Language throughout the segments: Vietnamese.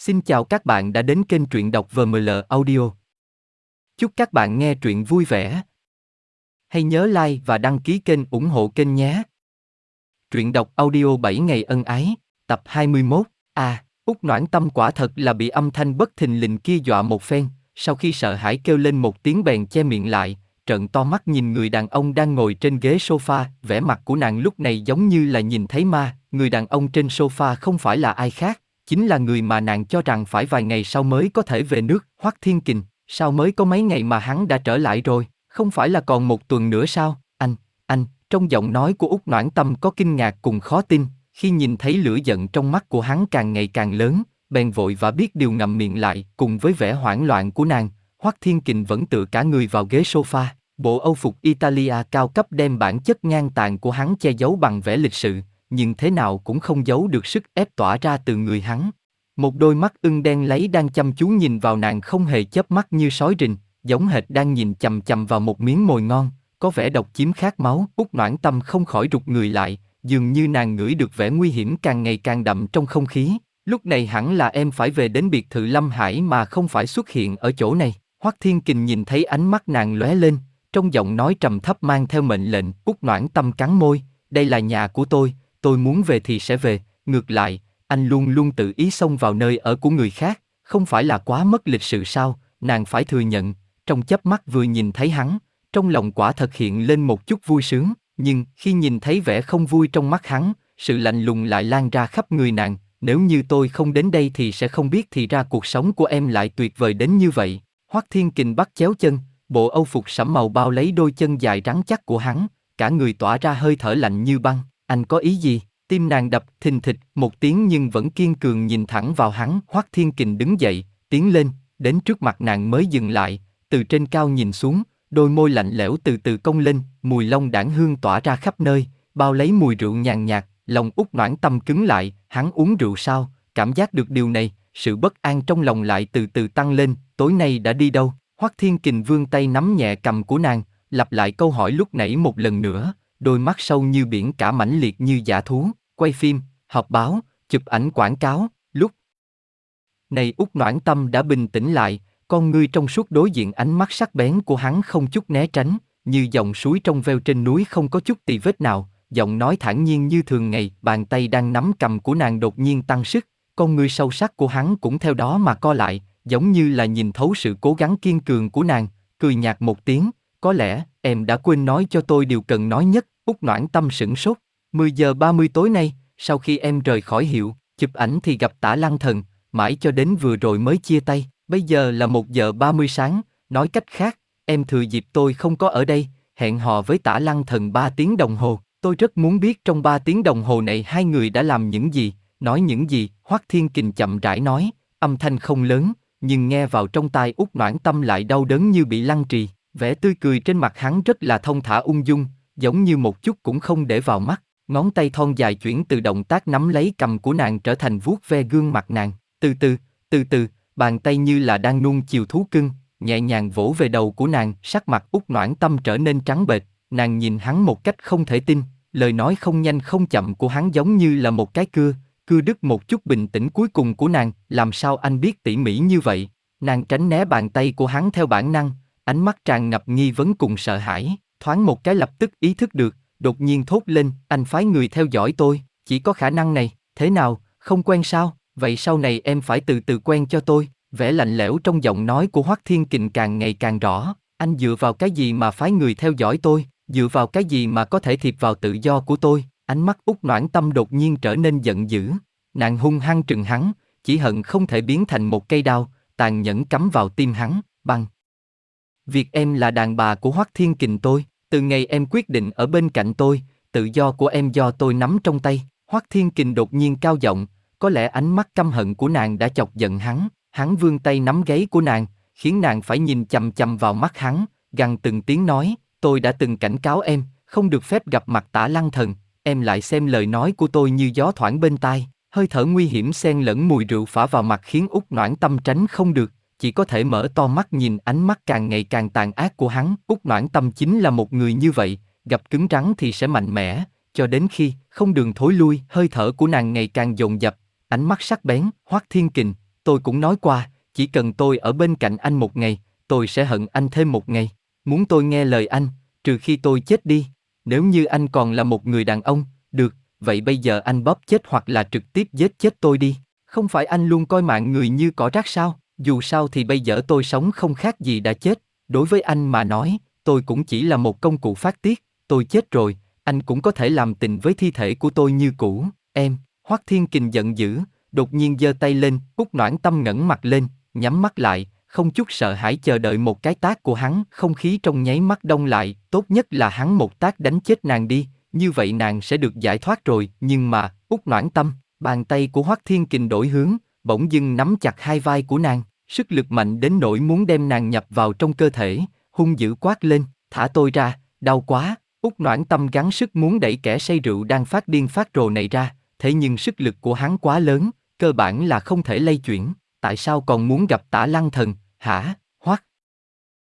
Xin chào các bạn đã đến kênh truyện đọc VML Audio. Chúc các bạn nghe truyện vui vẻ. Hãy nhớ like và đăng ký kênh ủng hộ kênh nhé. Truyện đọc audio 7 ngày ân ái, tập 21. À, Út Noãn Tâm quả thật là bị âm thanh bất thình lình kia dọa một phen, sau khi sợ hãi kêu lên một tiếng bèn che miệng lại, trợn to mắt nhìn người đàn ông đang ngồi trên ghế sofa, vẻ mặt của nàng lúc này giống như là nhìn thấy ma, người đàn ông trên sofa không phải là ai khác, chính là người mà nàng cho rằng phải vài ngày sau mới có thể về nước, Hoắc Thiên Kình, sao mới có mấy ngày mà hắn đã trở lại rồi, không phải là còn một tuần nữa sao, anh, anh, trong giọng nói của Úc Noãn Tâm có kinh ngạc cùng khó tin, khi nhìn thấy lửa giận trong mắt của hắn càng ngày càng lớn, bèn vội và biết điều ngậm miệng lại, cùng với vẻ hoảng loạn của nàng, Hoắc Thiên Kình vẫn tự cả người vào ghế sofa, bộ âu phục Italia cao cấp đem bản chất ngang tàn của hắn che giấu bằng vẻ lịch sự, nhưng thế nào cũng không giấu được sức ép tỏa ra từ người hắn. Một đôi mắt ưng đen lấy đang chăm chú nhìn vào nàng không hề chớp mắt như sói rình, giống hệt đang nhìn chầm chầm vào một miếng mồi ngon, có vẻ độc chiếm khát máu. Út noãn tâm không khỏi rụt người lại, dường như nàng ngửi được vẻ nguy hiểm càng ngày càng đậm trong không khí. Lúc này hẳn là em phải về đến biệt thự Lâm Hải mà không phải xuất hiện ở chỗ này. Hoắc Thiên Kình nhìn thấy ánh mắt nàng lóe lên, trong giọng nói trầm thấp mang theo mệnh lệnh. Út noãn tâm cắn môi, đây là nhà của tôi, tôi muốn về thì sẽ về, ngược lại, anh luôn luôn tự ý xông vào nơi ở của người khác, không phải là quá mất lịch sự sao, nàng phải thừa nhận, trong chớp mắt vừa nhìn thấy hắn, trong lòng quả thật hiện lên một chút vui sướng, nhưng khi nhìn thấy vẻ không vui trong mắt hắn, sự lạnh lùng lại lan ra khắp người nàng, nếu như tôi không đến đây thì sẽ không biết thì ra cuộc sống của em lại tuyệt vời đến như vậy. Hoắc Thiên Kình bắt chéo chân, bộ âu phục sẫm màu bao lấy đôi chân dài rắn chắc của hắn, cả người tỏa ra hơi thở lạnh như băng. Anh có ý gì? Tim nàng đập thình thịch một tiếng nhưng vẫn kiên cường nhìn thẳng vào hắn. Hoắc Thiên Kình đứng dậy, tiến lên, đến trước mặt nàng mới dừng lại, từ trên cao nhìn xuống, đôi môi lạnh lẽo từ từ cong lên, mùi long đảng hương tỏa ra khắp nơi, bao lấy mùi rượu nhàn nhạt, lòng út noãn tâm cứng lại, hắn uống rượu sao, cảm giác được điều này, sự bất an trong lòng lại từ từ tăng lên, tối nay đã đi đâu? Hoắc Thiên Kình vươn tay nắm nhẹ cầm của nàng, lặp lại câu hỏi lúc nãy một lần nữa, đôi mắt sâu như biển cả mãnh liệt như giả thú, quay phim, họp báo, chụp ảnh quảng cáo, lúc này út noãn tâm đã bình tĩnh lại, con ngươi trong suốt đối diện ánh mắt sắc bén của hắn không chút né tránh, như dòng suối trong veo trên núi không có chút tì vết nào, giọng nói thản nhiên như thường ngày, bàn tay đang nắm cầm của nàng đột nhiên tăng sức, con ngươi sâu sắc của hắn cũng theo đó mà co lại, giống như là nhìn thấu sự cố gắng kiên cường của nàng, cười nhạt một tiếng, có lẽ em đã quên nói cho tôi điều cần nói nhất, út noãn tâm sửng sốt. 10 giờ 30 tối nay, sau khi em rời khỏi hiệu, chụp ảnh thì gặp tả lăng thần, mãi cho đến vừa rồi mới chia tay, bây giờ là 1 giờ 30 sáng, nói cách khác, em thừa dịp tôi không có ở đây, hẹn hò với tả lăng thần 3 tiếng đồng hồ, tôi rất muốn biết trong 3 tiếng đồng hồ này hai người đã làm những gì, nói những gì, Hoắc Thiên Kình chậm rãi nói, âm thanh không lớn, nhưng nghe vào trong tai út noãn tâm lại đau đớn như bị lăng trì, vẻ tươi cười trên mặt hắn rất là thông thả ung dung, giống như một chút cũng không để vào mắt, ngón tay thon dài chuyển từ động tác nắm lấy cầm của nàng trở thành vuốt ve gương mặt nàng, từ từ, từ từ, bàn tay như là đang nuông chiều thú cưng, nhẹ nhàng vỗ về đầu của nàng, sắc mặt út noãn tâm trở nên trắng bệch, nàng nhìn hắn một cách không thể tin, lời nói không nhanh không chậm của hắn giống như là một cái cưa, cưa đứt một chút bình tĩnh cuối cùng của nàng, làm sao anh biết tỉ mỉ như vậy? Nàng tránh né bàn tay của hắn theo bản năng, ánh mắt tràn ngập nghi vấn cùng sợ hãi, thoáng một cái lập tức ý thức được, đột nhiên thốt lên, anh phái người theo dõi tôi, chỉ có khả năng này, thế nào, không quen sao, vậy sau này em phải từ từ quen cho tôi, vẻ lạnh lẽo trong giọng nói của Hoắc Thiên Kình càng ngày càng rõ, anh dựa vào cái gì mà phái người theo dõi tôi, dựa vào cái gì mà có thể thiệp vào tự do của tôi, ánh mắt út noãn tâm đột nhiên trở nên giận dữ, nàng hung hăng trừng hắn, chỉ hận không thể biến thành một cây đao, tàn nhẫn cắm vào tim hắn, Bằng Việc em là đàn bà của Hoắc Thiên Kình tôi, từ ngày em quyết định ở bên cạnh tôi, tự do của em do tôi nắm trong tay. Hoắc Thiên Kình đột nhiên cao giọng, có lẽ ánh mắt căm hận của nàng đã chọc giận hắn, hắn vươn tay nắm gáy của nàng, khiến nàng phải nhìn chằm chằm vào mắt hắn, gằn từng tiếng nói, tôi đã từng cảnh cáo em, không được phép gặp mặt tả lăng thần, em lại xem lời nói của tôi như gió thoảng bên tai, hơi thở nguy hiểm xen lẫn mùi rượu phả vào mặt khiến út noãn tâm tránh không được, chỉ có thể mở to mắt nhìn ánh mắt càng ngày càng tàn ác của hắn. Úc Noãn Tâm chính là một người như vậy, gặp cứng rắn thì sẽ mạnh mẽ, cho đến khi không đường thối lui, hơi thở của nàng ngày càng dồn dập, ánh mắt sắc bén, Hoắc Thiên Kình, tôi cũng nói qua, chỉ cần tôi ở bên cạnh anh một ngày, tôi sẽ hận anh thêm một ngày. Muốn tôi nghe lời anh, trừ khi tôi chết đi. Nếu như anh còn là một người đàn ông, được, vậy bây giờ anh bóp chết hoặc là trực tiếp giết chết tôi đi. Không phải anh luôn coi mạng người như cỏ rác sao? Dù sao thì bây giờ tôi sống không khác gì đã chết. Đối với anh mà nói, tôi cũng chỉ là một công cụ phát tiết. Tôi chết rồi, anh cũng có thể làm tình với thi thể của tôi như cũ. Em, Hoắc Thiên Kình giận dữ, đột nhiên giơ tay lên, út Noãn Tâm ngẩng mặt lên, nhắm mắt lại, không chút sợ hãi chờ đợi một cái tác của hắn, không khí trong nháy mắt đông lại, tốt nhất là hắn một tác đánh chết nàng đi, như vậy nàng sẽ được giải thoát rồi, nhưng mà, út noãn tâm, bàn tay của Hoắc Thiên Kình đổi hướng, bỗng dưng nắm chặt hai vai của nàng, sức lực mạnh đến nỗi muốn đem nàng nhập vào trong cơ thể, hung dữ quát lên, thả tôi ra, đau quá, út noãn tâm gắng sức muốn đẩy kẻ say rượu đang phát điên phát rồ này ra, thế nhưng sức lực của hắn quá lớn, cơ bản là không thể lay chuyển, tại sao còn muốn gặp tả lăng thần, hả, hoắc.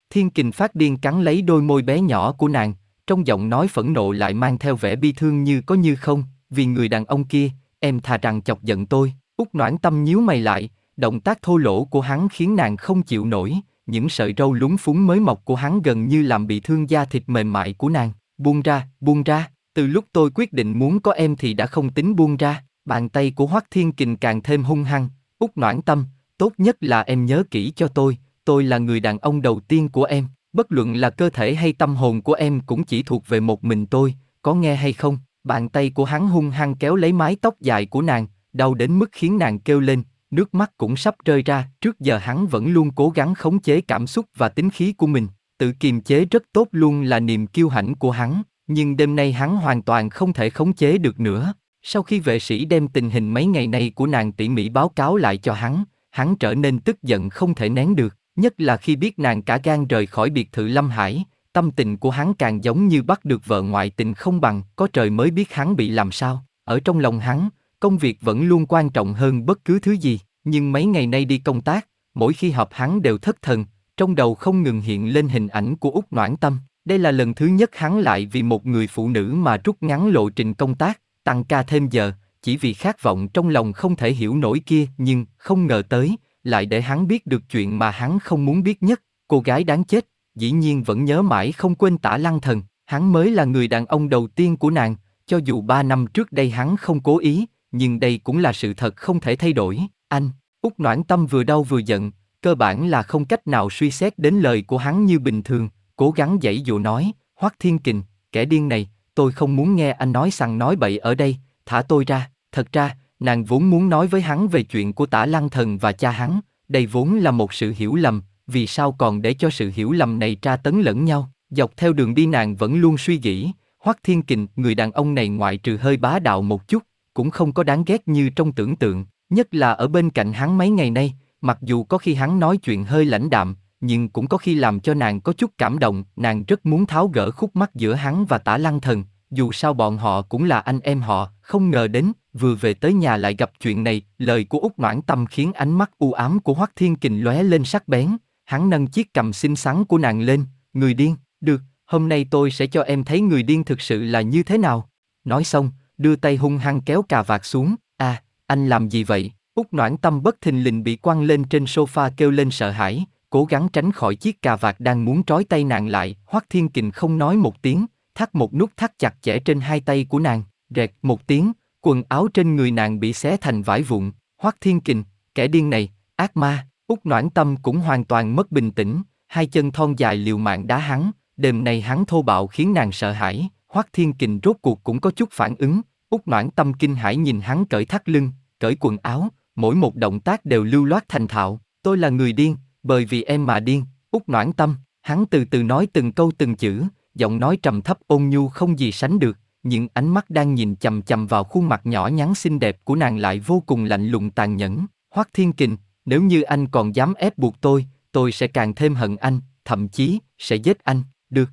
Thiên kình phát điên cắn lấy đôi môi bé nhỏ của nàng, trong giọng nói phẫn nộ lại mang theo vẻ bi thương như có như không, vì người đàn ông kia, em thà rằng chọc giận tôi, út noãn tâm nhíu mày lại, động tác thô lỗ của hắn khiến nàng không chịu nổi, những sợi râu lúng phúng mới mọc của hắn gần như làm bị thương da thịt mềm mại của nàng, buông ra, buông ra, từ lúc tôi quyết định muốn có em thì đã không tính buông ra, bàn tay của Hoắc Thiên Kình càng thêm hung hăng, út noãn tâm, tốt nhất là em nhớ kỹ cho tôi, tôi là người đàn ông đầu tiên của em, bất luận là cơ thể hay tâm hồn của em cũng chỉ thuộc về một mình tôi, có nghe hay không? Bàn tay của hắn hung hăng kéo lấy mái tóc dài của nàng, đau đến mức khiến nàng kêu lên, nước mắt cũng sắp rơi ra, trước giờ hắn vẫn luôn cố gắng khống chế cảm xúc và tính khí của mình, tự kiềm chế rất tốt luôn là niềm kiêu hãnh của hắn, nhưng đêm nay hắn hoàn toàn không thể khống chế được nữa. Sau khi vệ sĩ đem tình hình mấy ngày nay của nàng tỉ mỉ báo cáo lại cho hắn, hắn trở nên tức giận không thể nén được, nhất là khi biết nàng cả gan rời khỏi biệt thự Lâm Hải, tâm tình của hắn càng giống như bắt được vợ ngoại tình không bằng, có trời mới biết hắn bị làm sao, ở trong lòng hắn, công việc vẫn luôn quan trọng hơn bất cứ thứ gì, nhưng mấy ngày nay đi công tác, mỗi khi họp hắn đều thất thần, trong đầu không ngừng hiện lên hình ảnh của út Noãn Tâm. Đây là lần thứ nhất hắn lại vì một người phụ nữ mà rút ngắn lộ trình công tác, tăng ca thêm giờ, chỉ vì khát vọng trong lòng không thể hiểu nổi kia nhưng không ngờ tới, lại để hắn biết được chuyện mà hắn không muốn biết nhất, cô gái đáng chết, dĩ nhiên vẫn nhớ mãi không quên tả lăng thần, hắn mới là người đàn ông đầu tiên của nàng, cho dù ba năm trước đây hắn không cố ý, nhưng đây cũng là sự thật không thể thay đổi, anh, út noãn tâm vừa đau vừa giận, cơ bản là không cách nào suy xét đến lời của hắn như bình thường, cố gắng dãy dụ nói, Hoắc Thiên Kình, kẻ điên này, tôi không muốn nghe anh nói sằng nói bậy ở đây, thả tôi ra, thật ra, nàng vốn muốn nói với hắn về chuyện của tả lăng thần và cha hắn, đây vốn là một sự hiểu lầm, vì sao còn để cho sự hiểu lầm này tra tấn lẫn nhau, dọc theo đường đi nàng vẫn luôn suy nghĩ, Hoắc Thiên Kình, người đàn ông này ngoại trừ hơi bá đạo một chút, cũng không có đáng ghét như trong tưởng tượng, nhất là ở bên cạnh hắn mấy ngày nay, mặc dù có khi hắn nói chuyện hơi lãnh đạm, nhưng cũng có khi làm cho nàng có chút cảm động, nàng rất muốn tháo gỡ khúc mắc giữa hắn và tả lăng thần, dù sao bọn họ cũng là anh em họ, không ngờ đến, vừa về tới nhà lại gặp chuyện này, lời của Úc Noãn Tâm khiến ánh mắt u ám của Hoắc Thiên Kình lóe lên sắc bén, hắn nâng chiếc cầm xinh xắn của nàng lên, người điên, được, hôm nay tôi sẽ cho em thấy người điên thực sự là như thế nào. Nói xong, đưa tay hung hăng kéo cà vạt xuống, à, anh làm gì vậy? Úc Noãn Tâm bất thình lình bị quăng lên trên sofa kêu lên sợ hãi, cố gắng tránh khỏi chiếc cà vạt đang muốn trói tay nàng lại, Hoắc Thiên Kình không nói một tiếng, thắt một nút thắt chặt chẽ trên hai tay của nàng, rẹt một tiếng, quần áo trên người nàng bị xé thành vải vụn, Hoắc Thiên Kình, kẻ điên này, ác ma, Úc Noãn Tâm cũng hoàn toàn mất bình tĩnh, hai chân thon dài liều mạng đá hắn, đêm này hắn thô bạo khiến nàng sợ hãi, Hoắc Thiên Kình rốt cuộc cũng có chút phản ứng, Úc Noãn Tâm kinh hãi nhìn hắn cởi thắt lưng, cởi quần áo, mỗi một động tác đều lưu loát thành thạo, tôi là người điên, bởi vì em mà điên, Úc Noãn Tâm, hắn từ từ nói từng câu từng chữ, giọng nói trầm thấp ôn nhu không gì sánh được, những ánh mắt đang nhìn chầm chầm vào khuôn mặt nhỏ nhắn xinh đẹp của nàng lại vô cùng lạnh lùng tàn nhẫn. Hoắc Thiên Kình, nếu như anh còn dám ép buộc tôi, tôi sẽ càng thêm hận anh, thậm chí sẽ giết anh. Được.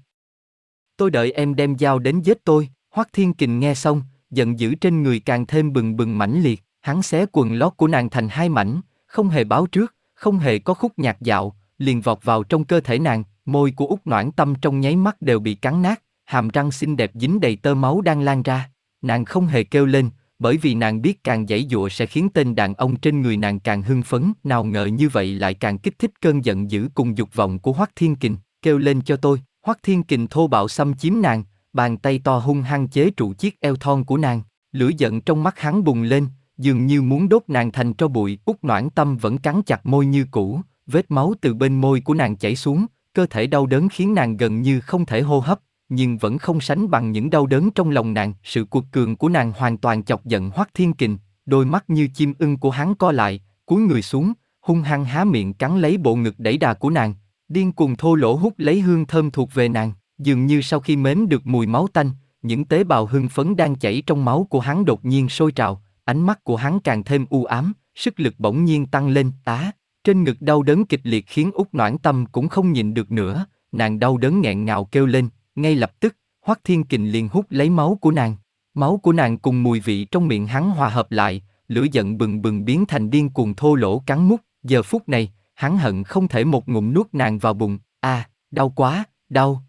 Tôi đợi em đem dao đến giết tôi. Hoắc Thiên Kình nghe xong, giận dữ trên người càng thêm bừng bừng mãnh liệt. Hắn xé quần lót của nàng thành hai mảnh, không hề báo trước, không hề có khúc nhạc dạo, liền vọt vào trong cơ thể nàng. Môi của út noãn tâm trong nháy mắt đều bị cắn nát, hàm răng xinh đẹp dính đầy tơ máu đang lan ra. Nàng không hề kêu lên, bởi vì nàng biết càng dãy dụa sẽ khiến tên đàn ông trên người nàng càng hưng phấn, nào ngờ như vậy lại càng kích thích cơn giận dữ cùng dục vọng của Hoắc Thiên Kình, kêu lên cho tôi, Hoắc Thiên Kình thô bạo xâm chiếm nàng, bàn tay to hung hăng chế trụ chiếc eo thon của nàng, lửa giận trong mắt hắn bùng lên, dường như muốn đốt nàng thành tro bụi, Úc noãn tâm vẫn cắn chặt môi như cũ, vết máu từ bên môi của nàng chảy xuống, cơ thể đau đớn khiến nàng gần như không thể hô hấp, nhưng vẫn không sánh bằng những đau đớn trong lòng nàng. Sự cuột cường của nàng hoàn toàn chọc giận Hoắc Thiên Kình, đôi mắt như chim ưng của hắn co lại, cúi người xuống, hung hăng há miệng cắn lấy bộ ngực đẩy đà của nàng, điên cuồng thô lỗ hút lấy hương thơm thuộc về nàng, dường như sau khi mến được mùi máu tanh, những tế bào hưng phấn đang chảy trong máu của hắn đột nhiên sôi trào, ánh mắt của hắn càng thêm u ám, sức lực bỗng nhiên tăng lên, tá. Trên ngực đau đớn kịch liệt khiến út noãn tâm cũng không nhìn được nữa, nàng đau đớn nghẹn ngào kêu lên, ngay lập tức, Hoắc Thiên Kình liền hút lấy máu của nàng. Máu của nàng cùng mùi vị trong miệng hắn hòa hợp lại, lửa giận bừng bừng biến thành điên cuồng thô lỗ cắn mút. Giờ phút này, hắn hận không thể một ngụm nuốt nàng vào bụng. A, à, đau quá, đau.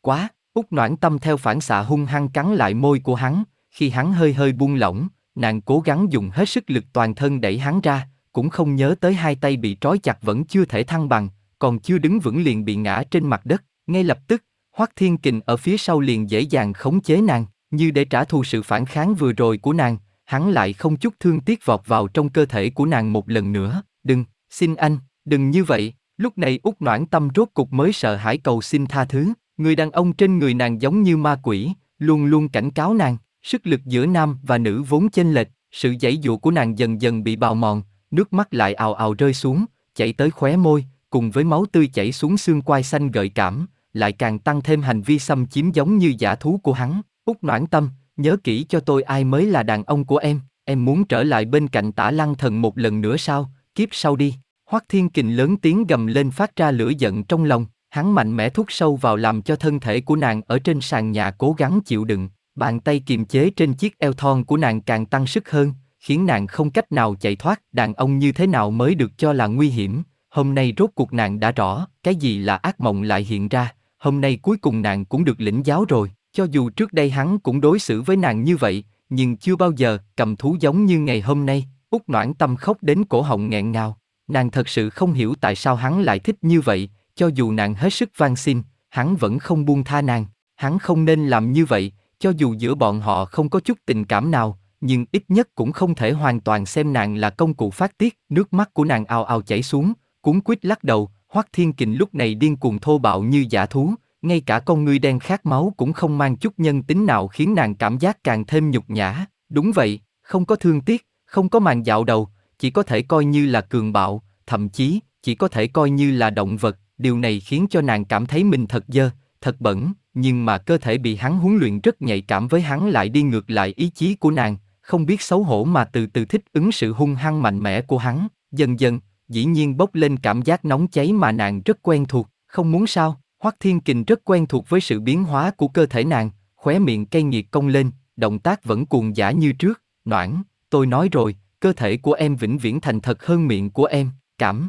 Quá, út noãn tâm theo phản xạ hung hăng cắn lại môi của hắn. Khi hắn hơi hơi buông lỏng, nàng cố gắng dùng hết sức lực toàn thân đẩy hắn ra, cũng không nhớ tới hai tay bị trói chặt vẫn chưa thể thăng bằng, còn chưa đứng vững liền bị ngã trên mặt đất. Ngay lập tức, Hoắc Thiên Kình ở phía sau liền dễ dàng khống chế nàng, như để trả thù sự phản kháng vừa rồi của nàng, hắn lại không chút thương tiếc vọt vào trong cơ thể của nàng một lần nữa. Đừng, xin anh, đừng như vậy. Lúc này út noãn tâm rốt cục mới sợ hãi cầu xin tha thứ. Người đàn ông trên người nàng giống như ma quỷ, luôn luôn cảnh cáo nàng. Sức lực giữa nam và nữ vốn chênh lệch, sự dãy dụ của nàng dần dần bị bào mòn, nước mắt lại ào ào rơi xuống, chảy tới khóe môi, cùng với máu tươi chảy xuống xương quai xanh gợi cảm, lại càng tăng thêm hành vi xâm chiếm giống như giả thú của hắn. Út noãn tâm, nhớ kỹ cho tôi ai mới là đàn ông của em, em muốn trở lại bên cạnh tả lăng thần một lần nữa sao, kiếp sau đi. Hoắc Thiên Kình lớn tiếng gầm lên phát ra lửa giận trong lòng, hắn mạnh mẽ thúc sâu vào làm cho thân thể của nàng ở trên sàn nhà cố gắng chịu đựng, bàn tay kiềm chế trên chiếc eo thon của nàng càng tăng sức hơn, khiến nàng không cách nào chạy thoát. Đàn ông như thế nào mới được cho là nguy hiểm, hôm nay rốt cuộc nàng đã rõ, cái gì là ác mộng lại hiện ra, hôm nay cuối cùng nàng cũng được lĩnh giáo rồi, cho dù trước đây hắn cũng đối xử với nàng như vậy, nhưng chưa bao giờ cầm thú giống như ngày hôm nay, út noãn tâm khóc đến cổ họng nghẹn ngào. Nàng thật sự không hiểu tại sao hắn lại thích như vậy, cho dù nàng hết sức van xin, hắn vẫn không buông tha nàng. Hắn không nên làm như vậy, cho dù giữa bọn họ không có chút tình cảm nào, nhưng ít nhất cũng không thể hoàn toàn xem nàng là công cụ phát tiết. Nước mắt của nàng ào ào chảy xuống, cuốn quýt lắc đầu, Hoắc Thiên Kình lúc này điên cuồng thô bạo như giả thú, ngay cả con ngươi đen khát máu cũng không mang chút nhân tính nào khiến nàng cảm giác càng thêm nhục nhã. Đúng vậy, không có thương tiếc, không có màn dạo đầu, chỉ có thể coi như là cường bạo, thậm chí chỉ có thể coi như là động vật. Điều này khiến cho nàng cảm thấy mình thật dơ, thật bẩn, nhưng mà cơ thể bị hắn huấn luyện rất nhạy cảm với hắn lại đi ngược lại ý chí của nàng, không biết xấu hổ mà từ từ thích ứng sự hung hăng mạnh mẽ của hắn. Dần dần, dĩ nhiên bốc lên cảm giác nóng cháy mà nàng rất quen thuộc, không muốn sao, Hoắc Thiên Kình rất quen thuộc với sự biến hóa của cơ thể nàng, khóe miệng cay nghiệt cong lên, động tác vẫn cuồng dã như trước, noãn, tôi nói rồi, cơ thể của em vĩnh viễn thành thật hơn miệng của em, cảm.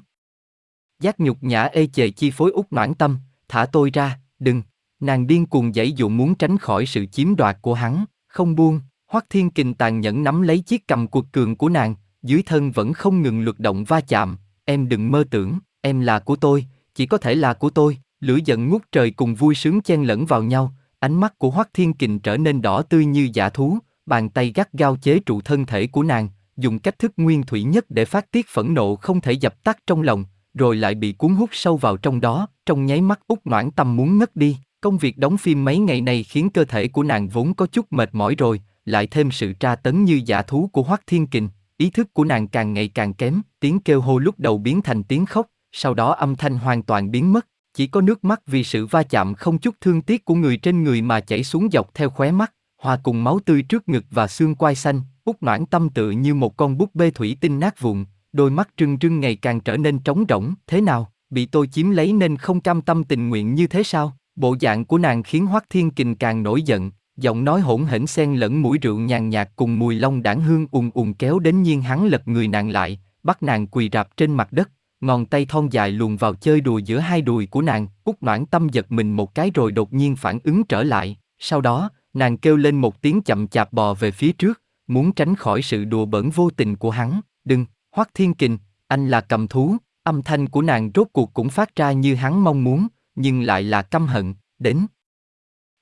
Giác nhục nhã ê chề chi phối út noãn tâm, thả tôi ra, đừng, nàng điên cuồng dãy dụ muốn tránh khỏi sự chiếm đoạt của hắn, không buông, Hoắc Thiên Kình tàn nhẫn nắm lấy chiếc cầm cuột cường của nàng, dưới thân vẫn không ngừng luật động va chạm, em đừng mơ tưởng, em là của tôi, chỉ có thể là của tôi. Lửa giận ngút trời cùng vui sướng chen lẫn vào nhau, ánh mắt của Hoắc Thiên Kình trở nên đỏ tươi như giả thú, bàn tay gắt gao chế trụ thân thể của nàng, dùng cách thức nguyên thủy nhất để phát tiết phẫn nộ không thể dập tắt trong lòng, rồi lại bị cuốn hút sâu vào trong đó, trong nháy mắt út noãn tâm muốn ngất đi. Công việc đóng phim mấy ngày này khiến cơ thể của nàng vốn có chút mệt mỏi rồi, lại thêm sự tra tấn như giả thú của Hoắc Thiên Kình, ý thức của nàng càng ngày càng kém, tiếng kêu hô lúc đầu biến thành tiếng khóc, sau đó âm thanh hoàn toàn biến mất, chỉ có nước mắt vì sự va chạm không chút thương tiếc của người trên người mà chảy xuống dọc theo khóe mắt, hòa cùng máu tươi trước ngực và xương quai xanh, Úc noãn tâm tự như một con búp bê thủy tinh nát vụn, đôi mắt trưng trưng ngày càng trở nên trống rỗng, thế nào, bị tôi chiếm lấy nên không cam tâm tình nguyện như thế sao? Bộ dạng của nàng khiến Hoắc Thiên Kình càng nổi giận, giọng nói hỗn hển xen lẫn mũi rượu nhàn nhạt cùng mùi long đảng hương ùn ùn kéo đến nhiên hắn lật người nàng lại, bắt nàng quỳ rạp trên mặt đất, ngón tay thon dài luồn vào chơi đùa giữa hai đùi của nàng, út noãn tâm giật mình một cái rồi đột nhiên phản ứng trở lại, sau đó, nàng kêu lên một tiếng chậm chạp bò về phía trước, muốn tránh khỏi sự đùa bỡn vô tình của hắn. Đừng, Hoắc Thiên Kình, anh là cầm thú. Âm thanh của nàng rốt cuộc cũng phát ra như hắn mong muốn, nhưng lại là căm hận, đến.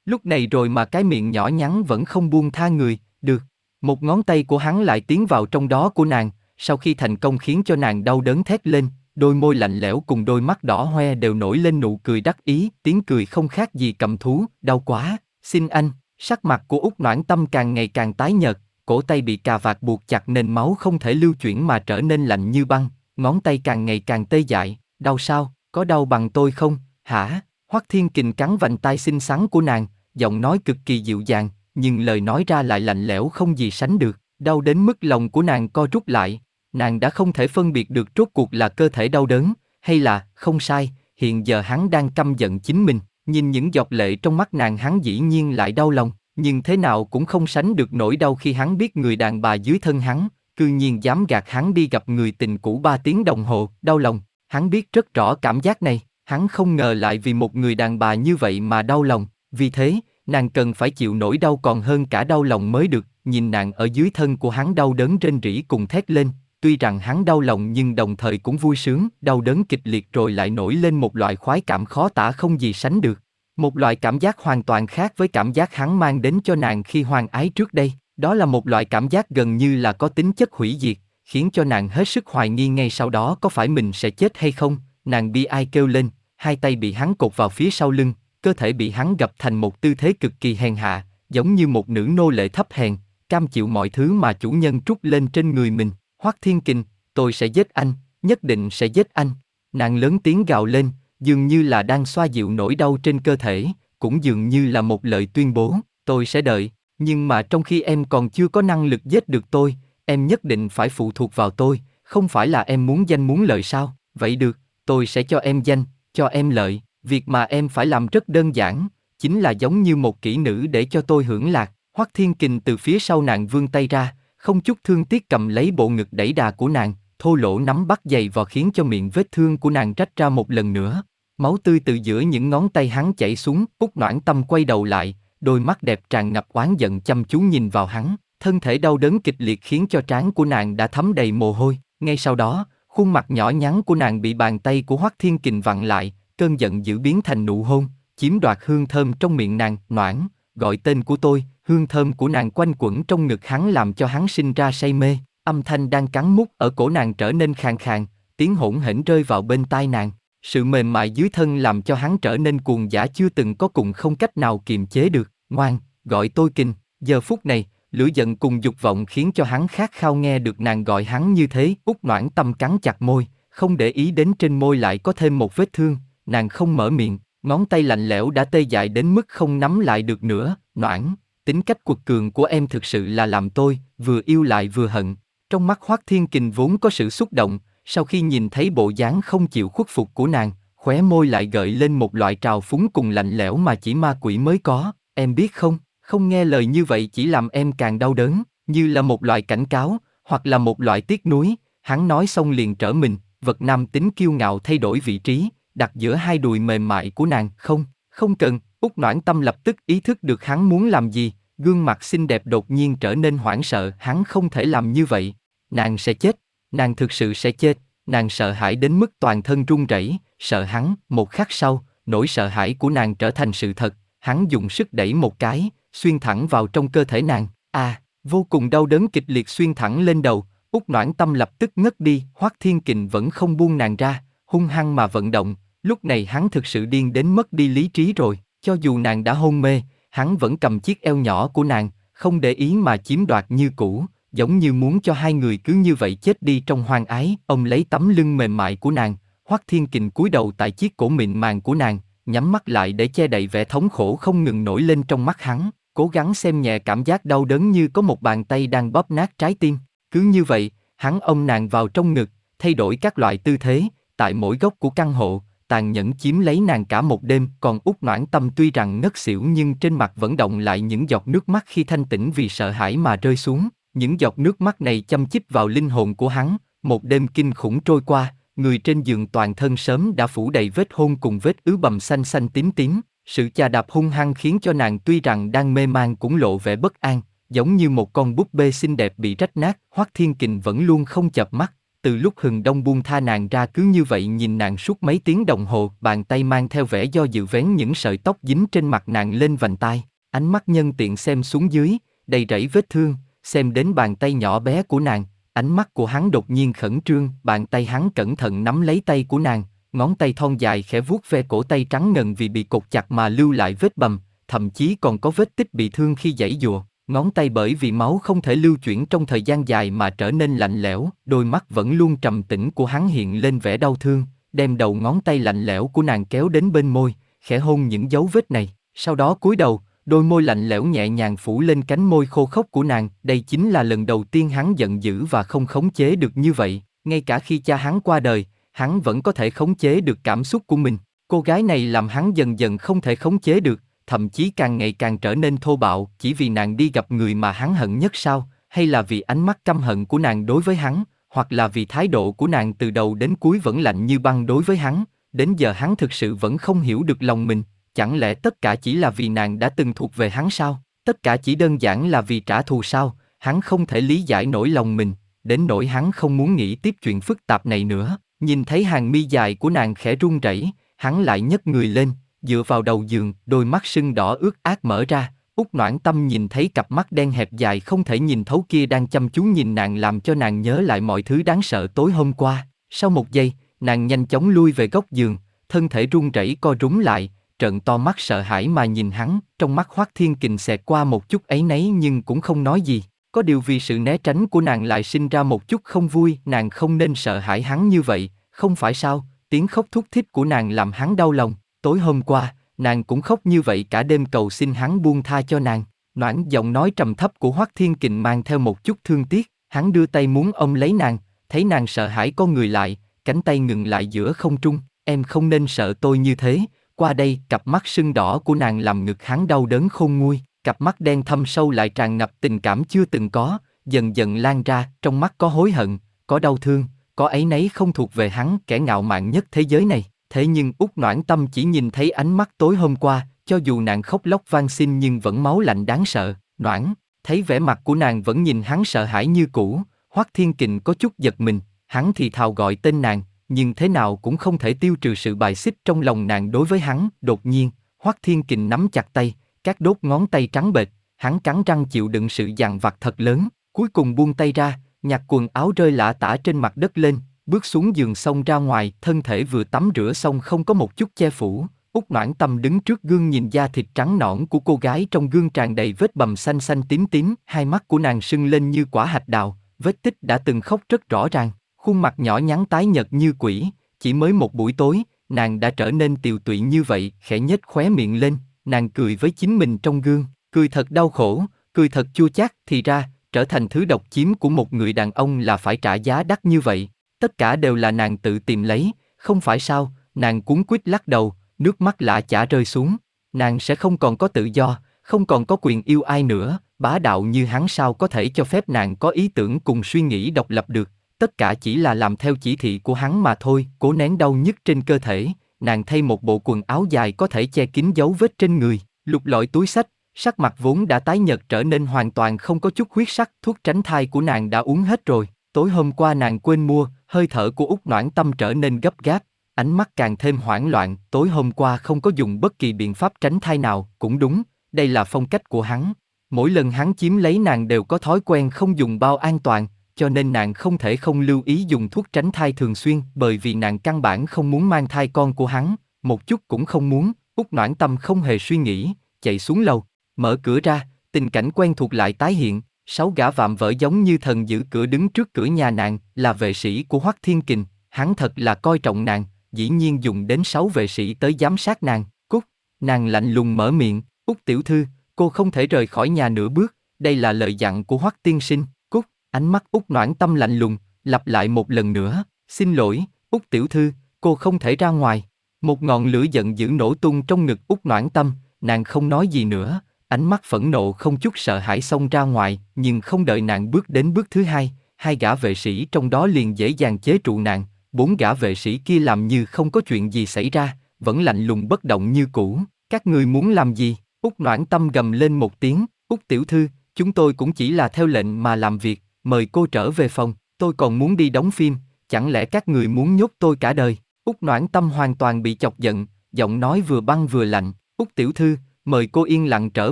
Lúc này rồi mà cái miệng nhỏ nhắn vẫn không buông tha người, được. Một ngón tay của hắn lại tiến vào trong đó của nàng, sau khi thành công khiến cho nàng đau đớn thét lên, đôi môi lạnh lẽo cùng đôi mắt đỏ hoe đều nổi lên nụ cười đắc ý, tiếng cười không khác gì cầm thú, đau quá, xin anh, sắc mặt của út noãn tâm càng ngày càng tái nhợt, cổ tay bị cà vạt buộc chặt nên máu không thể lưu chuyển mà trở nên lạnh như băng, ngón tay càng ngày càng tê dại, đau sao, có đau bằng tôi không, hả? Hoắc Thiên Kình cắn vành tai xinh xắn của nàng, giọng nói cực kỳ dịu dàng, nhưng lời nói ra lại lạnh lẽo không gì sánh được, đau đến mức lòng của nàng co rút lại, nàng đã không thể phân biệt được rốt cuộc là cơ thể đau đớn, hay là, không sai, hiện giờ hắn đang căm giận chính mình, nhìn những giọt lệ trong mắt nàng hắn dĩ nhiên lại đau lòng, nhưng thế nào cũng không sánh được nỗi đau khi hắn biết người đàn bà dưới thân hắn, cư nhiên dám gạt hắn đi gặp người tình cũ ba tiếng đồng hồ, đau lòng, hắn biết rất rõ cảm giác này, hắn không ngờ lại vì một người đàn bà như vậy mà đau lòng, vì thế, nàng cần phải chịu nỗi đau còn hơn cả đau lòng mới được, nhìn nàng ở dưới thân của hắn đau đớn rên rỉ cùng thét lên, tuy rằng hắn đau lòng nhưng đồng thời cũng vui sướng, đau đớn kịch liệt rồi lại nổi lên một loại khoái cảm khó tả không gì sánh được. Một loại cảm giác hoàn toàn khác với cảm giác hắn mang đến cho nàng khi hoàng ái trước đây. Đó là một loại cảm giác gần như là có tính chất hủy diệt, khiến cho nàng hết sức hoài nghi ngay sau đó có phải mình sẽ chết hay không. Nàng bi ai kêu lên, hai tay bị hắn cột vào phía sau lưng, cơ thể bị hắn gập thành một tư thế cực kỳ hèn hạ, giống như một nữ nô lệ thấp hèn, cam chịu mọi thứ mà chủ nhân trút lên trên người mình. Hoắc Thiên Kình, tôi sẽ giết anh, nhất định sẽ giết anh. Nàng lớn tiếng gào lên, dường như là đang xoa dịu nỗi đau trên cơ thể, cũng dường như là một lời tuyên bố, tôi sẽ đợi, nhưng mà trong khi em còn chưa có năng lực giết được tôi, em nhất định phải phụ thuộc vào tôi, không phải là em muốn danh muốn lợi sao? Vậy được, tôi sẽ cho em danh, cho em lợi, việc mà em phải làm rất đơn giản, chính là giống như một kỹ nữ để cho tôi hưởng lạc. Hoắc Thiên Kình từ phía sau nàng vươn tay ra, không chút thương tiếc cầm lấy bộ ngực đẩy đà của nàng, thô lỗ nắm bắt dày vò khiến cho miệng vết thương của nàng rách ra một lần nữa. Máu tươi từ giữa những ngón tay hắn chảy xuống, Úc Noãn Tâm quay đầu lại, đôi mắt đẹp tràn ngập oán giận chăm chú nhìn vào hắn, thân thể đau đớn kịch liệt khiến cho trán của nàng đã thấm đầy mồ hôi. Ngay sau đó, khuôn mặt nhỏ nhắn của nàng bị bàn tay của Hoắc Thiên Kình vặn lại, cơn giận dữ biến thành nụ hôn, chiếm đoạt hương thơm trong miệng nàng, noãn, gọi tên của tôi, hương thơm của nàng quanh quẩn trong ngực hắn làm cho hắn sinh ra say mê, âm thanh đang cắn mút ở cổ nàng trở nên khàn khàn, tiếng hỗn hển rơi vào bên tai nàng. Sự mềm mại dưới thân làm cho hắn trở nên cuồng dã chưa từng có cùng không cách nào kiềm chế được. Ngoan, gọi tôi kinh. Giờ phút này, lửa giận cùng dục vọng khiến cho hắn khát khao nghe được nàng gọi hắn như thế. Út noãn tâm cắn chặt môi, không để ý đến trên môi lại có thêm một vết thương. Nàng không mở miệng, ngón tay lạnh lẽo đã tê dại đến mức không nắm lại được nữa. Noãn, tính cách quật cường của em thực sự là làm tôi vừa yêu lại vừa hận. Trong mắt Hoác Thiên Kình vốn có sự xúc động, sau khi nhìn thấy bộ dáng không chịu khuất phục của nàng, khóe môi lại gợi lên một loại trào phúng cùng lạnh lẽo mà chỉ ma quỷ mới có, em biết không, không nghe lời như vậy chỉ làm em càng đau đớn, như là một loại cảnh cáo, hoặc là một loại tiếc nuối, hắn nói xong liền trở mình, vật nam tính kiêu ngạo thay đổi vị trí, đặt giữa hai đùi mềm mại của nàng, không, không cần, út noãn tâm lập tức ý thức được hắn muốn làm gì, gương mặt xinh đẹp đột nhiên trở nên hoảng sợ, hắn không thể làm như vậy, nàng sẽ chết, nàng thực sự sẽ chết, nàng sợ hãi đến mức toàn thân run rẩy, sợ hắn, một khắc sau, nỗi sợ hãi của nàng trở thành sự thật, hắn dùng sức đẩy một cái, xuyên thẳng vào trong cơ thể nàng, a, à, vô cùng đau đớn kịch liệt xuyên thẳng lên đầu, út noãn tâm lập tức ngất đi, hoắc thiên kình vẫn không buông nàng ra, hung hăng mà vận động, lúc này hắn thực sự điên đến mất đi lý trí rồi, cho dù nàng đã hôn mê, hắn vẫn cầm chiếc eo nhỏ của nàng, không để ý mà chiếm đoạt như cũ, giống như muốn cho hai người cứ như vậy chết đi trong hoang ái. Ông lấy tấm lưng mềm mại của nàng, Hoắc Thiên Kình cúi đầu tại chiếc cổ mịn màng của nàng, nhắm mắt lại để che đậy vẻ thống khổ không ngừng nổi lên trong mắt hắn, cố gắng xem nhẹ cảm giác đau đớn như có một bàn tay đang bóp nát trái tim. Cứ như vậy, hắn ôm nàng vào trong ngực, thay đổi các loại tư thế, tại mỗi góc của căn hộ, tàn nhẫn chiếm lấy nàng cả một đêm, còn út noãn tâm tuy rằng ngất xỉu nhưng trên mặt vẫn động lại những giọt nước mắt khi thanh tĩnh vì sợ hãi mà rơi xuống. Những giọt nước mắt này châm chích vào linh hồn của hắn, một đêm kinh khủng trôi qua, người trên giường toàn thân sớm đã phủ đầy vết hôn cùng vết ứ bầm xanh xanh tím tím, sự chà đạp hung hăng khiến cho nàng tuy rằng đang mê man cũng lộ vẻ bất an, giống như một con búp bê xinh đẹp bị rách nát, Hoắc Thiên Kình vẫn luôn không chập mắt, từ lúc Hừng Đông buông tha nàng ra cứ như vậy nhìn nàng suốt mấy tiếng đồng hồ, bàn tay mang theo vẻ do dự vén những sợi tóc dính trên mặt nàng lên vành tai, ánh mắt nhân tiện xem xuống dưới, đầy rẫy vết thương, xem đến bàn tay nhỏ bé của nàng, ánh mắt của hắn đột nhiên khẩn trương, bàn tay hắn cẩn thận nắm lấy tay của nàng, ngón tay thon dài khẽ vuốt ve cổ tay trắng ngần vì bị cột chặt mà lưu lại vết bầm, thậm chí còn có vết tích bị thương khi giãy dùa. Ngón tay bởi vì máu không thể lưu chuyển trong thời gian dài mà trở nên lạnh lẽo, đôi mắt vẫn luôn trầm tĩnh của hắn hiện lên vẻ đau thương, đem đầu ngón tay lạnh lẽo của nàng kéo đến bên môi, khẽ hôn những dấu vết này, sau đó cúi đầu, đôi môi lạnh lẽo nhẹ nhàng phủ lên cánh môi khô khốc của nàng, đây chính là lần đầu tiên hắn giận dữ và không khống chế được như vậy, ngay cả khi cha hắn qua đời, hắn vẫn có thể khống chế được cảm xúc của mình. Cô gái này làm hắn dần dần không thể khống chế được, thậm chí càng ngày càng trở nên thô bạo chỉ vì nàng đi gặp người mà hắn hận nhất sao, hay là vì ánh mắt căm hận của nàng đối với hắn, hoặc là vì thái độ của nàng từ đầu đến cuối vẫn lạnh như băng đối với hắn, đến giờ hắn thực sự vẫn không hiểu được lòng mình, chẳng lẽ tất cả chỉ là vì nàng đã từng thuộc về hắn sao? Tất cả chỉ đơn giản là vì trả thù sao? Hắn không thể lý giải nổi lòng mình, đến nỗi hắn không muốn nghĩ tiếp chuyện phức tạp này nữa. Nhìn thấy hàng mi dài của nàng khẽ run rẩy, hắn lại nhấc người lên, dựa vào đầu giường, đôi mắt sưng đỏ ướt át mở ra. Út noãn tâm nhìn thấy cặp mắt đen hẹp dài không thể nhìn thấu kia đang chăm chú nhìn nàng làm cho nàng nhớ lại mọi thứ đáng sợ tối hôm qua. Sau một giây, nàng nhanh chóng lui về góc giường, thân thể run rẩy co rúm lại, trợn to mắt sợ hãi mà nhìn hắn, trong mắt Hoắc Thiên Kình xẹt qua một chút ấy nấy nhưng cũng không nói gì. Có điều vì sự né tránh của nàng lại sinh ra một chút không vui, nàng không nên sợ hãi hắn như vậy, không phải sao? Tiếng khóc thúc thích của nàng làm hắn đau lòng. Tối hôm qua, nàng cũng khóc như vậy cả đêm cầu xin hắn buông tha cho nàng. Noãn giọng nói trầm thấp của Hoắc Thiên Kình mang theo một chút thương tiếc, hắn đưa tay muốn ôm lấy nàng, thấy nàng sợ hãi con người lại, cánh tay ngừng lại giữa không trung, em không nên sợ tôi như thế, qua đây, cặp mắt sưng đỏ của nàng làm ngực hắn đau đớn khôn nguôi, cặp mắt đen thâm sâu lại tràn ngập tình cảm chưa từng có, dần dần lan ra, trong mắt có hối hận, có đau thương, có ấy nấy không thuộc về hắn, kẻ ngạo mạn nhất thế giới này. Thế nhưng út noãn tâm chỉ nhìn thấy ánh mắt tối hôm qua, cho dù nàng khóc lóc van xin nhưng vẫn máu lạnh đáng sợ. Noãn, thấy vẻ mặt của nàng vẫn nhìn hắn sợ hãi như cũ, Hoắc Thiên Kình có chút giật mình, hắn thì thào gọi tên nàng, nhưng thế nào cũng không thể tiêu trừ sự bài xích trong lòng nàng đối với hắn. Đột nhiên, Hoắc Thiên Kình nắm chặt tay, các đốt ngón tay trắng bệch, hắn cắn răng chịu đựng sự dằn vặt thật lớn, cuối cùng buông tay ra, nhặt quần áo rơi lả tả trên mặt đất lên, bước xuống giường xong ra ngoài, thân thể vừa tắm rửa xong không có một chút che phủ. Út noãn tâm đứng trước gương nhìn da thịt trắng nõn của cô gái trong gương tràn đầy vết bầm xanh xanh tím tím, hai mắt của nàng sưng lên như quả hạch đào, vết tích đã từng khóc rất rõ ràng, khuôn mặt nhỏ nhắn tái nhợt như quỷ, chỉ mới một buổi tối, nàng đã trở nên tiều tụy như vậy, khẽ nhếch khóe miệng lên, nàng cười với chính mình trong gương, cười thật đau khổ, cười thật chua chát, thì ra, trở thành thứ độc chiếm của một người đàn ông là phải trả giá đắt như vậy. Tất cả đều là nàng tự tìm lấy, không phải sao, nàng cuốn quýt lắc đầu, nước mắt lạ chả rơi xuống. Nàng sẽ không còn có tự do, không còn có quyền yêu ai nữa, bá đạo như hắn sao có thể cho phép nàng có ý tưởng cùng suy nghĩ độc lập được. Tất cả chỉ là làm theo chỉ thị của hắn mà thôi, cố nén đau nhức trên cơ thể, nàng thay một bộ quần áo dài có thể che kín dấu vết trên người, lục lọi túi sách, sắc mặt vốn đã tái nhợt trở nên hoàn toàn không có chút huyết sắc, thuốc tránh thai của nàng đã uống hết rồi. Tối hôm qua nàng quên mua, hơi thở của út noãn tâm trở nên gấp gáp, ánh mắt càng thêm hoảng loạn. Tối hôm qua không có dùng bất kỳ biện pháp tránh thai nào, cũng đúng, đây là phong cách của hắn. Mỗi lần hắn chiếm lấy nàng đều có thói quen không dùng bao an toàn, cho nên nàng không thể không lưu ý dùng thuốc tránh thai thường xuyên, bởi vì nàng căn bản không muốn mang thai con của hắn, một chút cũng không muốn. Út noãn tâm không hề suy nghĩ, chạy xuống lầu, mở cửa ra, tình cảnh quen thuộc lại tái hiện, Sáu gã vạm vỡ giống như thần giữ cửa đứng trước cửa nhà nàng, là vệ sĩ của Hoắc Thiên Kình, hắn thật là coi trọng nàng, dĩ nhiên dùng đến sáu vệ sĩ tới giám sát nàng. Cúc, nàng lạnh lùng mở miệng, út tiểu thư, cô không thể rời khỏi nhà nửa bước, đây là lời dặn của Hoắc tiên sinh. Cúc, ánh mắt út noãn tâm lạnh lùng, lặp lại một lần nữa, xin lỗi, út tiểu thư, cô không thể ra ngoài. Một ngọn lửa giận dữ nổ tung trong ngực út noãn tâm, nàng không nói gì nữa, Ánh mắt phẫn nộ không chút sợ hãi xông ra ngoài, nhưng không đợi nàng bước đến bước thứ hai, hai gã vệ sĩ trong đó liền dễ dàng chế trụ nàng, bốn gã vệ sĩ kia làm như không có chuyện gì xảy ra, vẫn lạnh lùng bất động như cũ. Các người muốn làm gì? Úc noãn tâm gầm lên một tiếng, Úc tiểu thư, Chúng tôi cũng chỉ là theo lệnh mà làm việc, mời cô trở về phòng, tôi còn muốn đi đóng phim, chẳng lẽ các người muốn nhốt tôi cả đời? Úc Noãn Tâm hoàn toàn bị chọc giận, giọng nói vừa băng vừa lạnh, Úc Tiểu Thư, mời cô yên lặng trở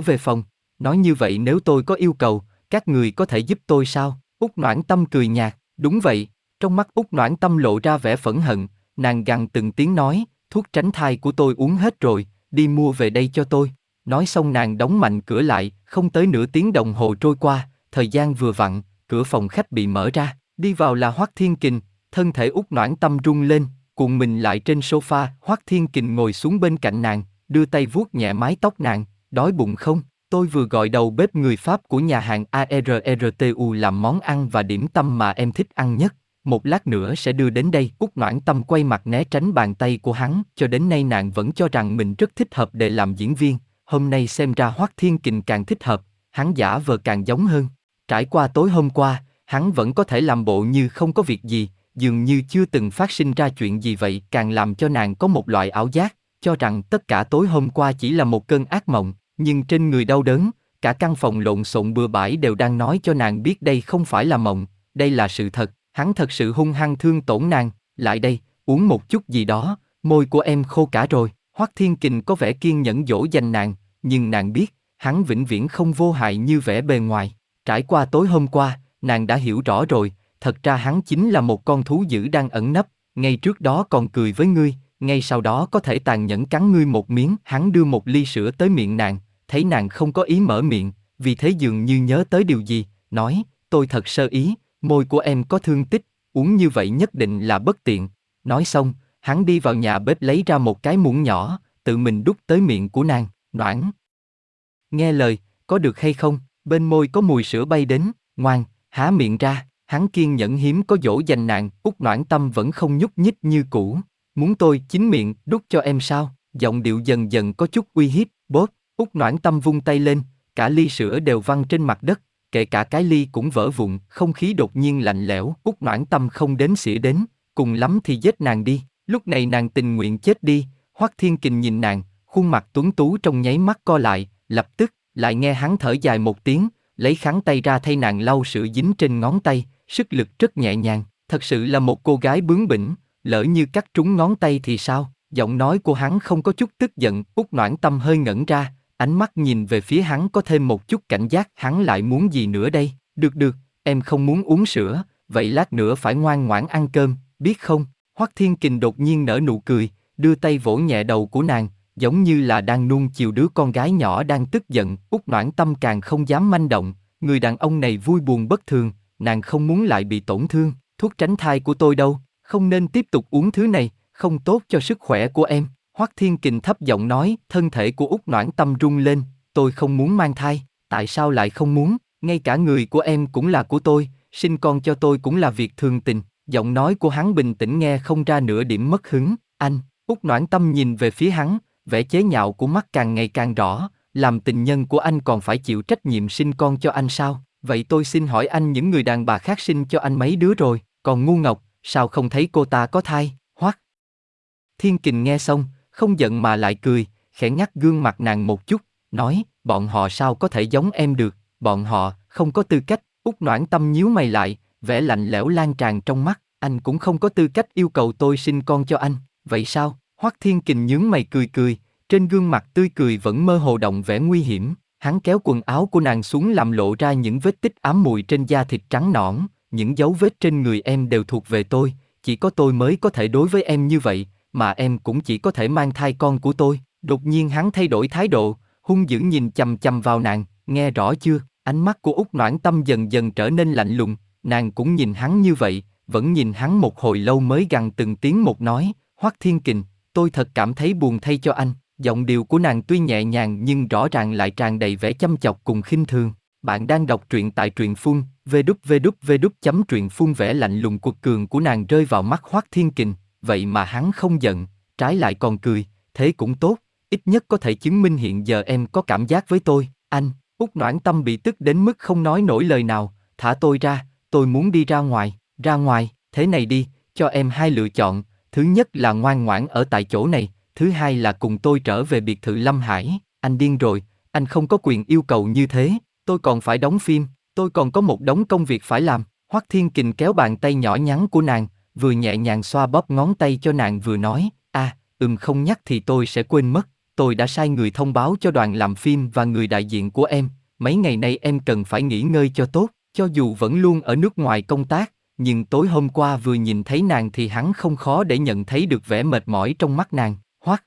về phòng. Nói như vậy nếu tôi có yêu cầu, các người có thể giúp tôi sao? Úc Noãn Tâm cười nhạt, đúng vậy, trong mắt Úc Noãn Tâm lộ ra vẻ phẫn hận, nàng gằn từng tiếng nói, thuốc tránh thai của tôi uống hết rồi, đi mua về đây cho tôi. Nói xong nàng đóng mạnh cửa lại, không tới nửa tiếng đồng hồ trôi qua, thời gian vừa vặn, cửa phòng khách bị mở ra, đi vào là Hoắc Thiên Kình, thân thể út noãn tâm rung lên, cùng mình lại trên sofa, Hoắc Thiên Kình ngồi xuống bên cạnh nàng, đưa tay vuốt nhẹ mái tóc nàng, đói bụng không? Tôi vừa gọi đầu bếp người Pháp của nhà hàng ARRTU làm món ăn và điểm tâm mà em thích ăn nhất. Một lát nữa sẽ đưa đến đây. Cúc Noãn Tâm quay mặt né tránh bàn tay của hắn. Cho đến nay nàng vẫn cho rằng mình rất thích hợp để làm diễn viên. Hôm nay xem ra Hoắc Thiên Kình càng thích hợp, hắn giả vờ càng giống hơn. Trải qua tối hôm qua, hắn vẫn có thể làm bộ như không có việc gì, dường như chưa từng phát sinh ra chuyện gì vậy càng làm cho nàng có một loại ảo giác, cho rằng tất cả tối hôm qua chỉ là một cơn ác mộng, nhưng trên người đau đớn, cả căn phòng lộn xộn bừa bãi đều đang nói cho nàng biết đây không phải là mộng, đây là sự thật, hắn thật sự hung hăng thương tổn nàng, lại đây, uống một chút gì đó, môi của em khô cả rồi. Hoắc Thiên Kình có vẻ kiên nhẫn dỗ dành nàng, nhưng nàng biết, hắn vĩnh viễn không vô hại như vẻ bề ngoài. Trải qua tối hôm qua, nàng đã hiểu rõ rồi, thật ra hắn chính là một con thú dữ đang ẩn nấp, ngay trước đó còn cười với ngươi, ngay sau đó có thể tàn nhẫn cắn ngươi một miếng. Hắn đưa một ly sữa tới miệng nàng, thấy nàng không có ý mở miệng, vì thế dường như nhớ tới điều gì, nói, tôi thật sơ ý, môi của em có thương tích, uống như vậy nhất định là bất tiện. Nói xong, hắn đi vào nhà bếp lấy ra một cái muỗng nhỏ, tự mình đút tới miệng của nàng, noãn. Nghe lời, có được hay không, bên môi có mùi sữa bay đến, ngoan, há miệng ra, hắn kiên nhẫn hiếm có dỗ dành nàng, út noãn tâm vẫn không nhúc nhích như cũ. Muốn tôi chính miệng, đút cho em sao, giọng điệu dần dần có chút uy hiếp, bốt, út noãn tâm vung tay lên, cả ly sữa đều văng trên mặt đất, kể cả cái ly cũng vỡ vụn, không khí đột nhiên lạnh lẽo, út noãn tâm không đến xỉa đến, cùng lắm thì giết nàng đi, lúc này nàng tình nguyện chết đi, Hoắc Thiên Kình nhìn nàng, khuôn mặt tuấn tú trong nháy mắt co lại, lập tức, lại nghe hắn thở dài một tiếng, lấy kháng tay ra thay nàng lau sữa dính trên ngón tay, sức lực rất nhẹ nhàng, thật sự là một cô gái bướng bỉnh, lỡ như cắt trúng ngón tay thì sao? Giọng nói của hắn không có chút tức giận, út noãn tâm hơi ngẩn ra, ánh mắt nhìn về phía hắn có thêm một chút cảnh giác, hắn lại muốn gì nữa đây? Được được, em không muốn uống sữa, vậy lát nữa phải ngoan ngoãn ăn cơm, biết không? Hoắc Thiên Kình đột nhiên nở nụ cười, đưa tay vỗ nhẹ đầu của nàng, giống như là đang nuông chiều đứa con gái nhỏ đang tức giận, út noãn tâm càng không dám manh động, người đàn ông này vui buồn bất thường, nàng không muốn lại bị tổn thương, thuốc tránh thai của tôi đâu, không nên tiếp tục uống thứ này, không tốt cho sức khỏe của em. Hoắc Thiên Kình thấp giọng nói, thân thể của Úc noãn tâm rung lên, tôi không muốn mang thai, tại sao lại không muốn, ngay cả người của em cũng là của tôi, sinh con cho tôi cũng là việc thường tình. Giọng nói của hắn bình tĩnh nghe không ra nửa điểm mất hứng, anh, Úc noãn tâm nhìn về phía hắn, vẻ chế nhạo của mắt càng ngày càng rõ, làm tình nhân của anh còn phải chịu trách nhiệm sinh con cho anh sao? Vậy tôi xin hỏi anh những người đàn bà khác sinh cho anh mấy đứa rồi, còn ngu ngọc, sao không thấy cô ta có thai, hoắc? Thiên kình nghe xong, không giận mà lại cười, khẽ ngắt gương mặt nàng một chút, nói, bọn họ sao có thể giống em được, bọn họ, không có tư cách, út noãn tâm nhíu mày lại, vẻ lạnh lẽo lan tràn trong mắt, anh cũng không có tư cách yêu cầu tôi sinh con cho anh, vậy sao? Hoắc Thiên Kình nhướng mày cười cười, trên gương mặt tươi cười vẫn mơ hồ động vẻ nguy hiểm. Hắn kéo quần áo của nàng xuống làm lộ ra những vết tích ám mùi trên da thịt trắng nõn, những dấu vết trên người em đều thuộc về tôi, chỉ có tôi mới có thể đối với em như vậy, mà em cũng chỉ có thể mang thai con của tôi. Đột nhiên hắn thay đổi thái độ, hung dữ nhìn chầm chầm vào nàng, nghe rõ chưa? Ánh mắt của út noãn tâm dần dần trở nên lạnh lùng, nàng cũng nhìn hắn như vậy, vẫn nhìn hắn một hồi lâu mới gằn từng tiếng một nói, Hoắc Thiên Kình, tôi thật cảm thấy buồn thay cho anh. Giọng điệu của nàng tuy nhẹ nhàng nhưng rõ ràng lại tràn đầy vẻ chăm chọc cùng khinh thường. Bạn đang đọc truyện tại truyện phun, vđvđvđ chấm truyện phun vẻ lạnh lùng cuộc cường của nàng rơi vào mắt Hoác Thiên Kình, vậy mà hắn không giận, trái lại còn cười, thế cũng tốt, ít nhất có thể chứng minh hiện giờ em có cảm giác với tôi, anh, út noãn tâm bị tức đến mức không nói nổi lời nào, thả tôi ra, tôi muốn đi ra ngoài, ra ngoài, thế này đi, cho em hai lựa chọn, thứ nhất là ngoan ngoãn ở tại chỗ này, thứ hai là cùng tôi trở về biệt thự Lâm Hải, anh điên rồi, anh không có quyền yêu cầu như thế, tôi còn phải đóng phim, tôi còn có một đống công việc phải làm. Hoắc Thiên Kình kéo bàn tay nhỏ nhắn của nàng, vừa nhẹ nhàng xoa bóp ngón tay cho nàng vừa nói, à, ừm không nhắc thì tôi sẽ quên mất, tôi đã sai người thông báo cho đoàn làm phim và người đại diện của em, mấy ngày nay em cần phải nghỉ ngơi cho tốt, cho dù vẫn luôn ở nước ngoài công tác, nhưng tối hôm qua vừa nhìn thấy nàng thì hắn không khó để nhận thấy được vẻ mệt mỏi trong mắt nàng, hoắc.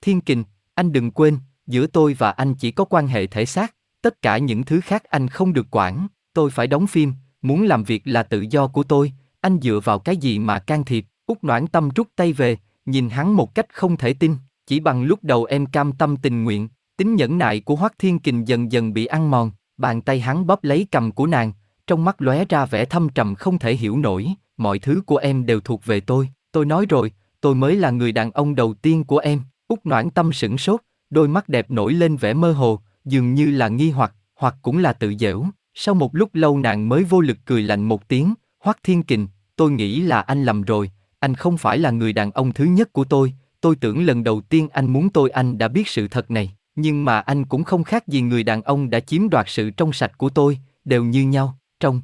Thiên Kình, anh đừng quên, giữa tôi và anh chỉ có quan hệ thể xác, tất cả những thứ khác anh không được quản, tôi phải đóng phim, muốn làm việc là tự do của tôi, anh dựa vào cái gì mà can thiệp, út noãn tâm rút tay về, nhìn hắn một cách không thể tin, chỉ bằng lúc đầu em cam tâm tình nguyện, tính nhẫn nại của Hoắc Thiên Kình dần dần bị ăn mòn, bàn tay hắn bóp lấy cầm của nàng, trong mắt lóe ra vẻ thâm trầm không thể hiểu nổi, mọi thứ của em đều thuộc về tôi, tôi nói rồi, tôi mới là người đàn ông đầu tiên của em, út noãn tâm sửng sốt, đôi mắt đẹp nổi lên vẻ mơ hồ, dường như là nghi hoặc, hoặc cũng là tự dễu. Sau một lúc lâu nàng mới vô lực cười lạnh một tiếng, Hoắc Thiên Kình, tôi nghĩ là anh lầm rồi, anh không phải là người đàn ông thứ nhất của tôi, tôi tưởng lần đầu tiên anh muốn tôi anh đã biết sự thật này, nhưng mà anh cũng không khác gì người đàn ông đã chiếm đoạt sự trong sạch của tôi, đều như nhau, trong.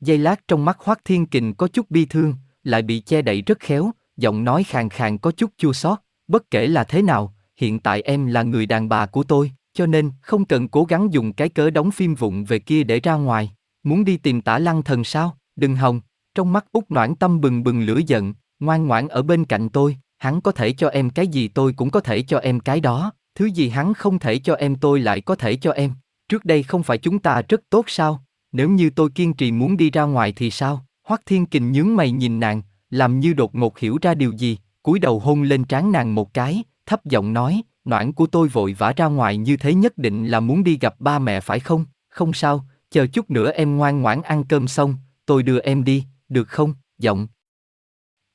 Giây lát trong mắt Hoắc Thiên Kình có chút bi thương, lại bị che đậy rất khéo, giọng nói khàn khàn có chút chua xót, bất kể là thế nào, hiện tại em là người đàn bà của tôi, cho nên không cần cố gắng dùng cái cớ đóng phim vụng về kia để ra ngoài. Muốn đi tìm tả lăng thần sao? Đừng hòng. Trong mắt út noãn tâm bừng bừng lửa giận, ngoan ngoãn ở bên cạnh tôi, hắn có thể cho em cái gì tôi cũng có thể cho em cái đó, thứ gì hắn không thể cho em tôi lại có thể cho em. Trước đây không phải chúng ta rất tốt sao? Nếu như tôi kiên trì muốn đi ra ngoài thì sao? Hoắc Thiên Kình nhướng mày nhìn nàng, làm như đột ngột hiểu ra điều gì, cúi đầu hôn lên trán nàng một cái, thấp giọng nói, noãn của tôi vội vã ra ngoài như thế nhất định là muốn đi gặp ba mẹ phải không? Không sao, chờ chút nữa em ngoan ngoãn ăn cơm xong, tôi đưa em đi, được không? Giọng.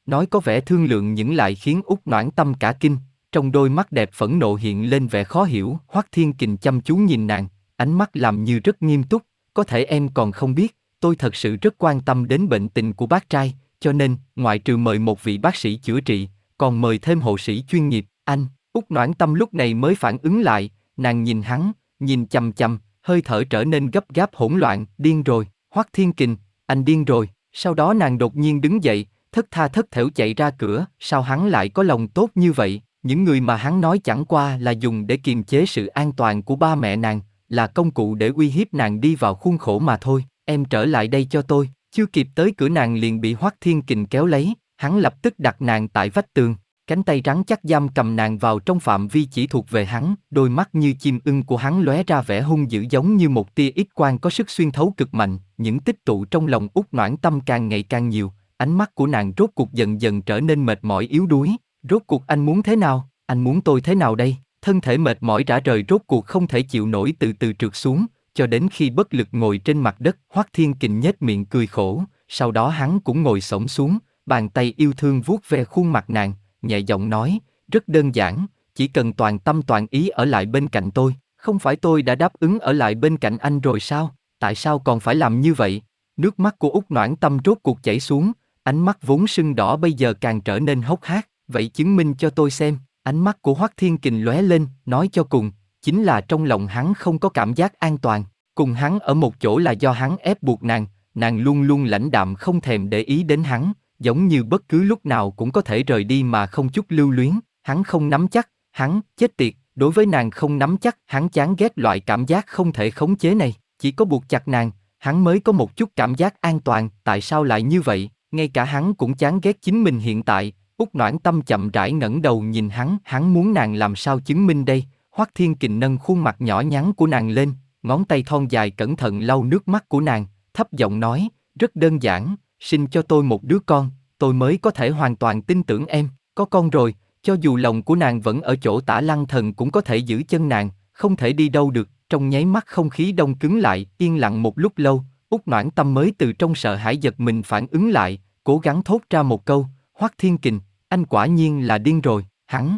Nói có vẻ thương lượng những lại khiến út noãn tâm cả kinh, trong đôi mắt đẹp phẫn nộ hiện lên vẻ khó hiểu. Hoắc Thiên Kình chăm chú nhìn nàng, ánh mắt làm như rất nghiêm túc. Có thể em còn không biết, tôi thật sự rất quan tâm đến bệnh tình của bác trai, cho nên ngoại trừ mời một vị bác sĩ chữa trị, còn mời thêm hộ sĩ chuyên nghiệp. Anh, Úc Noãn Tâm lúc này mới phản ứng lại, nàng nhìn hắn, nhìn chầm chầm, hơi thở trở nên gấp gáp hỗn loạn, điên rồi, Hoắc Thiên Kình, anh điên rồi. Sau đó nàng đột nhiên đứng dậy, thất tha thất thểu chạy ra cửa, sao hắn lại có lòng tốt như vậy? Những người mà hắn nói chẳng qua là dùng để kiềm chế sự an toàn của ba mẹ nàng, là công cụ để uy hiếp nàng đi vào khuôn khổ mà thôi. Em trở lại đây cho tôi. Chưa kịp tới cửa nàng liền bị Hoắc Thiên Kình kéo lấy, hắn lập tức đặt nàng tại vách tường, Cánh tay rắn chắc giam cầm nàng vào trong phạm vi chỉ thuộc về hắn, đôi mắt như chim ưng của hắn lóe ra vẻ hung dữ giống như một tia ít quang có sức xuyên thấu cực mạnh, những tích tụ trong lòng út noãn tâm càng ngày càng nhiều, ánh mắt của nàng rốt cuộc dần dần trở nên mệt mỏi yếu đuối, rốt cuộc anh muốn thế nào, anh muốn tôi thế nào đây, thân thể mệt mỏi rã rời rốt cuộc không thể chịu nổi từ từ trượt xuống, cho đến khi bất lực ngồi trên mặt đất, Hoắc Thiên Kình nhếch miệng cười khổ, sau đó hắn cũng ngồi xổm xuống, bàn tay yêu thương vuốt ve khuôn mặt nàng, nhẹ giọng nói, rất đơn giản, chỉ cần toàn tâm toàn ý ở lại bên cạnh tôi, không phải tôi đã đáp ứng ở lại bên cạnh anh rồi sao, tại sao còn phải làm như vậy? Nước mắt của út noãn tâm rốt cuộc chảy xuống, ánh mắt vốn sưng đỏ bây giờ càng trở nên hốc hác, vậy chứng minh cho tôi xem, ánh mắt của Hoắc Thiên Kình lóe lên, nói cho cùng, chính là trong lòng hắn không có cảm giác an toàn, cùng hắn ở một chỗ là do hắn ép buộc nàng, nàng luôn luôn lãnh đạm không thèm để ý đến hắn, giống như bất cứ lúc nào cũng có thể rời đi mà không chút lưu luyến, hắn không nắm chắc, hắn, chết tiệt, đối với nàng không nắm chắc, hắn chán ghét loại cảm giác không thể khống chế này, chỉ có buộc chặt nàng, hắn mới có một chút cảm giác an toàn, tại sao lại như vậy, ngay cả hắn cũng chán ghét chính mình hiện tại, Úc noãn tâm chậm rãi ngẩng đầu nhìn hắn, hắn muốn nàng làm sao chứng minh đây, Hoắc Thiên Kình nâng khuôn mặt nhỏ nhắn của nàng lên, ngón tay thon dài cẩn thận lau nước mắt của nàng, thấp giọng nói, rất đơn giản, sinh cho tôi một đứa con, tôi mới có thể hoàn toàn tin tưởng em, có con rồi, cho dù lòng của nàng vẫn ở chỗ tả lăng thần cũng có thể giữ chân nàng, không thể đi đâu được, trong nháy mắt không khí đông cứng lại, yên lặng một lúc lâu, út noãn tâm mới từ trong sợ hãi giật mình phản ứng lại, cố gắng thốt ra một câu, Hoắc Thiên Kình, anh quả nhiên là điên rồi, hắn.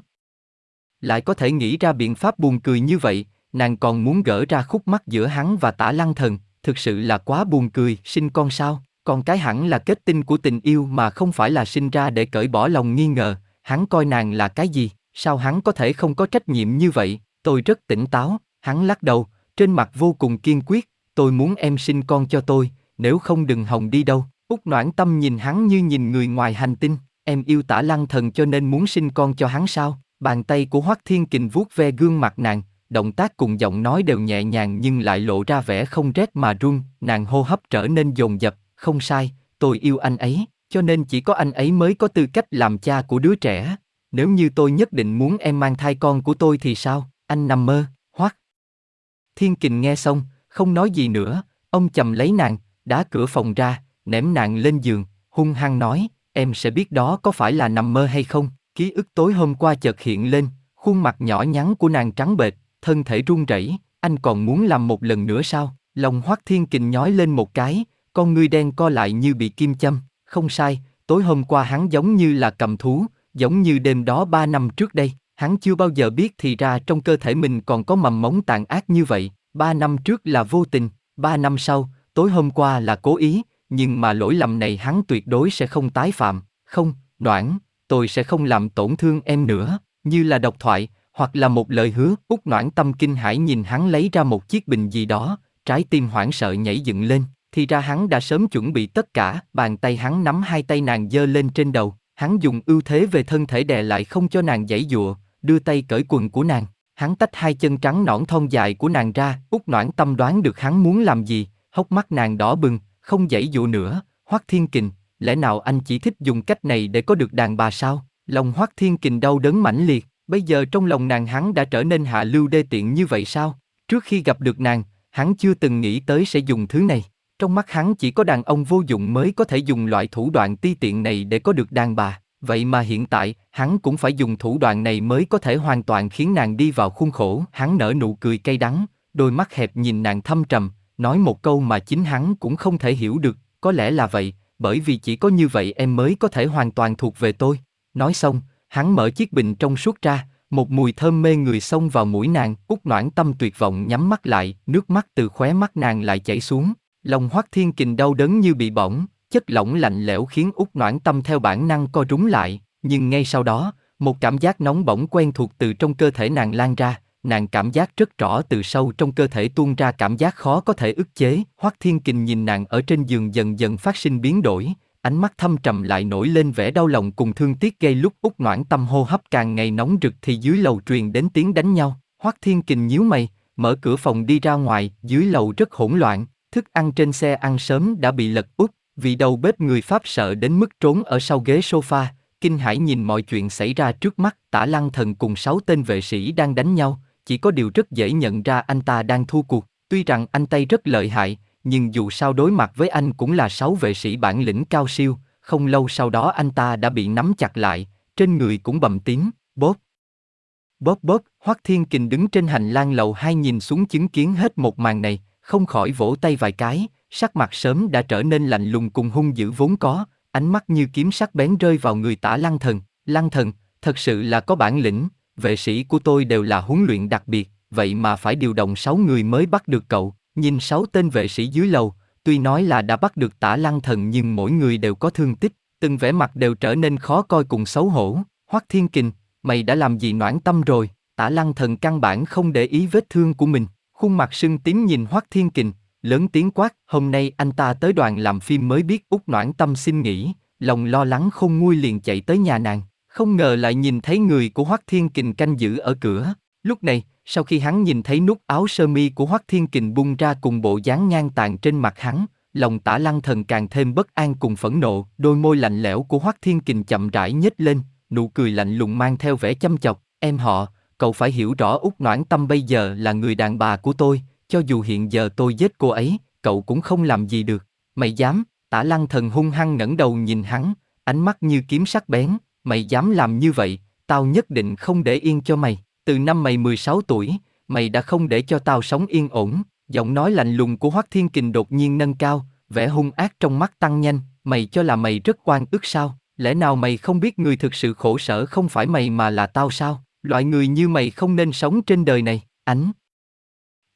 Lại có thể nghĩ ra biện pháp buồn cười như vậy, nàng còn muốn gỡ ra khúc mắc giữa hắn và tả lăng thần, thực sự là quá buồn cười, sinh con sao? Con cái hẳn là kết tinh của tình yêu mà không phải là sinh ra để cởi bỏ lòng nghi ngờ, hắn coi nàng là cái gì, sao hắn có thể không có trách nhiệm như vậy, tôi rất tỉnh táo, hắn lắc đầu, trên mặt vô cùng kiên quyết, tôi muốn em sinh con cho tôi, nếu không đừng hồng đi đâu. Úc noãn tâm nhìn hắn như nhìn người ngoài hành tinh, em yêu tả lăng thần cho nên muốn sinh con cho hắn sao? Bàn tay của Hoắc Thiên Kình vuốt ve gương mặt nàng, động tác cùng giọng nói đều nhẹ nhàng nhưng lại lộ ra vẻ không rét mà run, nàng hô hấp trở nên dồn dập, không sai, tôi yêu anh ấy, cho nên chỉ có anh ấy mới có tư cách làm cha của đứa trẻ. Nếu như tôi nhất định muốn em mang thai con của tôi thì sao? Anh nằm mơ, Hoắc. Thiên Kình nghe xong, không nói gì nữa, ông chầm lấy nàng, đá cửa phòng ra, ném nàng lên giường, hung hăng nói, em sẽ biết đó có phải là nằm mơ hay không. Ký ức tối hôm qua chợt hiện lên, khuôn mặt nhỏ nhắn của nàng trắng bệch, thân thể run rẩy. Anh còn muốn làm một lần nữa sao? Lòng Hoắc Thiên Kình nhói lên một cái, con ngươi đen co lại như bị kim châm. Không sai, tối hôm qua hắn giống như là cầm thú, giống như đêm đó ba năm trước đây. Hắn chưa bao giờ biết thì ra trong cơ thể mình còn có mầm móng tàn ác như vậy. Ba năm trước là vô tình, ba năm sau, tối hôm qua là cố ý, nhưng mà lỗi lầm này hắn tuyệt đối sẽ không tái phạm. Không, Noãn, tôi sẽ không làm tổn thương em nữa, như là độc thoại, hoặc là một lời hứa. Úc Noãn tâm kinh hãi nhìn hắn lấy ra một chiếc bình gì đó, trái tim hoảng sợ nhảy dựng lên. Thì ra hắn đã sớm chuẩn bị tất cả, bàn tay hắn nắm hai tay nàng giơ lên trên đầu, hắn dùng ưu thế về thân thể đè lại không cho nàng giãy dụa, đưa tay cởi quần của nàng. Hắn tách hai chân trắng nõn thon dài của nàng ra, út noãn tâm đoán được hắn muốn làm gì, hốc mắt nàng đỏ bừng, không giãy dụa nữa, Hoắc Thiên Kình, lẽ nào anh chỉ thích dùng cách này để có được đàn bà sao? Lòng Hoắc Thiên Kình đau đớn mãnh liệt, bây giờ trong lòng nàng hắn đã trở nên hạ lưu đê tiện như vậy sao? Trước khi gặp được nàng, hắn chưa từng nghĩ tới sẽ dùng thứ này. Trong mắt hắn chỉ có đàn ông vô dụng mới có thể dùng loại thủ đoạn ti tiện này để có được đàn bà. Vậy mà hiện tại, hắn cũng phải dùng thủ đoạn này mới có thể hoàn toàn khiến nàng đi vào khuôn khổ. Hắn nở nụ cười cay đắng, đôi mắt hẹp nhìn nàng thâm trầm, nói một câu mà chính hắn cũng không thể hiểu được, có lẽ là vậy, bởi vì chỉ có như vậy em mới có thể hoàn toàn thuộc về tôi. Nói xong, hắn mở chiếc bình trong suốt ra, một mùi thơm mê người xông vào mũi nàng, út noãn tâm tuyệt vọng nhắm mắt lại, nước mắt từ khóe mắt nàng lại chảy xuống. Lòng hoắc thiên kình đau đớn như bị bỏng, chất lỏng lạnh lẽo khiến út noãn tâm theo bản năng co rúm lại, nhưng ngay sau đó, một cảm giác nóng bỏng quen thuộc từ trong cơ thể nàng lan ra, nàng cảm giác rất rõ từ sâu trong cơ thể tuôn ra cảm giác khó có thể ức chế. Hoắc Thiên Kình nhìn nàng ở trên giường dần dần phát sinh biến đổi, ánh mắt thâm trầm lại nổi lên vẻ đau lòng cùng thương tiếc gây lúc út noãn tâm hô hấp càng ngày nóng rực thì dưới lầu truyền đến tiếng đánh nhau. Hoắc Thiên Kình nhíu mày, mở cửa phòng đi ra ngoài, dưới lầu rất hỗn loạn, thức ăn trên xe ăn sớm đã bị lật úp, vì đầu bếp người Pháp sợ đến mức trốn ở sau ghế sofa, kinh hãi nhìn mọi chuyện xảy ra trước mắt, tả lăng thần cùng sáu tên vệ sĩ đang đánh nhau, chỉ có điều rất dễ nhận ra anh ta đang thua cuộc. Tuy rằng anh tay rất lợi hại, nhưng dù sao đối mặt với anh cũng là sáu vệ sĩ bản lĩnh cao siêu, không lâu sau đó anh ta đã bị nắm chặt lại, trên người cũng bầm tím, bóp. Bóp bóp, Hoắc Thiên Kình đứng trên hành lang lầu hai nhìn xuống chứng kiến hết một màn này, không khỏi vỗ tay vài cái, sắc mặt sớm đã trở nên lạnh lùng cùng hung dữ vốn có, ánh mắt như kiếm sắc bén rơi vào người tả lăng thần, lăng thần, thật sự là có bản lĩnh, vệ sĩ của tôi đều là huấn luyện đặc biệt, vậy mà phải điều động 6 người mới bắt được cậu, nhìn 6 tên vệ sĩ dưới lầu, tuy nói là đã bắt được tả lăng thần nhưng mỗi người đều có thương tích, từng vẻ mặt đều trở nên khó coi cùng xấu hổ, Hoắc Thiên Kình, mày đã làm gì noãn tâm rồi, tả lăng thần căn bản không để ý vết thương của mình, khuôn mặt sưng tím nhìn Hoắc Thiên Kình, lớn tiếng quát, hôm nay anh ta tới đoàn làm phim mới biết út noãn tâm xin nghỉ, lòng lo lắng không nguôi liền chạy tới nhà nàng. Không ngờ lại nhìn thấy người của Hoắc Thiên Kình canh giữ ở cửa. Lúc này, sau khi hắn nhìn thấy nút áo sơ mi của Hoắc Thiên Kình bung ra cùng bộ dáng ngang tàn trên mặt hắn, lòng tả lăng thần càng thêm bất an cùng phẫn nộ, đôi môi lạnh lẽo của Hoắc Thiên Kình chậm rãi nhếch lên, nụ cười lạnh lùng mang theo vẻ chăm chọc, em họ, cậu phải hiểu rõ út noãn tâm bây giờ là người đàn bà của tôi, cho dù hiện giờ tôi giết cô ấy, cậu cũng không làm gì được, mày dám, tả lăng thần hung hăng ngẩng đầu nhìn hắn, ánh mắt như kiếm sắc bén, mày dám làm như vậy, tao nhất định không để yên cho mày. Từ năm mày 16 tuổi, mày đã không để cho tao sống yên ổn. Giọng nói lạnh lùng của Hoắc Thiên Kình đột nhiên nâng cao, vẻ hung ác trong mắt tăng nhanh. Mày cho là mày rất quan ức sao? Lẽ nào mày không biết người thực sự khổ sở không phải mày mà là tao sao? Loại người như mày không nên sống trên đời này. Ánh.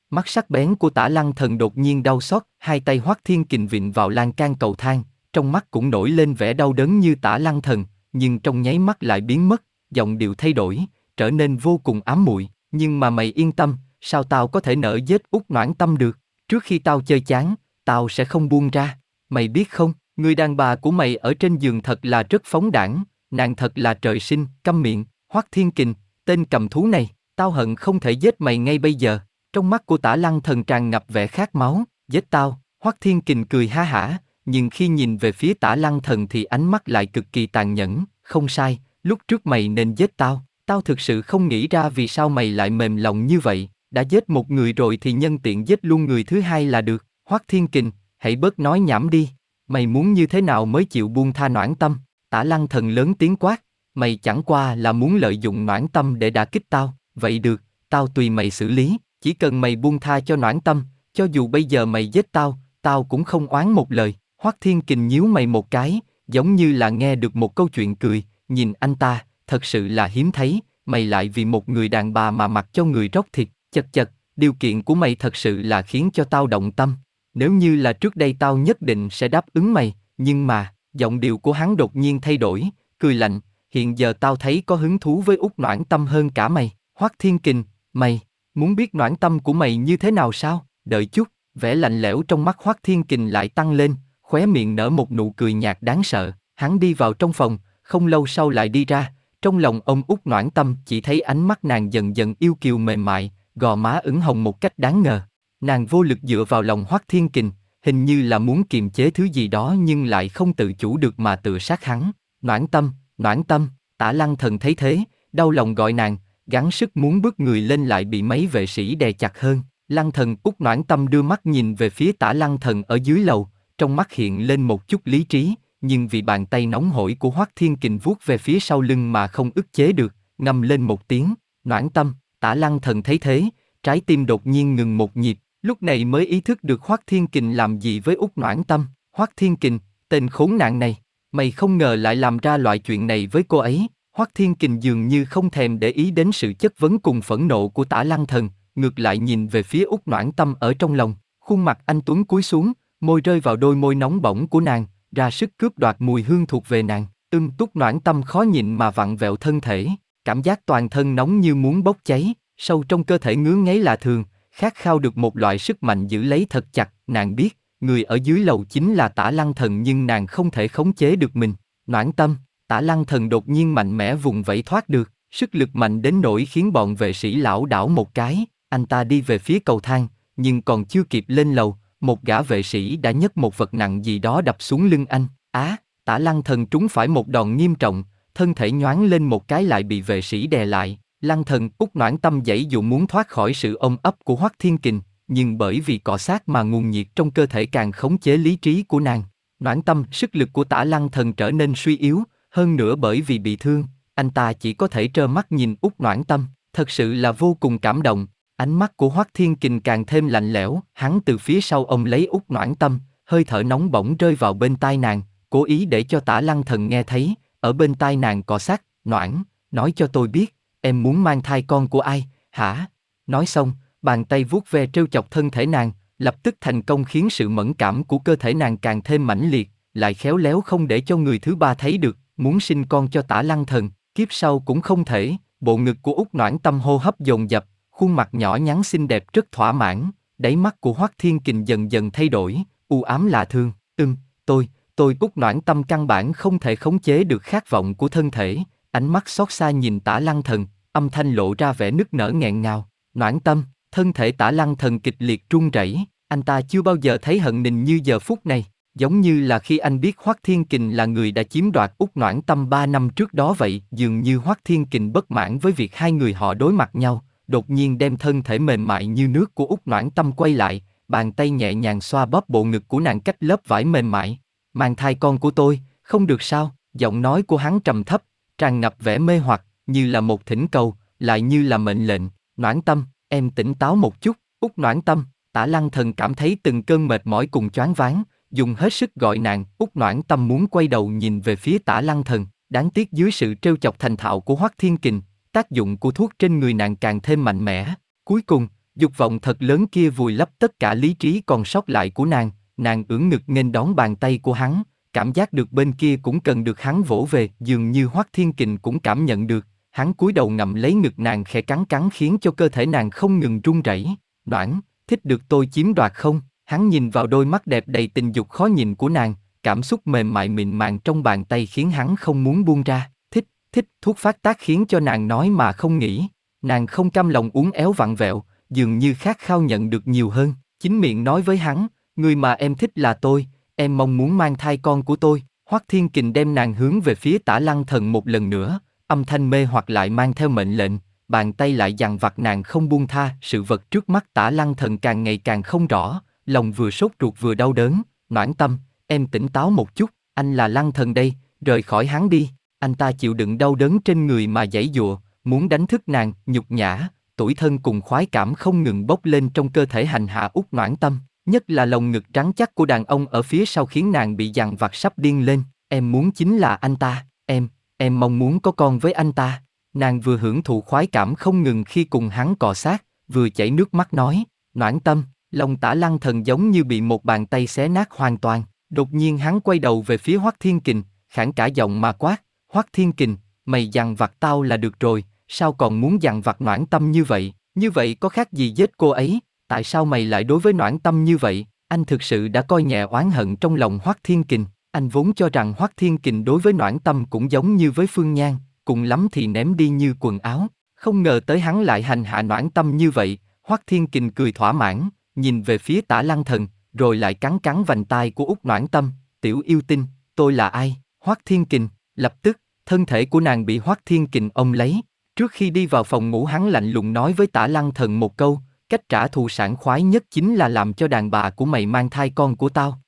Mắt sắc bén của tả lăng thần đột nhiên đau xót, hai tay Hoắc Thiên Kình vịn vào lan can cầu thang, trong mắt cũng nổi lên vẻ đau đớn như tả lăng thần, nhưng trong nháy mắt lại biến mất, giọng điệu thay đổi, trở nên vô cùng ám muội. Nhưng mà mày yên tâm, sao tao có thể nỡ giết út noãn tâm được, trước khi tao chơi chán, tao sẽ không buông ra, mày biết không, người đàn bà của mày ở trên giường thật là rất phóng đảng, nàng thật là trời sinh, câm miệng, hoắc thiên kình, tên cầm thú này, tao hận không thể giết mày ngay bây giờ, trong mắt của tả lăng thần tràn ngập vẻ khát máu, giết tao, hoắc thiên kình cười ha hả, nhưng khi nhìn về phía tả lăng thần thì ánh mắt lại cực kỳ tàn nhẫn, không sai, lúc trước mày nên giết tao, tao thực sự không nghĩ ra vì sao mày lại mềm lòng như vậy, đã giết một người rồi thì nhân tiện giết luôn người thứ hai là được, Hoắc Thiên Kình, hãy bớt nói nhảm đi, mày muốn như thế nào mới chịu buông tha noãn tâm, tả lăng thần lớn tiếng quát, mày chẳng qua là muốn lợi dụng noãn tâm để đả kích tao, vậy được, tao tùy mày xử lý, chỉ cần mày buông tha cho noãn tâm, cho dù bây giờ mày giết tao, tao cũng không oán một lời, Hoắc Thiên Kình nhíu mày một cái, giống như là nghe được một câu chuyện cười, nhìn anh ta, thật sự là hiếm thấy, mày lại vì một người đàn bà mà mặc cho người róc thịt, chật chật, điều kiện của mày thật sự là khiến cho tao động tâm. Nếu như là trước đây tao nhất định sẽ đáp ứng mày, nhưng mà, giọng điệu của hắn đột nhiên thay đổi, cười lạnh, hiện giờ tao thấy có hứng thú với út noãn tâm hơn cả mày, Hoắc Thiên Kình, mày, muốn biết noãn tâm của mày như thế nào sao, đợi chút, vẻ lạnh lẽo trong mắt Hoắc Thiên Kình lại tăng lên, khóe miệng nở một nụ cười nhạt đáng sợ, hắn đi vào trong phòng, không lâu sau lại đi ra, trong lòng ông út noãn tâm chỉ thấy ánh mắt nàng dần dần yêu kiều mềm mại, gò má ửng hồng một cách đáng ngờ. Nàng vô lực dựa vào lòng Hoắc Thiên Kình, hình như là muốn kiềm chế thứ gì đó nhưng lại không tự chủ được mà tự sát hắn. Noãn tâm, noãn tâm, tả lăng thần thấy thế, đau lòng gọi nàng, gắng sức muốn bước người lên lại bị mấy vệ sĩ đè chặt hơn. Lăng thần út noãn tâm đưa mắt nhìn về phía tả lăng thần ở dưới lầu, trong mắt hiện lên một chút lý trí, nhưng vì bàn tay nóng hổi của Hoắc Thiên Kình vuốt về phía sau lưng mà không ức chế được, ngâm lên một tiếng, noãn tâm, tả lăng thần thấy thế, trái tim đột nhiên ngừng một nhịp, lúc này mới ý thức được Hoắc Thiên Kình làm gì với út noãn tâm, Hoắc Thiên Kình, tên khốn nạn này, mày không ngờ lại làm ra loại chuyện này với cô ấy, Hoắc Thiên Kình dường như không thèm để ý đến sự chất vấn cùng phẫn nộ của tả lăng thần, ngược lại nhìn về phía út noãn tâm ở trong lòng, khuôn mặt anh Tuấn cúi xuống, môi rơi vào đôi môi nóng bỏng của nàng, ra sức cướp đoạt mùi hương thuộc về nàng, ưng túc noãn tâm khó nhịn mà vặn vẹo thân thể, cảm giác toàn thân nóng như muốn bốc cháy, sâu trong cơ thể ngứa ngáy là thường, khát khao được một loại sức mạnh giữ lấy thật chặt, nàng biết, người ở dưới lầu chính là tả lăng thần nhưng nàng không thể khống chế được mình, noãn tâm, tả lăng thần đột nhiên mạnh mẽ vùng vẫy thoát được, sức lực mạnh đến nỗi khiến bọn vệ sĩ lão đảo một cái, anh ta đi về phía cầu thang, nhưng còn chưa kịp lên lầu, một gã vệ sĩ đã nhấc một vật nặng gì đó đập xuống lưng anh. Á, tả lăng thần trúng phải một đòn nghiêm trọng, thân thể nhoáng lên một cái lại bị vệ sĩ đè lại. Lăng thần út noãn tâm dãy dụ muốn thoát khỏi sự ôm ấp của Hoắc Thiên Kình, nhưng bởi vì cọ sát mà nguồn nhiệt trong cơ thể càng khống chế lý trí của nàng. Noãn tâm, sức lực của tả lăng thần trở nên suy yếu, hơn nữa bởi vì bị thương, anh ta chỉ có thể trơ mắt nhìn út noãn tâm, thật sự là vô cùng cảm động, Ánh mắt của Hoắc Thiên Kình càng thêm lạnh lẽo, hắn từ phía sau ông lấy út noãn tâm, hơi thở nóng bỏng rơi vào bên tai nàng, cố ý để cho tả lăng thần nghe thấy, ở bên tai nàng cọ sát, noãn, nói cho tôi biết, em muốn mang thai con của ai, hả? Nói xong, bàn tay vuốt ve trêu chọc thân thể nàng, lập tức thành công khiến sự mẫn cảm của cơ thể nàng càng thêm mãnh liệt, lại khéo léo không để cho người thứ ba thấy được, muốn sinh con cho tả lăng thần, kiếp sau cũng không thể, bộ ngực của Úc noãn tâm hô hấp dồn dập, khuôn mặt nhỏ nhắn xinh đẹp rất thỏa mãn, đáy mắt của Hoắc Thiên Kình dần dần thay đổi, u ám lạ thương, ưng, tôi, tôi Úc noãn tâm căn bản không thể khống chế được khát vọng của thân thể, ánh mắt xót xa nhìn tả lăng thần, âm thanh lộ ra vẻ nức nở nghẹn ngào, noãn tâm, thân thể tả lăng thần kịch liệt run rẩy, anh ta chưa bao giờ thấy hận nình như giờ phút này, giống như là khi anh biết Hoắc Thiên Kình là người đã chiếm đoạt út noãn tâm ba năm trước đó vậy, dường như Hoắc Thiên Kình bất mãn với việc hai người họ đối mặt nhau, đột nhiên đem thân thể mềm mại như nước của út noãn tâm quay lại, bàn tay nhẹ nhàng xoa bóp bộ ngực của nàng cách lớp vải mềm mại. Mang thai con của tôi, không được sao? Giọng nói của hắn trầm thấp, tràn ngập vẻ mê hoặc, như là một thỉnh cầu, lại như là mệnh lệnh. Noãn tâm, em tỉnh táo một chút, út noãn tâm. Tả lăng thần cảm thấy từng cơn mệt mỏi cùng choáng váng, dùng hết sức gọi nàng, út noãn tâm muốn quay đầu nhìn về phía tả lăng thần, đáng tiếc dưới sự trêu chọc thành thạo của Hoắc Thiên Kình, tác dụng của thuốc trên người nàng càng thêm mạnh mẽ. Cuối cùng, dục vọng thật lớn kia vùi lấp tất cả lý trí còn sót lại của nàng, nàng ưỡn ngực nghênh đón bàn tay của hắn, cảm giác được bên kia cũng cần được hắn vỗ về, dường như Hoắc Thiên Kình cũng cảm nhận được, hắn cúi đầu ngậm lấy ngực nàng khẽ cắn cắn khiến cho cơ thể nàng không ngừng run rẩy. đoản thích được tôi chiếm đoạt không? Hắn nhìn vào đôi mắt đẹp đầy tình dục khó nhìn của nàng, cảm xúc mềm mại mịn màng trong bàn tay khiến hắn không muốn buông ra. Thích, thích, thuốc phát tác khiến cho nàng nói mà không nghĩ. Nàng không cam lòng uống éo vặn vẹo, dường như khát khao nhận được nhiều hơn. Chính miệng nói với hắn, người mà em thích là tôi, em mong muốn mang thai con của tôi. Hoắc Thiên Kình đem nàng hướng về phía tả lăng thần một lần nữa, âm thanh mê hoặc lại mang theo mệnh lệnh, bàn tay lại dằn vặt nàng không buông tha, sự vật trước mắt tả lăng thần càng ngày càng không rõ, lòng vừa sốt ruột vừa đau đớn, noãn tâm, em tỉnh táo một chút, anh là lăng thần đây, rời khỏi hắn đi, anh ta chịu đựng đau đớn trên người mà giãy dụa, muốn đánh thức nàng, nhục nhã, tuổi thân cùng khoái cảm không ngừng bốc lên trong cơ thể hành hạ út noãn tâm, nhất là lồng ngực trắng chắc của đàn ông ở phía sau khiến nàng bị dằn vặt sắp điên lên, em muốn chính là anh ta, em, em mong muốn có con với anh ta. Nàng vừa hưởng thụ khoái cảm không ngừng khi cùng hắn cọ sát, vừa chảy nước mắt nói, noãn tâm, lòng tả lăng thần giống như bị một bàn tay xé nát hoàn toàn. Đột nhiên hắn quay đầu về phía Hoắc Thiên Kình, khản cả giọng mà quát, Hoắc Thiên Kình, mày dằn vặt tao là được rồi, sao còn muốn dằn vặt noãn tâm như vậy, như vậy có khác gì giết cô ấy, tại sao mày lại đối với noãn tâm như vậy, anh thực sự đã coi nhẹ oán hận trong lòng Hoắc Thiên Kình, anh vốn cho rằng Hoắc Thiên Kình đối với noãn tâm cũng giống như với Phương Nhan, cùng lắm thì ném đi như quần áo, không ngờ tới hắn lại hành hạ noãn tâm như vậy, Hoắc Thiên Kình cười thỏa mãn, nhìn về phía tả lăng thần, rồi lại cắn cắn vành tai của út noãn tâm, tiểu yêu tinh, tôi là ai, Hoắc Thiên Kình, lập tức, thân thể của nàng bị Hoắc Thiên Kình ôm lấy, trước khi đi vào phòng ngủ hắn lạnh lùng nói với tả lăng thần một câu, cách trả thù sản khoái nhất chính là làm cho đàn bà của mày mang thai con của tao,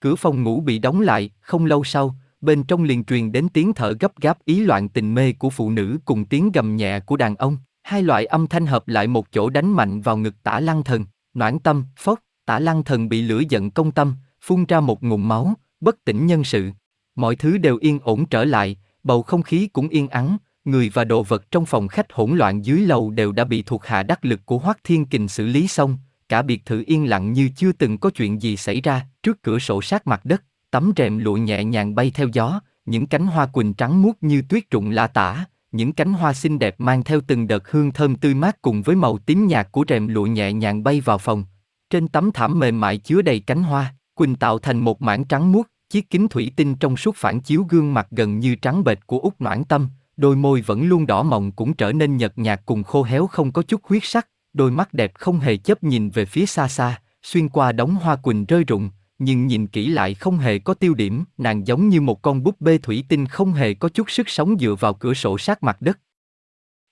cửa phòng ngủ bị đóng lại, không lâu sau, bên trong liền truyền đến tiếng thở gấp gáp ý loạn tình mê của phụ nữ cùng tiếng gầm nhẹ của đàn ông, hai loại âm thanh hợp lại một chỗ đánh mạnh vào ngực tả lăng thần, noãn tâm, phốc, tả lăng thần bị lửa giận công tâm, phun ra một ngụm máu, bất tỉnh nhân sự. Mọi thứ đều yên ổn trở lại, bầu không khí cũng yên ắng, người và đồ vật trong phòng khách hỗn loạn dưới lầu đều đã bị thuộc hạ đắc lực của Hoắc Thiên Kình xử lý xong, cả biệt thự yên lặng như chưa từng có chuyện gì xảy ra, trước cửa sổ sát mặt đất, tấm rèm lụa nhẹ nhàng bay theo gió, những cánh hoa quỳnh trắng muốt như tuyết rụng lạ tả, những cánh hoa xinh đẹp mang theo từng đợt hương thơm tươi mát cùng với màu tím nhạt của rèm lụa nhẹ nhàng bay vào phòng. Trên tấm thảm mềm mại chứa đầy cánh hoa, quỳnh tạo thành một mảng trắng muốt, chiếc kính thủy tinh trong suốt phản chiếu gương mặt gần như trắng bệch của út noãn tâm, đôi môi vẫn luôn đỏ mọng cũng trở nên nhợt nhạt cùng khô héo không có chút huyết sắc, đôi mắt đẹp không hề chấp nhìn về phía xa xa, xuyên qua đống hoa quỳnh rơi rụng, nhưng nhìn kỹ lại không hề có tiêu điểm, nàng giống như một con búp bê thủy tinh không hề có chút sức sống dựa vào cửa sổ sát mặt đất.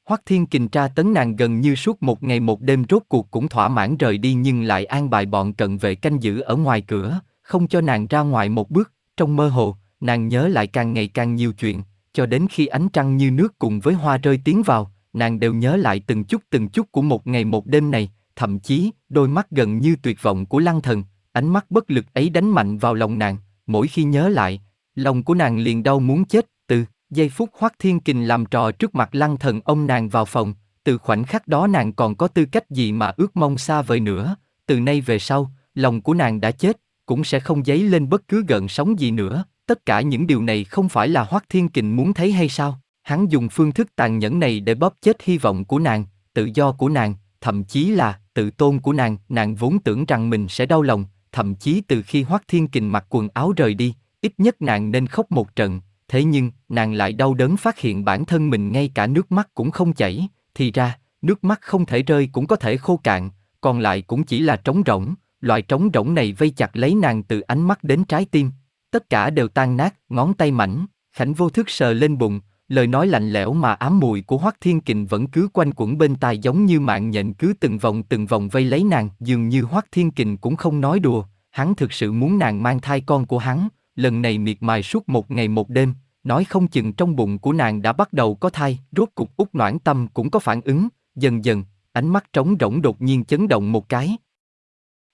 Hoắc Thiên Kình tra tấn nàng gần như suốt một ngày một đêm rốt cuộc cũng thỏa mãn rời đi nhưng lại an bài bọn cận vệ canh giữ ở ngoài cửa, không cho nàng ra ngoài một bước, trong mơ hồ, nàng nhớ lại càng ngày càng nhiều chuyện, cho đến khi ánh trăng như nước cùng với hoa rơi tiến vào, nàng đều nhớ lại từng chút từng chút của một ngày một đêm này, thậm chí, đôi mắt gần như tuyệt vọng của lăng thần, ánh mắt bất lực ấy đánh mạnh vào lòng nàng, mỗi khi nhớ lại, lòng của nàng liền đau muốn chết, từ giây phút Hoắc Thiên Kình làm trò trước mặt lăng thần ông nàng vào phòng, từ khoảnh khắc đó nàng còn có tư cách gì mà ước mong xa vời nữa, từ nay về sau, lòng của nàng đã chết, cũng sẽ không dấy lên bất cứ gợn sóng gì nữa, tất cả những điều này không phải là Hoắc Thiên Kình muốn thấy hay sao? Hắn dùng phương thức tàn nhẫn này để bóp chết hy vọng của nàng, tự do của nàng, thậm chí là tự tôn của nàng, nàng vốn tưởng rằng mình sẽ đau lòng, thậm chí từ khi Hoắc Thiên Kình mặc quần áo rời đi, ít nhất nàng nên khóc một trận, thế nhưng, nàng lại đau đớn phát hiện bản thân mình ngay cả nước mắt cũng không chảy, thì ra, nước mắt không thể rơi cũng có thể khô cạn, còn lại cũng chỉ là trống rỗng, loại trống rỗng này vây chặt lấy nàng từ ánh mắt đến trái tim, tất cả đều tan nát, ngón tay mảnh, Khánh vô thức sờ lên bụng, lời nói lạnh lẽo mà ám mùi của Hoắc Thiên Kình vẫn cứ quanh quẩn bên tai giống như mạng nhện cứ từng vòng từng vòng vây lấy nàng, dường như Hoắc Thiên Kình cũng không nói đùa, hắn thực sự muốn nàng mang thai con của hắn, lần này miệt mài suốt một ngày một đêm, nói không chừng trong bụng của nàng đã bắt đầu có thai, rốt cục út noãn tâm cũng có phản ứng, dần dần, ánh mắt trống rỗng đột nhiên chấn động một cái.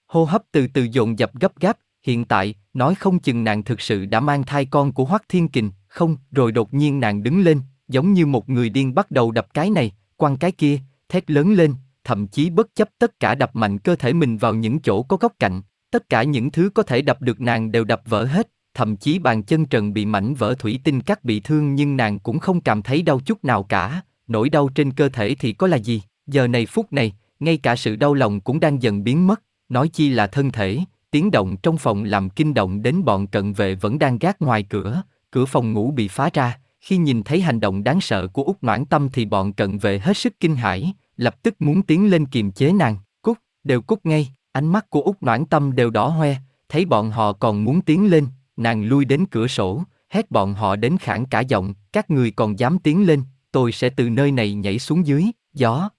Hô hấp từ từ dồn dập gấp gáp, hiện tại, nói không chừng nàng thực sự đã mang thai con của Hoắc Thiên Kình, không, rồi đột nhiên nàng đứng lên, giống như một người điên bắt đầu đập cái này, quăng cái kia, thét lớn lên, thậm chí bất chấp tất cả đập mạnh cơ thể mình vào những chỗ có góc cạnh, tất cả những thứ có thể đập được nàng đều đập vỡ hết, thậm chí bàn chân trần bị mảnh vỡ thủy tinh cắt bị thương nhưng nàng cũng không cảm thấy đau chút nào cả, nỗi đau trên cơ thể thì có là gì, giờ này phút này, ngay cả sự đau lòng cũng đang dần biến mất, nói chi là thân thể, tiếng động trong phòng làm kinh động đến bọn cận vệ vẫn đang gác ngoài cửa, cửa phòng ngủ bị phá ra, khi nhìn thấy hành động đáng sợ của Úc Noãn Tâm thì bọn cận vệ hết sức kinh hãi, lập tức muốn tiến lên kiềm chế nàng, cút, đều cút ngay, ánh mắt của Úc Noãn Tâm đều đỏ hoe, thấy bọn họ còn muốn tiến lên, nàng lui đến cửa sổ, hét bọn họ đến khản cả giọng, các người còn dám tiến lên, tôi sẽ từ nơi này nhảy xuống dưới, gió.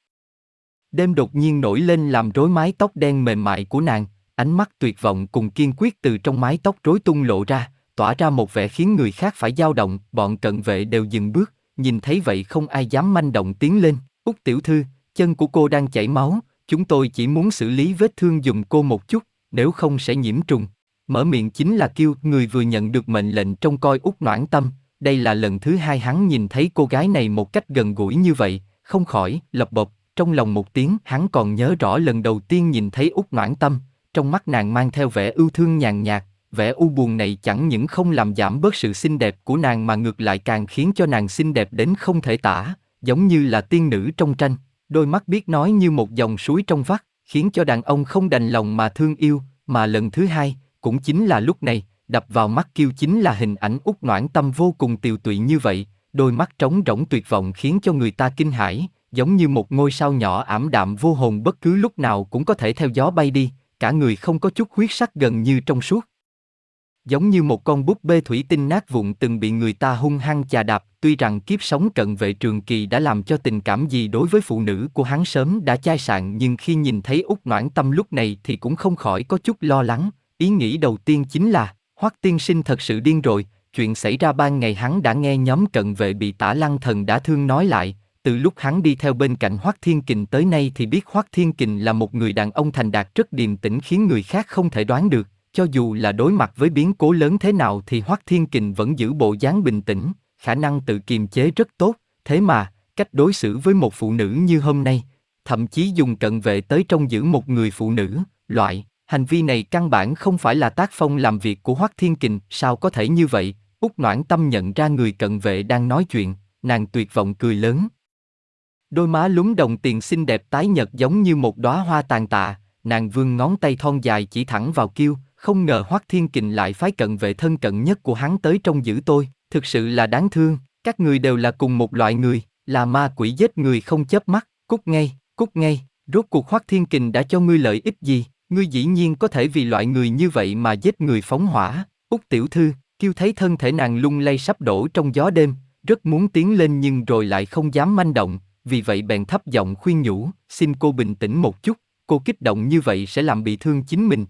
Đêm đột nhiên nổi lên làm rối mái tóc đen mềm mại của nàng, ánh mắt tuyệt vọng cùng kiên quyết từ trong mái tóc rối tung lộ ra, tỏa ra một vẻ khiến người khác phải dao động, bọn cận vệ đều dừng bước, nhìn thấy vậy không ai dám manh động tiến lên, Úc tiểu thư, chân của cô đang chảy máu, chúng tôi chỉ muốn xử lý vết thương dùng cô một chút, nếu không sẽ nhiễm trùng. Mở miệng chính là kêu người vừa nhận được mệnh lệnh trông coi Úc noãn tâm, đây là lần thứ hai hắn nhìn thấy cô gái này một cách gần gũi như vậy, không khỏi, lập bộp, trong lòng một tiếng hắn còn nhớ rõ lần đầu tiên nhìn thấy Úc noãn tâm, trong mắt nàng mang theo vẻ ưu thương nhàn nhạt, vẻ u buồn này chẳng những không làm giảm bớt sự xinh đẹp của nàng mà ngược lại càng khiến cho nàng xinh đẹp đến không thể tả, giống như là tiên nữ trong tranh, đôi mắt biết nói như một dòng suối trong vắt, khiến cho đàn ông không đành lòng mà thương yêu, mà lần thứ hai, cũng chính là lúc này, đập vào mắt kiêu chính là hình ảnh út noãn tâm vô cùng tiều tụy như vậy, đôi mắt trống rỗng tuyệt vọng khiến cho người ta kinh hãi, giống như một ngôi sao nhỏ ảm đạm vô hồn bất cứ lúc nào cũng có thể theo gió bay đi, cả người không có chút huyết sắc gần như trong suốt. Giống như một con búp bê thủy tinh nát vụn từng bị người ta hung hăng chà đạp, tuy rằng kiếp sống cận vệ trường kỳ đã làm cho tình cảm gì đối với phụ nữ của hắn sớm đã chai sạn nhưng khi nhìn thấy út noãn tâm lúc này thì cũng không khỏi có chút lo lắng, ý nghĩ đầu tiên chính là, hoắc tiên sinh thật sự điên rồi, chuyện xảy ra ban ngày hắn đã nghe nhóm cận vệ bị tả lăng thần đã thương nói lại, từ lúc hắn đi theo bên cạnh Hoắc Thiên Kình tới nay thì biết Hoắc Thiên Kình là một người đàn ông thành đạt rất điềm tĩnh khiến người khác không thể đoán được, cho dù là đối mặt với biến cố lớn thế nào thì Hoắc Thiên Kình vẫn giữ bộ dáng bình tĩnh, khả năng tự kiềm chế rất tốt, thế mà, cách đối xử với một phụ nữ như hôm nay, thậm chí dùng cận vệ tới trong giữ một người phụ nữ, loại, hành vi này căn bản không phải là tác phong làm việc của Hoắc Thiên Kình, sao có thể như vậy? Úc Noãn Tâm nhận ra người cận vệ đang nói chuyện, nàng tuyệt vọng cười lớn, Đôi má lúng đồng tiền xinh đẹp tái nhợt giống như một đóa hoa tàn tạ, nàng vươn ngón tay thon dài chỉ thẳng vào kiêu, không ngờ Hoắc Thiên Kình lại phái cận vệ thân cận nhất của hắn tới trong giữ tôi, thực sự là đáng thương, các người đều là cùng một loại người, là ma quỷ giết người không chớp mắt, cút ngay, cút ngay, rốt cuộc Hoắc Thiên Kình đã cho ngươi lợi ích gì, ngươi dĩ nhiên có thể vì loại người như vậy mà giết người phóng hỏa, Úc tiểu thư, kêu thấy thân thể nàng lung lay sắp đổ trong gió đêm, rất muốn tiến lên nhưng rồi lại không dám manh động, vì vậy bèn thấp giọng khuyên nhủ, xin cô bình tĩnh một chút, cô kích động như vậy sẽ làm bị thương chính mình,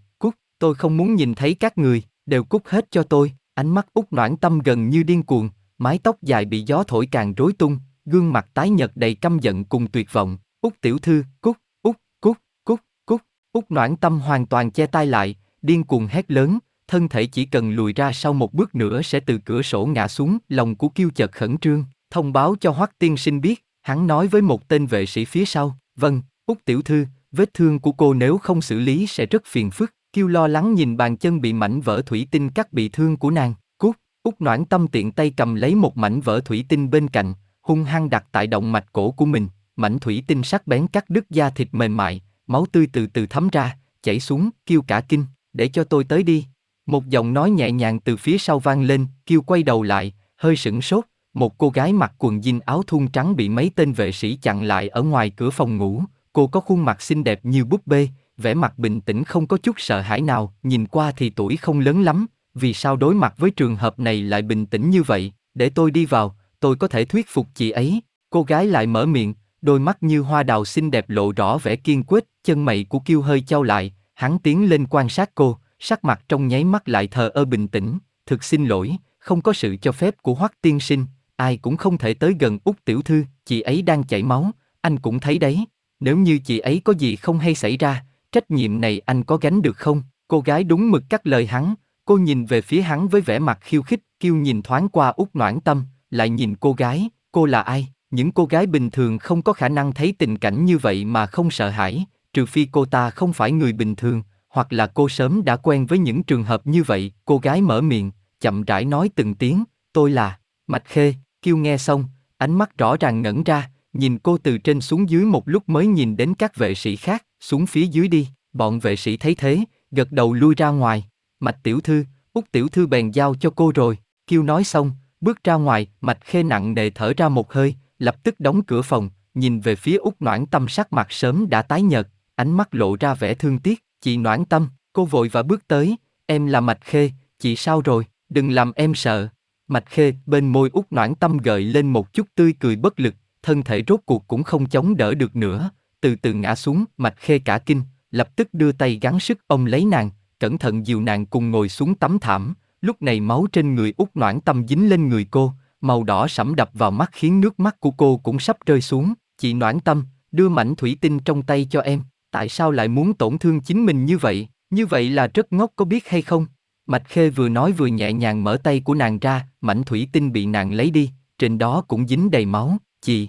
tôi không muốn nhìn thấy các người, đều cút hết cho tôi, ánh mắt út noãn tâm gần như điên cuồng, mái tóc dài bị gió thổi càng rối tung, gương mặt tái nhợt đầy căm giận cùng tuyệt vọng, út tiểu thư, cút, út, cút, cút, cút, út noãn tâm hoàn toàn che tay lại, điên cuồng hét lớn, thân thể chỉ cần lùi ra sau một bước nữa sẽ từ cửa sổ ngã xuống, lòng của kiêu chợt khẩn trương, thông báo cho Hoắc tiên sinh biết, Hắn nói với một tên vệ sĩ phía sau, vâng, út tiểu thư, vết thương của cô nếu không xử lý sẽ rất phiền phức. Kiêu lo lắng nhìn bàn chân bị mảnh vỡ thủy tinh cắt bị thương của nàng. Cút, út noãn tâm tiện tay cầm lấy một mảnh vỡ thủy tinh bên cạnh, hung hăng đặt tại động mạch cổ của mình. Mảnh thủy tinh sắc bén cắt đứt da thịt mềm mại, máu tươi từ từ thấm ra, chảy xuống, kêu cả kinh, để cho tôi tới đi. Một giọng nói nhẹ nhàng từ phía sau vang lên, kêu quay đầu lại, hơi sững sốt, một cô gái mặc quần jean áo thun trắng bị mấy tên vệ sĩ chặn lại ở ngoài cửa phòng ngủ, cô có khuôn mặt xinh đẹp như búp bê, vẻ mặt bình tĩnh không có chút sợ hãi nào, nhìn qua thì tuổi không lớn lắm, vì sao đối mặt với trường hợp này lại bình tĩnh như vậy, để tôi đi vào, tôi có thể thuyết phục chị ấy. Cô gái lại mở miệng, đôi mắt như hoa đào xinh đẹp lộ rõ vẻ kiên quyết, chân mày của Kiêu hơi trao lại, hắn tiến lên quan sát cô, sắc mặt trong nháy mắt lại thờ ơ bình tĩnh, thực xin lỗi, không có sự cho phép của Hoắc tiên sinh, ai cũng không thể tới gần út tiểu thư, chị ấy đang chảy máu, anh cũng thấy đấy. Nếu như chị ấy có gì không hay xảy ra, trách nhiệm này anh có gánh được không? Cô gái đúng mực cắt lời hắn, cô nhìn về phía hắn với vẻ mặt khiêu khích, kêu nhìn thoáng qua út noãn tâm, lại nhìn cô gái, cô là ai? Những cô gái bình thường không có khả năng thấy tình cảnh như vậy mà không sợ hãi, trừ phi cô ta không phải người bình thường, hoặc là cô sớm đã quen với những trường hợp như vậy. Cô gái mở miệng, chậm rãi nói từng tiếng, tôi là Mạch Khê, kêu nghe xong, ánh mắt rõ ràng ngẩn ra, nhìn cô từ trên xuống dưới một lúc mới nhìn đến các vệ sĩ khác, xuống phía dưới đi, bọn vệ sĩ thấy thế, gật đầu lui ra ngoài. Mạch tiểu thư, út tiểu thư bèn giao cho cô rồi, kêu nói xong, bước ra ngoài, mạch khê nặng nề thở ra một hơi, lập tức đóng cửa phòng, nhìn về phía út noãn tâm sắc mặt sớm đã tái nhợt, ánh mắt lộ ra vẻ thương tiếc, chị noãn tâm, cô vội và bước tới, em là mạch khê, chị sao rồi, đừng làm em sợ. Mạch khê, bên môi út noãn tâm gợi lên một chút tươi cười bất lực, thân thể rốt cuộc cũng không chống đỡ được nữa, từ từ ngã xuống, mạch khê cả kinh, lập tức đưa tay gắng sức ôm lấy nàng, cẩn thận dìu nàng cùng ngồi xuống tấm thảm, lúc này máu trên người út noãn tâm dính lên người cô, màu đỏ sẫm đập vào mắt khiến nước mắt của cô cũng sắp rơi xuống, chị noãn tâm, đưa mảnh thủy tinh trong tay cho em, tại sao lại muốn tổn thương chính mình như vậy, như vậy là rất ngốc có biết hay không? Mạch Khê vừa nói vừa nhẹ nhàng mở tay của nàng ra, mảnh thủy tinh bị nàng lấy đi, trên đó cũng dính đầy máu, chị.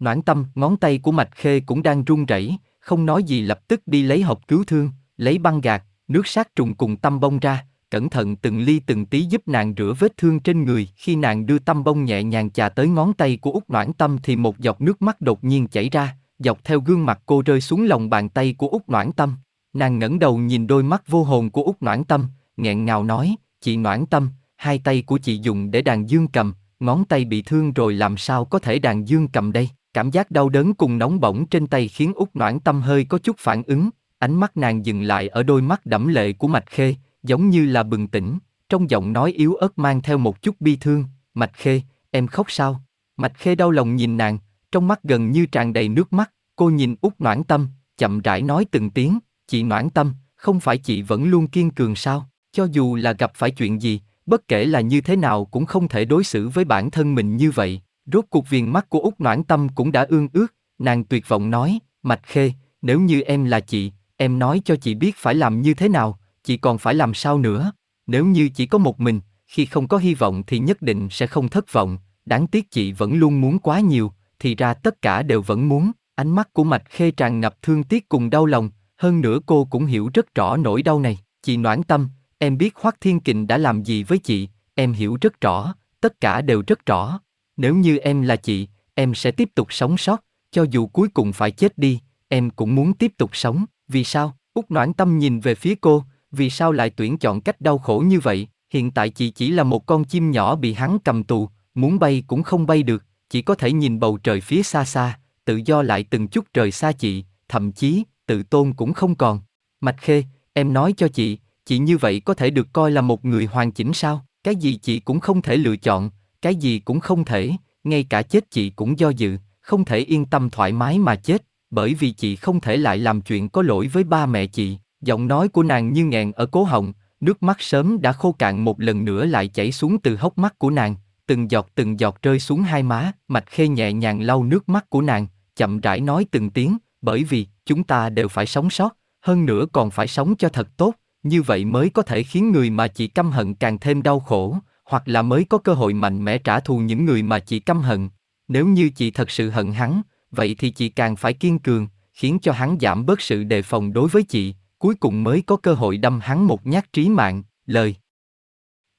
Noãn tâm, ngón tay của Mạch Khê cũng đang run rẩy, không nói gì lập tức đi lấy hộp cứu thương, lấy băng gạc, nước sát trùng cùng tăm bông ra, cẩn thận từng ly từng tí giúp nàng rửa vết thương trên người. Khi nàng đưa tăm bông nhẹ nhàng chà tới ngón tay của út Noãn Tâm thì một giọt nước mắt đột nhiên chảy ra, dọc theo gương mặt cô rơi xuống lòng bàn tay của út Noãn Tâm. Nàng ngẩng đầu nhìn đôi mắt vô hồn của út Noãn Tâm, nghẹn ngào nói, chị Noãn Tâm, hai tay của chị dùng để đàn dương cầm, ngón tay bị thương rồi làm sao có thể đàn dương cầm đây? Cảm giác đau đớn cùng nóng bỏng trên tay khiến út Noãn Tâm hơi có chút phản ứng, ánh mắt nàng dừng lại ở đôi mắt đẫm lệ của Mạch Khê, giống như là bừng tỉnh, trong giọng nói yếu ớt mang theo một chút bi thương, Mạch Khê, em khóc sao? Mạch Khê đau lòng nhìn nàng, trong mắt gần như tràn đầy nước mắt, cô nhìn út Noãn Tâm, chậm rãi nói từng tiếng, chị Noãn Tâm, không phải chị vẫn luôn kiên cường sao? Cho dù là gặp phải chuyện gì, bất kể là như thế nào cũng không thể đối xử với bản thân mình như vậy. Rốt cuộc viền mắt của út Noãn Tâm cũng đã ương ước, nàng tuyệt vọng nói, Mạch Khê, nếu như em là chị, em nói cho chị biết phải làm như thế nào, chị còn phải làm sao nữa? Nếu như chỉ có một mình, khi không có hy vọng thì nhất định sẽ không thất vọng, đáng tiếc chị vẫn luôn muốn quá nhiều, thì ra tất cả đều vẫn muốn. Ánh mắt của Mạch Khê tràn ngập thương tiếc cùng đau lòng, hơn nữa cô cũng hiểu rất rõ nỗi đau này. Chị noãn tâm, em biết Hoắc Thiên Kình đã làm gì với chị, em hiểu rất rõ, tất cả đều rất rõ. Nếu như em là chị, em sẽ tiếp tục sống sót, cho dù cuối cùng phải chết đi, em cũng muốn tiếp tục sống. Vì sao? út Noãn Tâm nhìn về phía cô, vì sao lại tuyển chọn cách đau khổ như vậy? Hiện tại chị chỉ là một con chim nhỏ bị hắn cầm tù, muốn bay cũng không bay được, chỉ có thể nhìn bầu trời phía xa xa, tự do lại từng chút trời xa chị, thậm chí, tự tôn cũng không còn. Mạch Khê, em nói cho chị, chị như vậy có thể được coi là một người hoàn chỉnh sao? Cái gì chị cũng không thể lựa chọn, cái gì cũng không thể, ngay cả chết chị cũng do dự, không thể yên tâm thoải mái mà chết, bởi vì chị không thể lại làm chuyện có lỗi với ba mẹ chị. Giọng nói của nàng như nghẹn ở cố họng, nước mắt sớm đã khô cạn một lần nữa lại chảy xuống từ hốc mắt của nàng, từng giọt từng giọt rơi xuống hai má, mạch khê nhẹ nhàng lau nước mắt của nàng, chậm rãi nói từng tiếng, bởi vì chúng ta đều phải sống sót, hơn nữa còn phải sống cho thật tốt, như vậy mới có thể khiến người mà chị căm hận càng thêm đau khổ, hoặc là mới có cơ hội mạnh mẽ trả thù những người mà chị căm hận. Nếu như chị thật sự hận hắn, vậy thì chị càng phải kiên cường, khiến cho hắn giảm bớt sự đề phòng đối với chị, cuối cùng mới có cơ hội đâm hắn một nhát trí mạng, lời.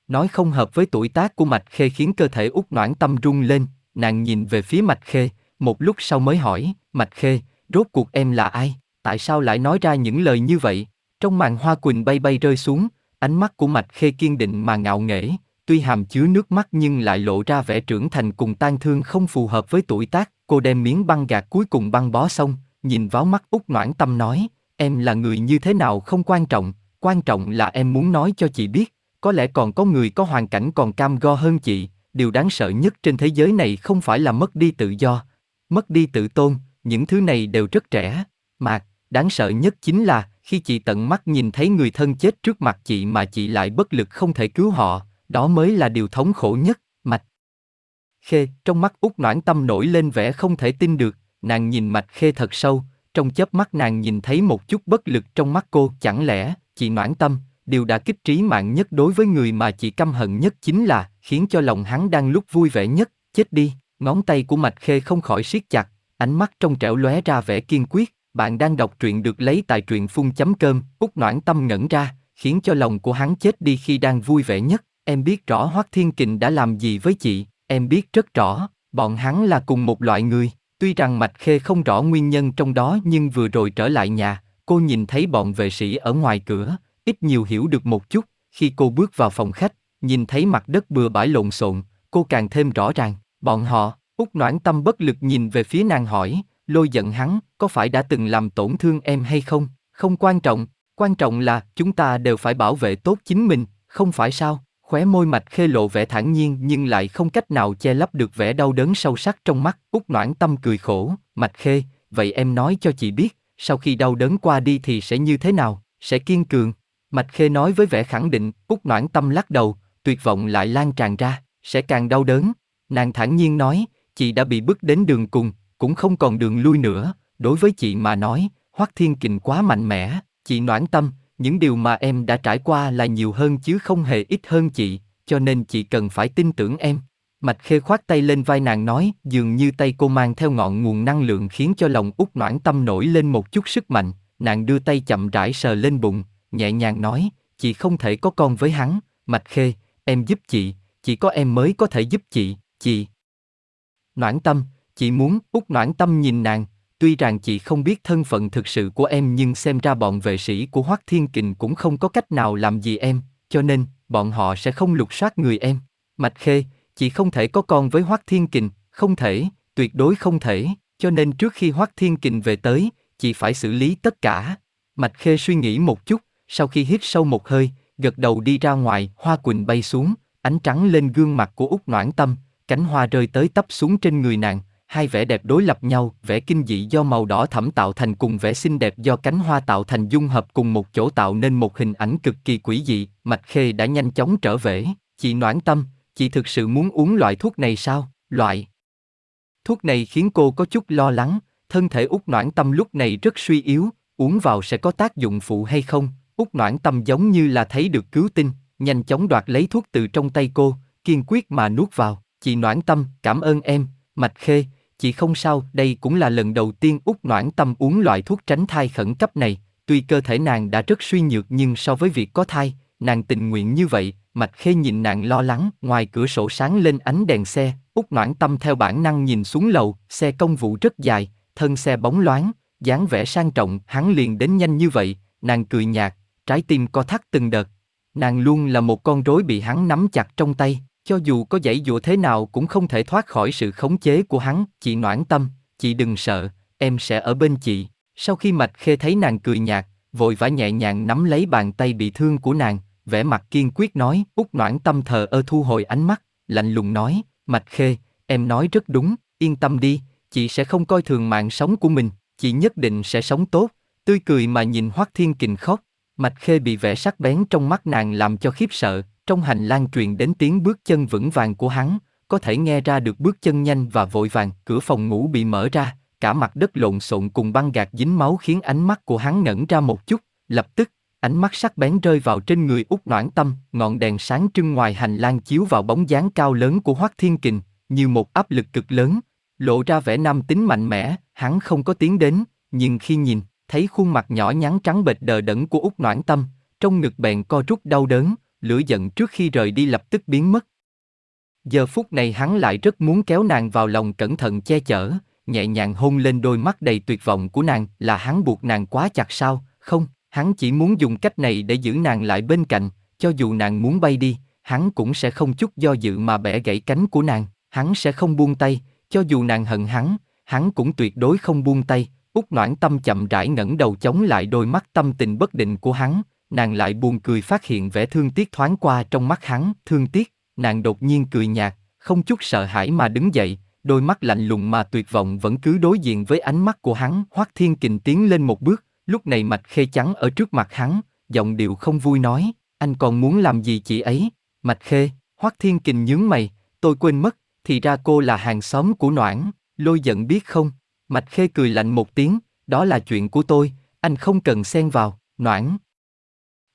Nói không hợp với tuổi tác của Mạch Khê khiến cơ thể út noãn tâm rung lên, nàng nhìn về phía Mạch Khê, một lúc sau mới hỏi, Mạch Khê, rốt cuộc em là ai, tại sao lại nói ra những lời như vậy? Trong màn hoa quỳnh bay bay rơi xuống, ánh mắt của Mạch Khê kiên định mà ngạo nghễ, tuy hàm chứa nước mắt nhưng lại lộ ra vẻ trưởng thành cùng tan thương không phù hợp với tuổi tác. Cô đem miếng băng gạc cuối cùng băng bó xong, nhìn vào mắt út noãn tâm nói, em là người như thế nào không quan trọng, quan trọng là em muốn nói cho chị biết, có lẽ còn có người có hoàn cảnh còn cam go hơn chị, điều đáng sợ nhất trên thế giới này không phải là mất đi tự do, mất đi tự tôn, những thứ này đều rất trẻ, mà đáng sợ nhất chính là khi chị tận mắt nhìn thấy người thân chết trước mặt chị mà chị lại bất lực không thể cứu họ, đó mới là điều thống khổ nhất, mạch. Khê, trong mắt út noãn tâm nổi lên vẻ không thể tin được, nàng nhìn mạch khê thật sâu, trong chớp mắt nàng nhìn thấy một chút bất lực trong mắt cô, chẳng lẽ, chị noãn tâm, điều đã kích trí mạng nhất đối với người mà chị căm hận nhất chính là, khiến cho lòng hắn đang lúc vui vẻ nhất, chết đi, ngón tay của mạch khê không khỏi siết chặt, ánh mắt trong trẻo lóe ra vẻ kiên quyết, bạn đang đọc truyện được lấy tại truyện phun chấm cơm, út noãn tâm ngẩn ra, khiến cho lòng của hắn chết đi khi đang vui vẻ nhất, em biết rõ Hoắc Thiên Kình đã làm gì với chị, em biết rất rõ, bọn hắn là cùng một loại người. Tuy rằng Mạch Khê không rõ nguyên nhân trong đó nhưng vừa rồi trở lại nhà, cô nhìn thấy bọn vệ sĩ ở ngoài cửa, ít nhiều hiểu được một chút, khi cô bước vào phòng khách, nhìn thấy mặt đất bừa bãi lộn xộn, cô càng thêm rõ ràng, bọn họ, út noãn tâm bất lực nhìn về phía nàng hỏi, lôi giận hắn, có phải đã từng làm tổn thương em hay không, không quan trọng, quan trọng là chúng ta đều phải bảo vệ tốt chính mình, không phải sao? Khóe môi mạch khê lộ vẻ thản nhiên nhưng lại không cách nào che lấp được vẻ đau đớn sâu sắc trong mắt. Út noãn tâm cười khổ, mạch khê, vậy em nói cho chị biết, sau khi đau đớn qua đi thì sẽ như thế nào, sẽ kiên cường. Mạch khê nói với vẻ khẳng định, út noãn tâm lắc đầu, tuyệt vọng lại lan tràn ra, sẽ càng đau đớn. Nàng thản nhiên nói, chị đã bị bước đến đường cùng, cũng không còn đường lui nữa. Đối với chị mà nói, Hoắc Thiên Kình quá mạnh mẽ, chị noãn tâm, những điều mà em đã trải qua là nhiều hơn chứ không hề ít hơn chị, cho nên chị cần phải tin tưởng em. Mạch Khê khoát tay lên vai nàng nói, dường như tay cô mang theo ngọn nguồn năng lượng khiến cho lòng út noãn tâm nổi lên một chút sức mạnh, nàng đưa tay chậm rãi sờ lên bụng, nhẹ nhàng nói, chị không thể có con với hắn, Mạch Khê, em giúp chị, chỉ có em mới có thể giúp chị, chị. Noãn tâm, chị muốn, út noãn tâm nhìn nàng, tuy rằng chị không biết thân phận thực sự của em nhưng xem ra bọn vệ sĩ của Hoắc Thiên Kình cũng không có cách nào làm gì em, cho nên, bọn họ sẽ không lục soát người em. Mạch Khê, chị không thể có con với Hoắc Thiên Kình, không thể, tuyệt đối không thể, cho nên trước khi Hoắc Thiên Kình về tới, chị phải xử lý tất cả. Mạch Khê suy nghĩ một chút, sau khi hít sâu một hơi, gật đầu đi ra ngoài, hoa quỳnh bay xuống, ánh trắng lên gương mặt của út noãn tâm, cánh hoa rơi tới tấp xuống trên người nàng, hai vẻ đẹp đối lập nhau, vẻ kinh dị do màu đỏ thẫm tạo thành cùng vẻ xinh đẹp do cánh hoa tạo thành dung hợp cùng một chỗ tạo nên một hình ảnh cực kỳ quỷ dị, Mạch Khê đã nhanh chóng trở về, chị noãn tâm, chị thực sự muốn uống loại thuốc này sao? Loại thuốc này khiến cô có chút lo lắng, thân thể út noãn tâm lúc này rất suy yếu, uống vào sẽ có tác dụng phụ hay không? Út noãn tâm giống như là thấy được cứu tinh, nhanh chóng đoạt lấy thuốc từ trong tay cô, kiên quyết mà nuốt vào. Chị noãn tâm, cảm ơn em, Mạch Khê, chị không sao, đây cũng là lần đầu tiên út noãn tâm uống loại thuốc tránh thai khẩn cấp này, tuy cơ thể nàng đã rất suy nhược nhưng so với việc có thai, nàng tình nguyện như vậy, Mạch Khê nhìn nàng lo lắng, ngoài cửa sổ sáng lên ánh đèn xe, út noãn tâm theo bản năng nhìn xuống lầu, xe công vụ rất dài, thân xe bóng loáng, dáng vẻ sang trọng, hắn liền đến nhanh như vậy, nàng cười nhạt, trái tim co thắt từng đợt. Nàng luôn là một con rối bị hắn nắm chặt trong tay, cho dù có dãy dụa thế nào cũng không thể thoát khỏi sự khống chế của hắn. Chị noãn tâm, chị đừng sợ, em sẽ ở bên chị. Sau khi mạch khê thấy nàng cười nhạt, vội vã nhẹ nhàng nắm lấy bàn tay bị thương của nàng, vẻ mặt kiên quyết nói, út noãn tâm thờ ơ thu hồi ánh mắt, lạnh lùng nói, mạch khê, em nói rất đúng, yên tâm đi, chị sẽ không coi thường mạng sống của mình, chị nhất định sẽ sống tốt, tươi cười mà nhìn Hoắc Thiên Kình khóc, Mạch Khê bị vẻ sắc bén trong mắt nàng làm cho khiếp sợ, trong hành lang truyền đến tiếng bước chân vững vàng của hắn, có thể nghe ra được bước chân nhanh và vội vàng, cửa phòng ngủ bị mở ra, cả mặt đất lộn xộn cùng băng gạt dính máu khiến ánh mắt của hắn ngẩn ra một chút, lập tức, ánh mắt sắc bén rơi vào trên người út noãn tâm, ngọn đèn sáng trưng ngoài hành lang chiếu vào bóng dáng cao lớn của Hoắc Thiên Kình, như một áp lực cực lớn, lộ ra vẻ nam tính mạnh mẽ, hắn không có tiếng đến, nhưng khi nhìn, thấy khuôn mặt nhỏ nhắn trắng bệch đờ đẫn của út noãn tâm, trong ngực bèn co rút đau đớn, lửa giận trước khi rời đi lập tức biến mất. Giờ phút này hắn lại rất muốn kéo nàng vào lòng cẩn thận che chở, nhẹ nhàng hôn lên đôi mắt đầy tuyệt vọng của nàng, là hắn buộc nàng quá chặt sao? Không, hắn chỉ muốn dùng cách này để giữ nàng lại bên cạnh, cho dù nàng muốn bay đi, hắn cũng sẽ không chút do dự mà bẻ gãy cánh của nàng, hắn sẽ không buông tay, cho dù nàng hận hắn, hắn cũng tuyệt đối không buông tay. Út noãn tâm chậm rãi ngẩng đầu chống lại đôi mắt tâm tình bất định của hắn, nàng lại buồn cười phát hiện vẻ thương tiếc thoáng qua trong mắt hắn, thương tiếc, nàng đột nhiên cười nhạt, không chút sợ hãi mà đứng dậy, đôi mắt lạnh lùng mà tuyệt vọng vẫn cứ đối diện với ánh mắt của hắn. Hoắc Thiên Kình tiến lên một bước, lúc này mạch khê trắng ở trước mặt hắn, giọng điệu không vui nói, anh còn muốn làm gì chị ấy? Mạch khê, Hoắc Thiên Kình nhướng mày, tôi quên mất, thì ra cô là hàng xóm của Noãn, lôi giận biết không? Mạch khê cười lạnh một tiếng, đó là chuyện của tôi, anh không cần xen vào, Noãn.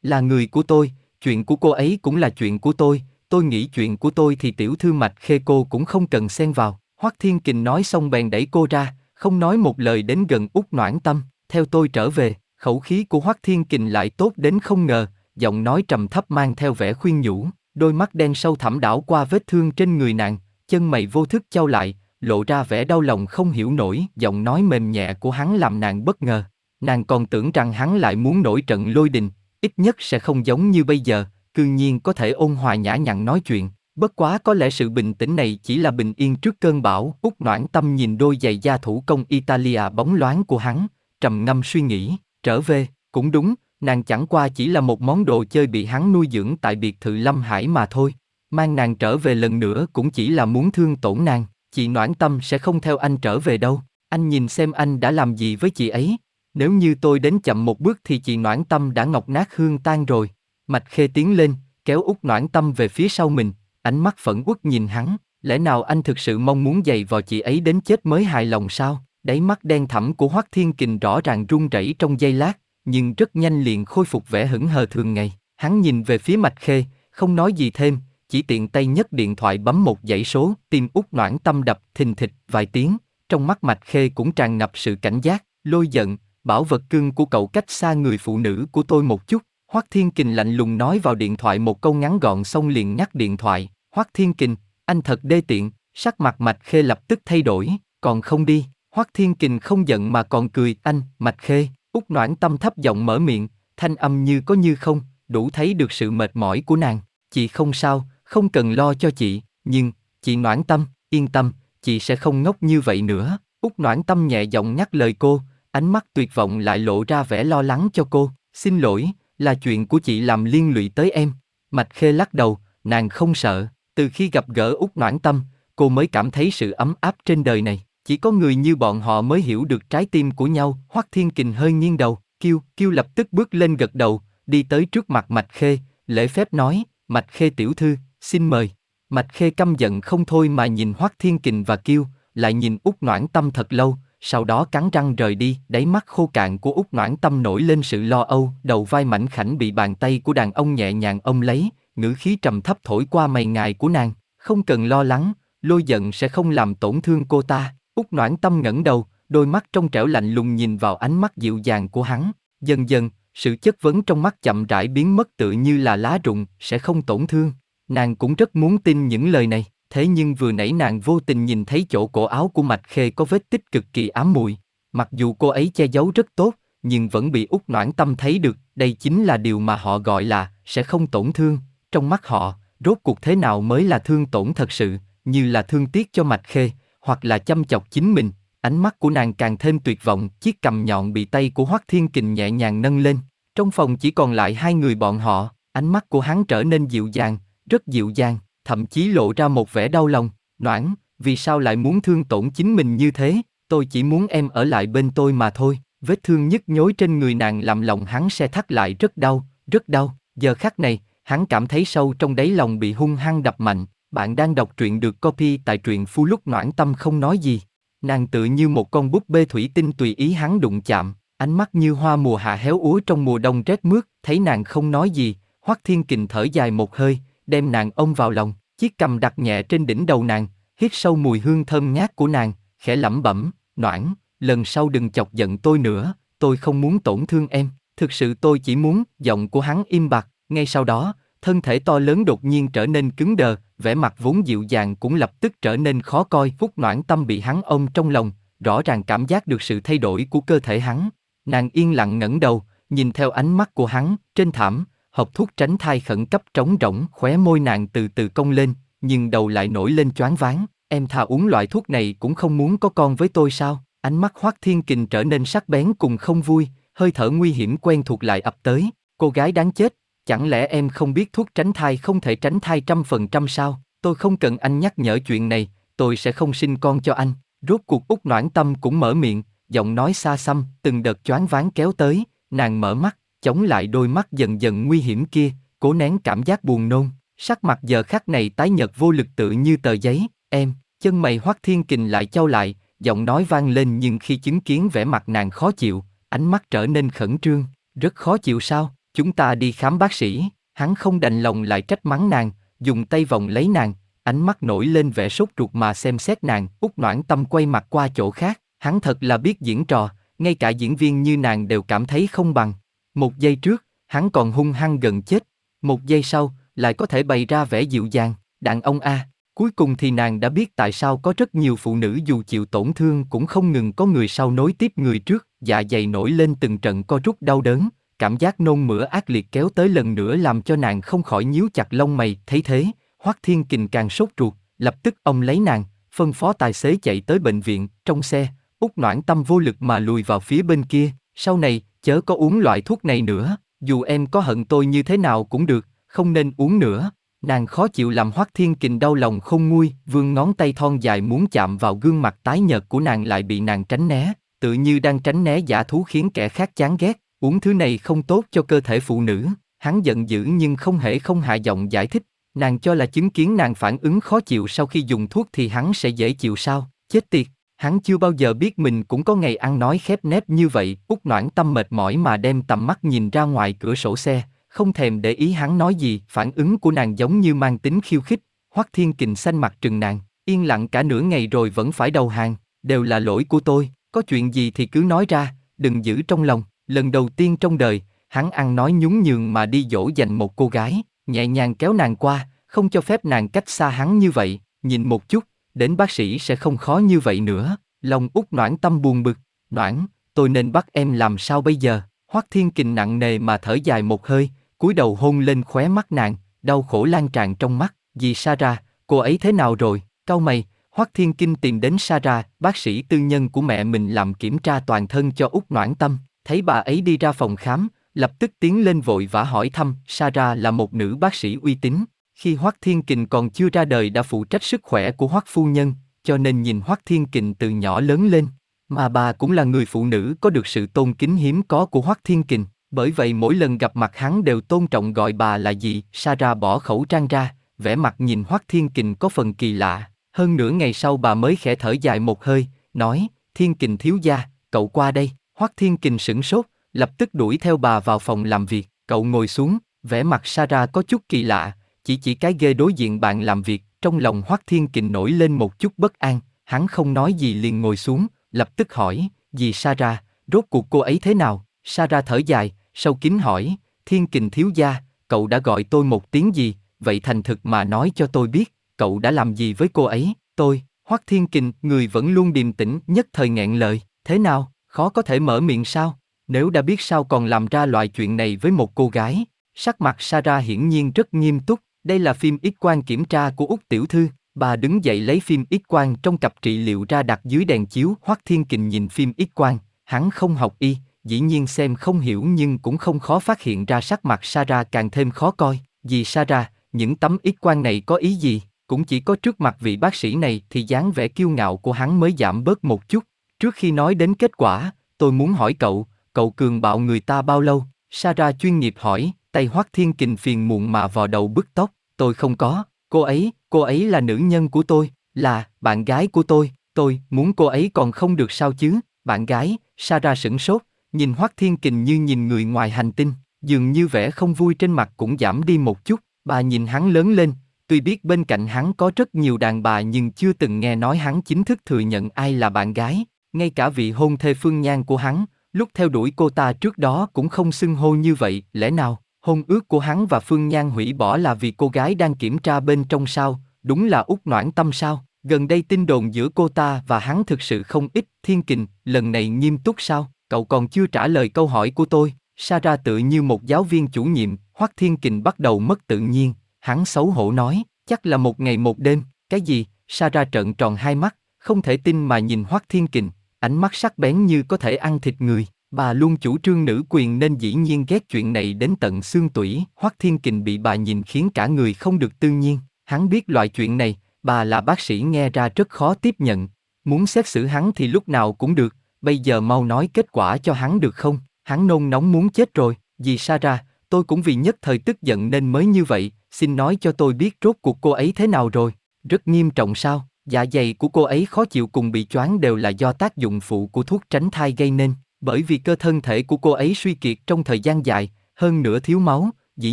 Là người của tôi, chuyện của cô ấy cũng là chuyện của tôi, tôi nghĩ chuyện của tôi thì tiểu thư mạch khê cô cũng không cần xen vào. Hoắc Thiên Kình nói xong bèn đẩy cô ra, không nói một lời đến gần út noãn tâm, theo tôi trở về, khẩu khí của Hoắc Thiên Kình lại tốt đến không ngờ, giọng nói trầm thấp mang theo vẻ khuyên nhủ, đôi mắt đen sâu thẳm đảo qua vết thương trên người nàng, chân mày vô thức trao lại, lộ ra vẻ đau lòng không hiểu nổi, giọng nói mềm nhẹ của hắn làm nàng bất ngờ. Nàng còn tưởng rằng hắn lại muốn nổi trận lôi đình, ít nhất sẽ không giống như bây giờ, cư nhiên có thể ôn hòa nhã nhặn nói chuyện. Bất quá có lẽ sự bình tĩnh này chỉ là bình yên trước cơn bão. Út noãn tâm nhìn đôi giày da thủ công Italia bóng loáng của hắn, trầm ngâm suy nghĩ, trở về, cũng đúng, nàng chẳng qua chỉ là một món đồ chơi bị hắn nuôi dưỡng tại biệt thự Lâm Hải mà thôi. Mang nàng trở về lần nữa cũng chỉ là muốn thương tổn nàng, chị noãn tâm sẽ không theo anh trở về đâu. Anh nhìn xem anh đã làm gì với chị ấy. Nếu như tôi đến chậm một bước thì chị noãn tâm đã ngọc nát hương tan rồi. Mạch khê tiến lên, kéo út noãn tâm về phía sau mình, ánh mắt phẫn uất nhìn hắn. Lẽ nào anh thực sự mong muốn giày vào chị ấy đến chết mới hài lòng sao? Đáy mắt đen thẳm của Hoắc Thiên Kình rõ ràng run rẩy trong giây lát, nhưng rất nhanh liền khôi phục vẻ hững hờ thường ngày. Hắn nhìn về phía Mạch Khê, không nói gì thêm, chỉ tiện tay nhấc điện thoại bấm một dãy số, tim út noãn tâm đập thình thịch vài tiếng, trong mắt Mạch Khê cũng tràn ngập sự cảnh giác, lôi giận, bảo vật cưng của cậu cách xa người phụ nữ của tôi một chút. Hoắc Thiên Kình lạnh lùng nói vào điện thoại một câu ngắn gọn xong liền nhắc điện thoại. Hoắc Thiên Kình, anh thật đê tiện, sắc mặt Mạch Khê lập tức thay đổi, còn không đi. Hoắc Thiên Kình không giận mà còn cười, anh, Mạch Khê, út noãn tâm thấp giọng mở miệng, thanh âm như có như không, đủ thấy được sự mệt mỏi của nàng. Chị không sao, không cần lo cho chị, nhưng, chị noãn tâm, yên tâm, chị sẽ không ngốc như vậy nữa. Út noãn tâm nhẹ giọng nhắc lời cô, ánh mắt tuyệt vọng lại lộ ra vẻ lo lắng cho cô. Xin lỗi, là chuyện của chị làm liên lụy tới em. Mạch Khê lắc đầu, nàng không sợ. Từ khi gặp gỡ Út noãn tâm, cô mới cảm thấy sự ấm áp trên đời này. Chỉ có người như bọn họ mới hiểu được trái tim của nhau. Hoắc Thiên Kình hơi nghiêng đầu, kêu, kêu lập tức bước lên gật đầu, đi tới trước mặt Mạch Khê, lễ phép nói, Mạch Khê tiểu thư, xin mời. Mạch Khê căm giận không thôi mà nhìn Hoắc Thiên Kình và kêu, lại nhìn út noãn tâm thật lâu, sau đó cắn răng rời đi, đáy mắt khô cạn của út noãn tâm nổi lên sự lo âu, đầu vai mảnh khảnh bị bàn tay của đàn ông nhẹ nhàng ôm lấy, ngữ khí trầm thấp thổi qua mày ngài của nàng, không cần lo lắng, lôi giận sẽ không làm tổn thương cô ta. Út noãn tâm ngẩng đầu, đôi mắt trong trẻo lạnh lùng nhìn vào ánh mắt dịu dàng của hắn. Dần dần, sự chất vấn trong mắt chậm rãi biến mất tự như là lá rụng, sẽ không tổn thương. Nàng cũng rất muốn tin những lời này, thế nhưng vừa nãy nàng vô tình nhìn thấy chỗ cổ áo của Mạch Khê có vết tích cực kỳ ám mùi. Mặc dù cô ấy che giấu rất tốt, nhưng vẫn bị út noãn tâm thấy được, đây chính là điều mà họ gọi là sẽ không tổn thương. Trong mắt họ, rốt cuộc thế nào mới là thương tổn thật sự, như là thương tiếc cho Mạch Khê, hoặc là chăm chọc chính mình. Ánh mắt của nàng càng thêm tuyệt vọng, chiếc cầm nhọn bị tay của Hoắc Thiên Kình nhẹ nhàng nâng lên. Trong phòng chỉ còn lại hai người bọn họ, ánh mắt của hắn trở nên dịu dàng, rất dịu dàng, thậm chí lộ ra một vẻ đau lòng. Noãn, vì sao lại muốn thương tổn chính mình như thế? Tôi chỉ muốn em ở lại bên tôi mà thôi. Vết thương nhức nhối trên người nàng làm lòng hắn xe thắt lại rất đau, rất đau. Giờ khắc này, hắn cảm thấy sâu trong đáy lòng bị hung hăng đập mạnh. Bạn đang đọc truyện được copy tại truyện phu lúc noãn tâm không nói gì. Nàng tự như một con búp bê thủy tinh tùy ý hắn đụng chạm, ánh mắt như hoa mùa hạ héo úa trong mùa đông rét mướt, thấy nàng không nói gì, Hoắc Thiên Kình thở dài một hơi, đem nàng ôm vào lòng, chiếc cầm đặt nhẹ trên đỉnh đầu nàng, hít sâu mùi hương thơm ngát của nàng, khẽ lẩm bẩm, noãn, lần sau đừng chọc giận tôi nữa, tôi không muốn tổn thương em, thực sự tôi chỉ muốn, giọng của hắn im bặt, ngay sau đó, thân thể to lớn đột nhiên trở nên cứng đờ, vẻ mặt vốn dịu dàng cũng lập tức trở nên khó coi. Phúc noãn tâm bị hắn ôm trong lòng, rõ ràng cảm giác được sự thay đổi của cơ thể hắn. Nàng yên lặng ngẩng đầu, nhìn theo ánh mắt của hắn, trên thảm, hộp thuốc tránh thai khẩn cấp trống rỗng, khóe môi nàng từ từ cong lên, nhưng đầu lại nổi lên choáng váng. Em thà uống loại thuốc này cũng không muốn có con với tôi sao? Ánh mắt hoác Thiên Kình trở nên sắc bén cùng không vui, hơi thở nguy hiểm quen thuộc lại ập tới. Cô gái đáng chết, Chẳng lẽ em không biết thuốc tránh thai không thể tránh thai trăm phần trăm sao? Tôi không cần anh nhắc nhở chuyện này, tôi sẽ không sinh con cho anh. Rốt cuộc út noãn tâm cũng mở miệng, giọng nói xa xăm, từng đợt choáng váng kéo tới, nàng mở mắt, chống lại đôi mắt dần dần nguy hiểm kia, cố nén cảm giác buồn nôn. Sắc mặt giờ khắc này tái nhợt vô lực tự như tờ giấy, em, chân mày hoắc thiên kình lại trao lại, giọng nói vang lên nhưng khi chứng kiến vẻ mặt nàng khó chịu, ánh mắt trở nên khẩn trương, rất khó chịu sao? Chúng ta đi khám bác sĩ, hắn không đành lòng lại trách mắng nàng, dùng tay vòng lấy nàng, ánh mắt nổi lên vẻ sốt ruột mà xem xét nàng, út noãn tâm quay mặt qua chỗ khác, hắn thật là biết diễn trò, ngay cả diễn viên như nàng đều cảm thấy không bằng. Một giây trước, hắn còn hung hăng gần chết, một giây sau, lại có thể bày ra vẻ dịu dàng, đàn ông A, Cuối cùng thì nàng đã biết tại sao có rất nhiều phụ nữ dù chịu tổn thương cũng không ngừng có người sau nối tiếp người trước, dạ dày nổi lên từng trận co rút đau đớn, cảm giác nôn mửa ác liệt kéo tới lần nữa làm cho nàng không khỏi nhíu chặt lông mày, thấy thế, Hoắc Thiên Kình càng sốt ruột, lập tức ông lấy nàng, phân phó tài xế chạy tới bệnh viện, trong xe, út noãn tâm vô lực mà lùi vào phía bên kia, sau này, chớ có uống loại thuốc này nữa, dù em có hận tôi như thế nào cũng được, không nên uống nữa. Nàng khó chịu làm Hoắc Thiên Kình đau lòng không nguôi, vươn ngón tay thon dài muốn chạm vào gương mặt tái nhợt của nàng lại bị nàng tránh né, tự như đang tránh né giả thú khiến kẻ khác chán ghét, uống thứ này không tốt cho cơ thể phụ nữ. Hắn giận dữ nhưng không hề không hạ giọng giải thích, nàng cho là chứng kiến nàng phản ứng khó chịu sau khi dùng thuốc thì hắn sẽ dễ chịu sao, chết tiệt. Hắn chưa bao giờ biết mình cũng có ngày ăn nói khép nép như vậy, út noãn tâm mệt mỏi mà đem tầm mắt nhìn ra ngoài cửa sổ xe, không thèm để ý hắn nói gì, phản ứng của nàng giống như mang tính khiêu khích, Hoắc Thiên Kình xanh mặt trừng nàng, yên lặng cả nửa ngày rồi vẫn phải đầu hàng, đều là lỗi của tôi, có chuyện gì thì cứ nói ra, đừng giữ trong lòng, lần đầu tiên trong đời, hắn ăn nói nhún nhường mà đi dỗ dành một cô gái, nhẹ nhàng kéo nàng qua, không cho phép nàng cách xa hắn như vậy, nhìn một chút, đến bác sĩ sẽ không khó như vậy nữa, lòng út noãn tâm buồn bực, noãn, tôi nên bắt em làm sao bây giờ, Hoắc Thiên Kình nặng nề mà thở dài một hơi, cúi đầu hôn lên khóe mắt nàng, đau khổ lan tràn trong mắt, dì Sarah, cô ấy thế nào rồi, cau mày, Hoắc Thiên Kinh tìm đến Sarah, bác sĩ tư nhân của mẹ mình làm kiểm tra toàn thân cho út Noãn Tâm, thấy bà ấy đi ra phòng khám, lập tức tiến lên vội vã hỏi thăm, Sarah là một nữ bác sĩ uy tín, khi Hoắc Thiên Kình còn chưa ra đời đã phụ trách sức khỏe của Hoắc phu nhân, cho nên nhìn Hoắc Thiên Kình từ nhỏ lớn lên, mà bà cũng là người phụ nữ có được sự tôn kính hiếm có của Hoắc Thiên Kình. Bởi vậy mỗi lần gặp mặt hắn đều tôn trọng gọi bà là gì, Sarah bỏ khẩu trang ra, vẻ mặt nhìn Hoắc Thiên Kình có phần kỳ lạ. Hơn nửa ngày sau bà mới khẽ thở dài một hơi, nói, Thiên Kình thiếu gia, cậu qua đây. Hoắc Thiên Kình sửng sốt, lập tức đuổi theo bà vào phòng làm việc, cậu ngồi xuống, vẻ mặt Sarah có chút kỳ lạ, chỉ chỉ cái ghê đối diện bạn làm việc, trong lòng Hoắc Thiên Kình nổi lên một chút bất an, hắn không nói gì liền ngồi xuống, lập tức hỏi, dì Sarah, rốt cuộc cô ấy thế nào? Sarah thở dài, sâu kín hỏi, thiên kình thiếu gia, cậu đã gọi tôi một tiếng gì, vậy thành thực mà nói cho tôi biết, cậu đã làm gì với cô ấy, tôi, Hoắc Thiên Kình, người vẫn luôn điềm tĩnh, nhất thời nghẹn lời, thế nào, khó có thể mở miệng sao, nếu đã biết sao còn làm ra loại chuyện này với một cô gái, sắc mặt Sarah hiển nhiên rất nghiêm túc, đây là phim X quang kiểm tra của Úc Tiểu Thư, bà đứng dậy lấy phim X quang trong cặp trị liệu ra đặt dưới đèn chiếu, Hoắc Thiên Kình nhìn phim X quang, hắn không học y, dĩ nhiên xem không hiểu nhưng cũng không khó phát hiện ra sắc mặt Sarah càng thêm khó coi. Vì Sarah, những tấm ít quang này có ý gì? Cũng chỉ có trước mặt vị bác sĩ này thì dáng vẻ kiêu ngạo của hắn mới giảm bớt một chút. Trước khi nói đến kết quả, tôi muốn hỏi cậu, cậu cường bạo người ta bao lâu? Sarah chuyên nghiệp hỏi, tay hoắc thiên kình phiền muộn mà vò đầu bứt tóc. Tôi không có, cô ấy, cô ấy là nữ nhân của tôi, là bạn gái của tôi, tôi muốn cô ấy còn không được sao chứ? Bạn gái, Sarah sửng sốt, Nhìn Hoắc Thiên Kình như nhìn người ngoài hành tinh, dường như vẻ không vui trên mặt cũng giảm đi một chút, bà nhìn hắn lớn lên, tuy biết bên cạnh hắn có rất nhiều đàn bà nhưng chưa từng nghe nói hắn chính thức thừa nhận ai là bạn gái, ngay cả vị hôn thê Phương Nhan của hắn, lúc theo đuổi cô ta trước đó cũng không xưng hô như vậy, lẽ nào, hôn ước của hắn và Phương Nhan hủy bỏ là vì cô gái đang kiểm tra bên trong sao, đúng là út noãn tâm sao, gần đây tin đồn giữa cô ta và hắn thực sự không ít, thiên kình, lần này nghiêm túc sao? cậu còn chưa trả lời câu hỏi của tôi. Sarah tự như một giáo viên chủ nhiệm, Hoắc Thiên Kình bắt đầu mất tự nhiên, hắn xấu hổ nói, chắc là một ngày một đêm, cái gì? Sarah trợn tròn hai mắt, không thể tin mà nhìn Hoắc Thiên Kình, ánh mắt sắc bén như có thể ăn thịt người. Bà luôn chủ trương nữ quyền nên dĩ nhiên ghét chuyện này đến tận xương tủy. Hoắc Thiên Kình bị bà nhìn khiến cả người không được tự nhiên. Hắn biết loại chuyện này, bà là bác sĩ nghe ra rất khó tiếp nhận. Muốn xét xử hắn thì lúc nào cũng được, bây giờ mau nói kết quả cho hắn được không? Hắn nôn nóng muốn chết rồi, vì ra tôi cũng vì nhất thời tức giận nên mới như vậy, xin nói cho tôi biết rốt cuộc cô ấy thế nào rồi. Rất nghiêm trọng sao? Dạ dày của cô ấy khó chịu cùng bị choáng đều là do tác dụng phụ của thuốc tránh thai gây nên, bởi vì cơ thân thể của cô ấy suy kiệt trong thời gian dài, hơn nữa thiếu máu, dĩ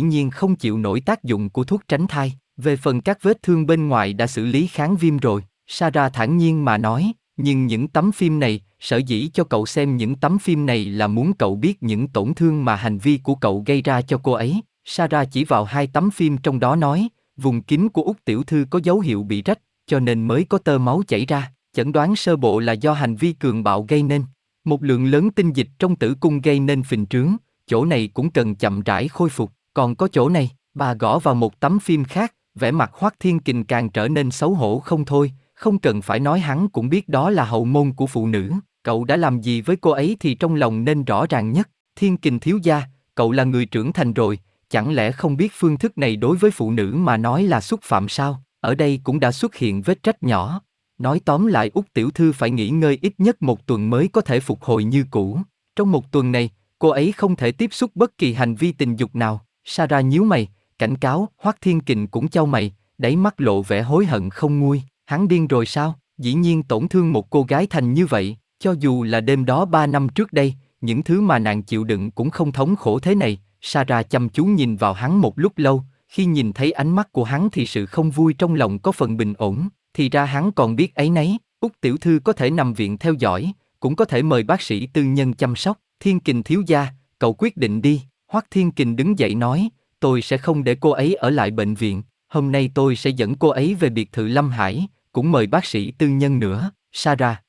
nhiên không chịu nổi tác dụng của thuốc tránh thai. Về phần các vết thương bên ngoài đã xử lý kháng viêm rồi, Sarah thản nhiên mà nói, nhưng những tấm phim này, sở dĩ cho cậu xem những tấm phim này là muốn cậu biết những tổn thương mà hành vi của cậu gây ra cho cô ấy. Sarah chỉ vào hai tấm phim trong đó nói, vùng kín của Úc tiểu thư có dấu hiệu bị rách, cho nên mới có tơ máu chảy ra. Chẩn đoán sơ bộ là do hành vi cường bạo gây nên. Một lượng lớn tinh dịch trong tử cung gây nên phình trướng, chỗ này cũng cần chậm rãi khôi phục. Còn có chỗ này, bà gõ vào một tấm phim khác, vẻ mặt Hoắc Thiên Kình càng trở nên xấu hổ không thôi, không cần phải nói hắn cũng biết đó là hậu môn của phụ nữ, cậu đã làm gì với cô ấy thì trong lòng nên rõ ràng nhất. Thiên Kình thiếu gia, cậu là người trưởng thành rồi, chẳng lẽ không biết phương thức này đối với phụ nữ mà nói là xúc phạm sao? Ở đây cũng đã xuất hiện vết rách nhỏ. Nói tóm lại Út Tiểu Thư phải nghỉ ngơi ít nhất một tuần mới có thể phục hồi như cũ. Trong một tuần này, cô ấy không thể tiếp xúc bất kỳ hành vi tình dục nào. Sarah nhíu mày, cảnh cáo, Hoắc Thiên Kình cũng chau mày, đáy mắt lộ vẻ hối hận không nguôi. Hắn điên rồi sao? Dĩ nhiên tổn thương một cô gái thành như vậy, cho dù là đêm đó ba năm trước đây, những thứ mà nàng chịu đựng cũng không thống khổ thế này. Sarah chăm chú nhìn vào hắn một lúc lâu, khi nhìn thấy ánh mắt của hắn thì sự không vui trong lòng có phần bình ổn, thì ra hắn còn biết ấy nấy, Úc tiểu thư có thể nằm viện theo dõi, cũng có thể mời bác sĩ tư nhân chăm sóc, Thiên Kình thiếu gia, cậu quyết định đi, Hoắc Thiên Kình đứng dậy nói, tôi sẽ không để cô ấy ở lại bệnh viện, hôm nay tôi sẽ dẫn cô ấy về biệt thự Lâm Hải, cũng mời bác sĩ tư nhân nữa, Sara.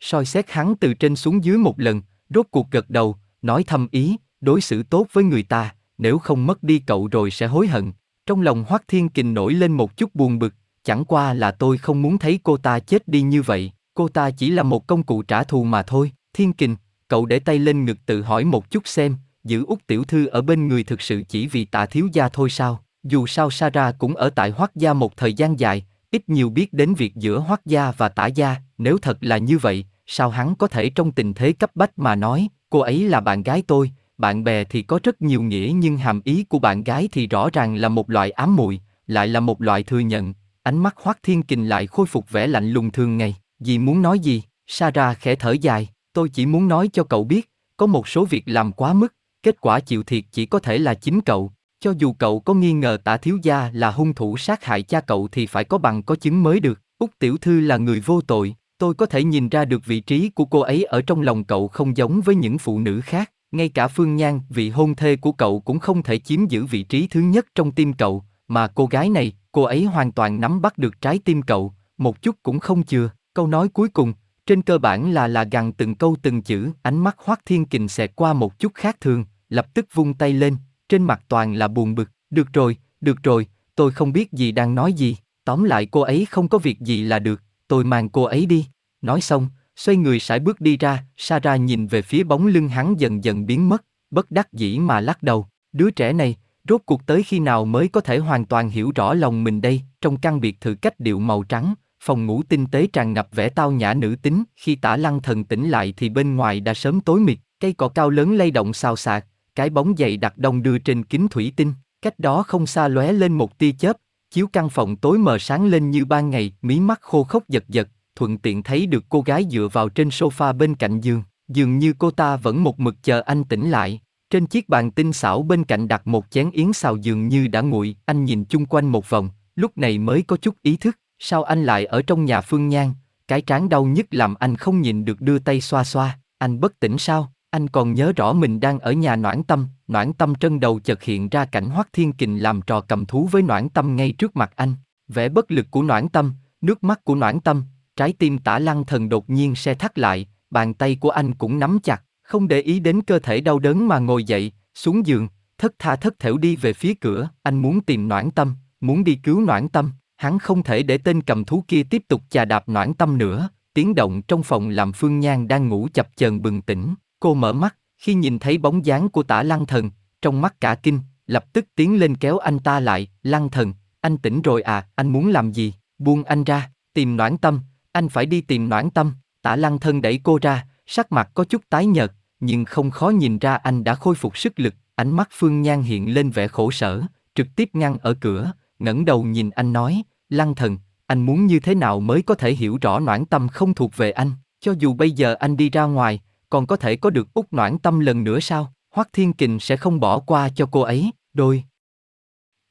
soi xét hắn từ trên xuống dưới một lần, rốt cuộc gật đầu, nói thâm ý, đối xử tốt với người ta, nếu không mất đi cậu rồi sẽ hối hận. Trong lòng Hoắc Thiên Kình nổi lên một chút buồn bực, chẳng qua là tôi không muốn thấy cô ta chết đi như vậy, cô ta chỉ là một công cụ trả thù mà thôi. Thiên Kình, cậu để tay lên ngực tự hỏi một chút xem, giữ út tiểu thư ở bên người thực sự chỉ vì tạ thiếu gia thôi sao? Dù sao Sarah cũng ở tại Hoắc gia một thời gian dài, ít nhiều biết đến việc giữa Hoắc gia và Tả gia, nếu thật là như vậy, sao hắn có thể trong tình thế cấp bách mà nói, cô ấy là bạn gái tôi, bạn bè thì có rất nhiều nghĩa nhưng hàm ý của bạn gái thì rõ ràng là một loại ám muội, lại là một loại thừa nhận. Ánh mắt Hoác Thiên Kình lại khôi phục vẻ lạnh lùng thường ngày. Dì muốn nói gì? Sarah khẽ thở dài. Tôi chỉ muốn nói cho cậu biết, có một số việc làm quá mức, kết quả chịu thiệt chỉ có thể là chính cậu. Cho dù cậu có nghi ngờ Tạ thiếu gia là hung thủ sát hại cha cậu thì phải có bằng có chứng mới được. Úc tiểu thư là người vô tội, tôi có thể nhìn ra được vị trí của cô ấy ở trong lòng cậu không giống với những phụ nữ khác. Ngay cả Phương Nhan, vị hôn thê của cậu cũng không thể chiếm giữ vị trí thứ nhất trong tim cậu, mà cô gái này, cô ấy hoàn toàn nắm bắt được trái tim cậu, một chút cũng không chừa. Câu nói cuối cùng, trên cơ bản là là gằn từng câu từng chữ, ánh mắt Hoắc Thiên Kình xẹt qua một chút khác thường, lập tức vung tay lên, trên mặt toàn là buồn bực. Được rồi, được rồi, tôi không biết gì đang nói gì, tóm lại cô ấy không có việc gì là được, tôi mang cô ấy đi. Nói xong, xoay người sải bước đi ra, Sarah nhìn về phía bóng lưng hắn dần dần biến mất, bất đắc dĩ mà lắc đầu, đứa trẻ này, rốt cuộc tới khi nào mới có thể hoàn toàn hiểu rõ lòng mình đây, trong căn biệt thự cách điệu màu trắng, phòng ngủ tinh tế tràn ngập vẻ tao nhã nữ tính, khi tả lăng thần tỉnh lại thì bên ngoài đã sớm tối mịt, cây cỏ cao lớn lay động xào xạc, cái bóng dày đặt đông đưa trên kính thủy tinh, cách đó không xa lóe lên một tia chớp, chiếu căn phòng tối mờ sáng lên như ban ngày, mí mắt khô khốc giật giật, thuận tiện thấy được cô gái dựa vào trên sofa bên cạnh giường, dường như cô ta vẫn một mực chờ anh tỉnh lại. Trên chiếc bàn tinh xảo bên cạnh đặt một chén yến xào dường như đã nguội, anh nhìn chung quanh một vòng, lúc này mới có chút ý thức, sao anh lại ở trong nhà Phương Nhan, cái trán đau nhất làm anh không nhìn được đưa tay xoa xoa, anh bất tỉnh sao, anh còn nhớ rõ mình đang ở nhà Noãn Tâm, Noãn Tâm trân đầu chợt hiện ra cảnh Hoắc Thiên Kình làm trò cầm thú với Noãn Tâm ngay trước mặt anh, vẻ bất lực của Noãn Tâm, nước mắt của Noãn Tâm, Trái tim tả lăng thần đột nhiên xe thắt lại, bàn tay của anh cũng nắm chặt, không để ý đến cơ thể đau đớn mà ngồi dậy, xuống giường, thất tha thất thểu đi về phía cửa, anh muốn tìm noãn tâm, muốn đi cứu noãn tâm, hắn không thể để tên cầm thú kia tiếp tục chà đạp noãn tâm nữa, tiếng động trong phòng làm Phương Nhan đang ngủ chập chờn bừng tỉnh, cô mở mắt, khi nhìn thấy bóng dáng của tả lăng thần, trong mắt cả kinh, lập tức tiến lên kéo anh ta lại, lăng thần, anh tỉnh rồi à, anh muốn làm gì, buông anh ra, tìm noãn tâm, anh phải đi tìm noãn tâm, tả lăng thân đẩy cô ra, sắc mặt có chút tái nhợt, nhưng không khó nhìn ra anh đã khôi phục sức lực, ánh mắt Phương Nhan hiện lên vẻ khổ sở, trực tiếp ngăn ở cửa, ngẩng đầu nhìn anh nói, lăng thần, anh muốn như thế nào mới có thể hiểu rõ noãn tâm không thuộc về anh, cho dù bây giờ anh đi ra ngoài, còn có thể có được út noãn tâm lần nữa sao, Hoắc Thiên Kình sẽ không bỏ qua cho cô ấy, đôi.